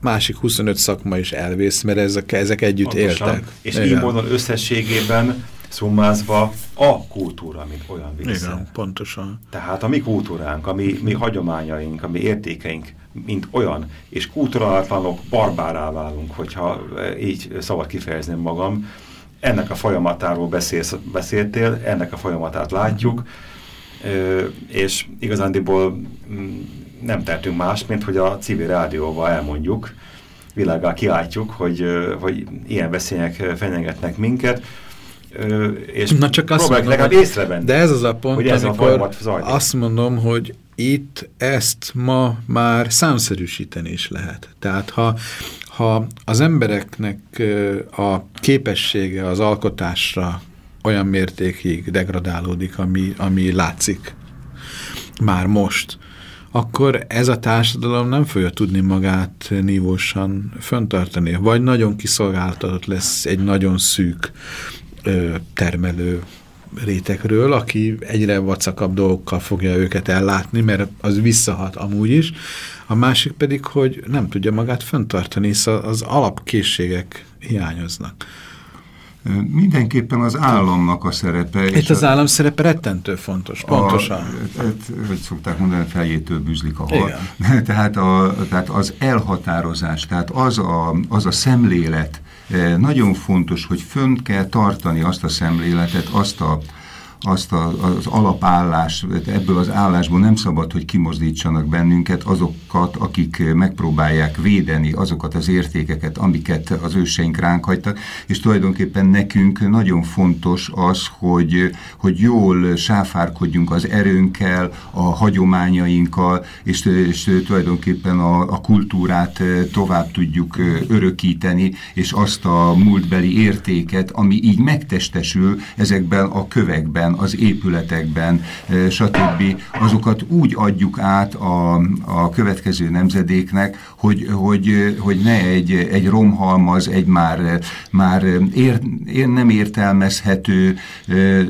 Speaker 1: másik 25 szakma is elvész, mert ezek, ezek együtt Pontosan. éltek.
Speaker 2: És Igen. így módon összességében szummázva a kultúra, mint olyan vissza.
Speaker 1: Igen, pontosan.
Speaker 2: Tehát a mi kultúránk, a mi, mi hagyományaink, a mi értékeink, mint olyan, és kulturálatlanok barbárá válunk, hogyha így szabad kifejezném magam, ennek a folyamatáról beszélsz, beszéltél, ennek a folyamatát látjuk, és igazándiból mm, nem tehetünk más, mint hogy a civil rádióval elmondjuk, világgal kiáltjuk, hogy, hogy ilyen veszélyek fenyegetnek minket, és
Speaker 1: Na csak azt mondom,
Speaker 2: legalább észrevenni.
Speaker 1: De ez az a pont, hogy ez amikor a azt mondom, hogy itt ezt ma már számszerűsíteni is lehet. Tehát ha ha az embereknek a képessége az alkotásra olyan mértékig degradálódik, ami, ami látszik már most, akkor ez a társadalom nem fogja tudni magát nívósan föntartani. Vagy nagyon kiszolgáltatott lesz egy nagyon szűk termelő rétegről, aki egyre vacakabb dolgokkal fogja őket ellátni, mert az visszahat amúgy is. A másik pedig, hogy nem tudja magát föntartani, hisz az alapkészségek hiányoznak.
Speaker 4: Mindenképpen az államnak a szerepe.
Speaker 1: Itt az állam szerepe rettentő fontos, pontosan.
Speaker 4: A, hogy szokták mondani, feljétől bűzlik a hal. [LAUGHS] Tehát, a, tehát az elhatározás, tehát az a, az a szemlélet, nagyon fontos, hogy fönn kell tartani azt a szemléletet, azt a, azt a, az alapállás, ebből az állásból nem szabad, hogy kimozdítsanak bennünket azokat, akik megpróbálják védeni azokat az értékeket, amiket az őseink ránk hagytak, és tulajdonképpen nekünk nagyon fontos az, hogy, hogy jól sáfárkodjunk az erőnkkel, a hagyományainkkal, és, és tulajdonképpen a, a kultúrát tovább tudjuk örökíteni, és azt a múltbeli értéket, ami így megtestesül ezekben a kövekben, az épületekben, stb. azokat úgy adjuk át a, a következő nemzedéknek, hogy, hogy, hogy ne egy, egy romhalmaz, egy már, már ér, ér, nem értelmezhető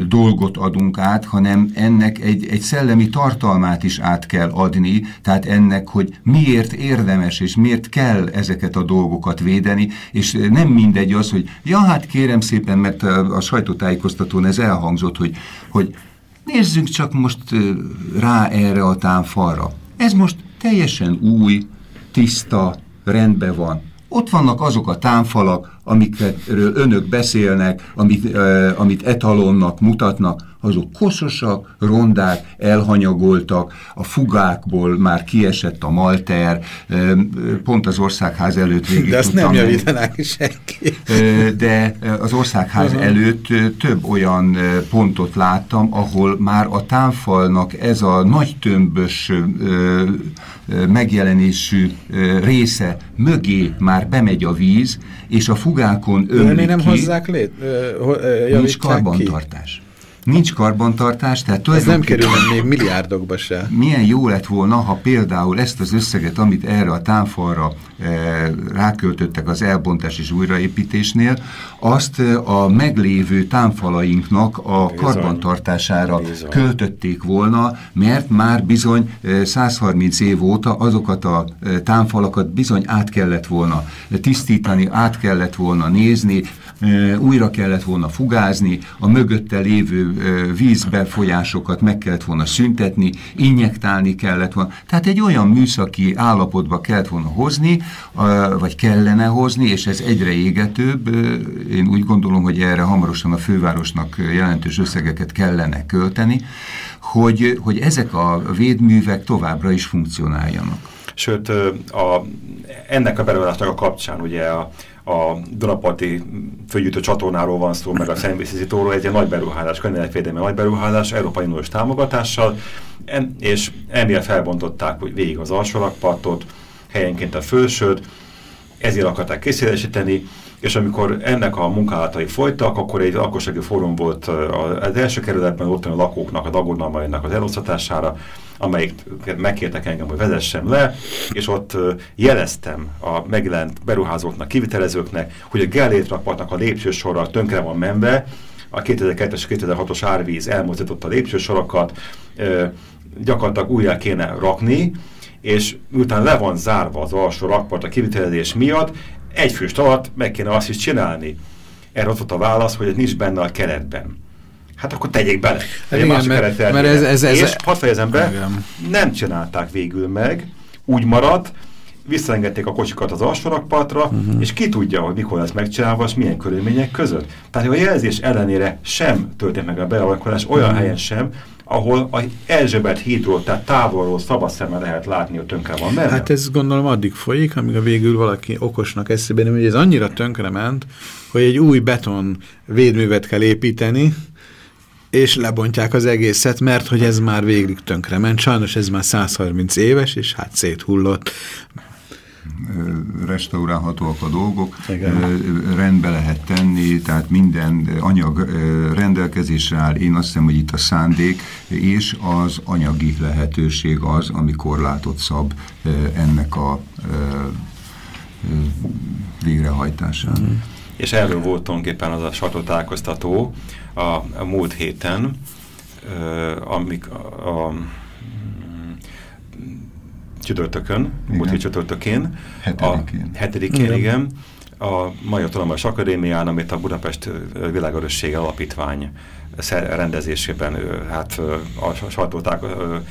Speaker 4: dolgot adunk át, hanem ennek egy, egy szellemi tartalmát is át kell adni, tehát ennek, hogy miért érdemes és miért kell ezeket a dolgokat védeni, és nem mindegy az, hogy ja, hát kérem szépen, mert a, a sajtótájékoztatón ez elhangzott, hogy hogy nézzünk csak most rá erre a támfalra. Ez most teljesen új, tiszta, rendben van. Ott vannak azok a támfalak, amikről önök beszélnek, amit, amit etalonnak mutatnak, azok koszosak, rondák, elhanyagoltak, a fugákból már kiesett a malter, pont az országház előtt végig
Speaker 1: De azt nem javítanák senki.
Speaker 4: De az országház uh -huh. előtt több olyan pontot láttam, ahol már a támfalnak ez a nagy tömbös megjelenésű része mögé már bemegy a víz, és a fugákon ömlik
Speaker 1: nem ki. hozzák lét? Ö,
Speaker 4: ö, nincs karbantartás. Ki. Nincs karbantartás, tehát
Speaker 1: Ez nem kerül még milliárdokba se.
Speaker 4: Milyen jó lett volna, ha például ezt az összeget, amit erre a támfalra e, ráköltöttek az elbontás és újraépítésnél, azt a meglévő támfalainknak a bizony, karbantartására bizony. költötték volna, mert már bizony 130 év óta azokat a támfalakat bizony át kellett volna tisztítani, át kellett volna nézni, újra kellett volna fugázni, a mögötte lévő vízbefolyásokat meg kellett volna szüntetni, injektálni kellett volna. Tehát egy olyan műszaki állapotba kellett volna hozni, vagy kellene hozni, és ez egyre égetőbb. Én úgy gondolom, hogy erre hamarosan a fővárosnak jelentős összegeket kellene költeni, hogy, hogy ezek a védművek továbbra is funkcionáljanak.
Speaker 2: Sőt, a, ennek a beruházásnak a kapcsán ugye a, a Dunaparti főgyűjtő csatornáról van szó, meg a szemvészítóról, egy nagy beruházás, környezetvédelmi nagy beruházás, Európai Uniós támogatással, en, és ennél felbontották végig az alsórakpartot, helyenként a fölsőt, ezért akarták készíteni, és amikor ennek a munkálatai folytak, akkor egy lakossági fórum volt az első kerületben ott a lakóknak, a dagonalmainak az elosztatására, amelyik megkértek engem, hogy vezessem le, és ott jeleztem a megjelent beruházóknak, kivitelezőknek, hogy a Gellért rakpartnak a lépcsősorra tönkre van menve, a 2002-es 2006-os árvíz elmozdította a lépcsősorokat, gyakorlatilag újra kéne rakni, és miután le van zárva az alsó rakpart a kivitelezés miatt, egy főst alatt meg kéne azt is csinálni. Erre ott volt a válasz, hogy ez nincs benne a keretben hát akkor tegyék bele. Hát igen, mert, mert ez, ez, ez, és hadd fejezem be, igen. nem csinálták végül meg, úgy maradt, visszaengedték a kocsikat az alsórakpartra, uh mhm. -huh. és ki tudja, hogy mikor lesz megcsinálva, és milyen körülmények között. Tehát a jelzés ellenére sem történt meg a bealakulás, olyan uh mhm. -huh. helyen sem, ahol a Erzsébet hídról, tehát távolról szabad szemmel lehet látni, hogy tönkre van
Speaker 1: benne. Hát ez gondolom addig folyik, amíg a végül valaki okosnak eszébe nem, hogy ez annyira tönkre ment, hogy egy új beton védművet kell építeni, és lebontják az egészet, mert hogy ez már végig tönkre ment. Sajnos ez már 130 éves, és hát széthullott.
Speaker 4: Restaurálhatóak a dolgok,
Speaker 1: Igen.
Speaker 4: rendbe lehet tenni, tehát minden anyag rendelkezésre áll. Én azt hiszem, hogy itt a szándék és az anyagi lehetőség az, ami korlátot szab ennek a végrehajtásán. Mm.
Speaker 2: És erről volt tulajdonképpen az a sajtótájékoztató a, a múlt héten, amik a, a csütörtökön, múlt hét csütörtökén.
Speaker 4: Hetedikén.
Speaker 2: A hetedikén, igen. igen. A Magyar Tudományos Akadémián, amit a Budapest Világörösség Alapítvány rendezésében hát a sajtóták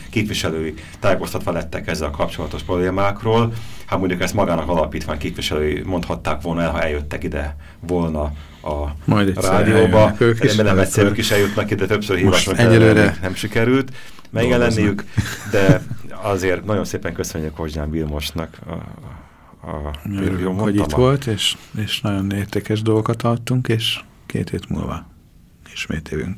Speaker 2: képviselői tájékoztatva lettek ezzel a kapcsolatos problémákról. Hát mondjuk ezt magának alapítvány képviselői mondhatták volna el, ha eljöttek ide volna a
Speaker 1: Majd
Speaker 2: rádióba. Ők is, nem egyszer ők is eljutnak ide, többször hívásnak nem sikerült megjelenniük, de azért nagyon szépen köszönjük Hozsnyán Vilmosnak a, a,
Speaker 1: a hogy itt volt, és, és nagyon értékes dolgokat adtunk, és két hét múlva ismét évünk.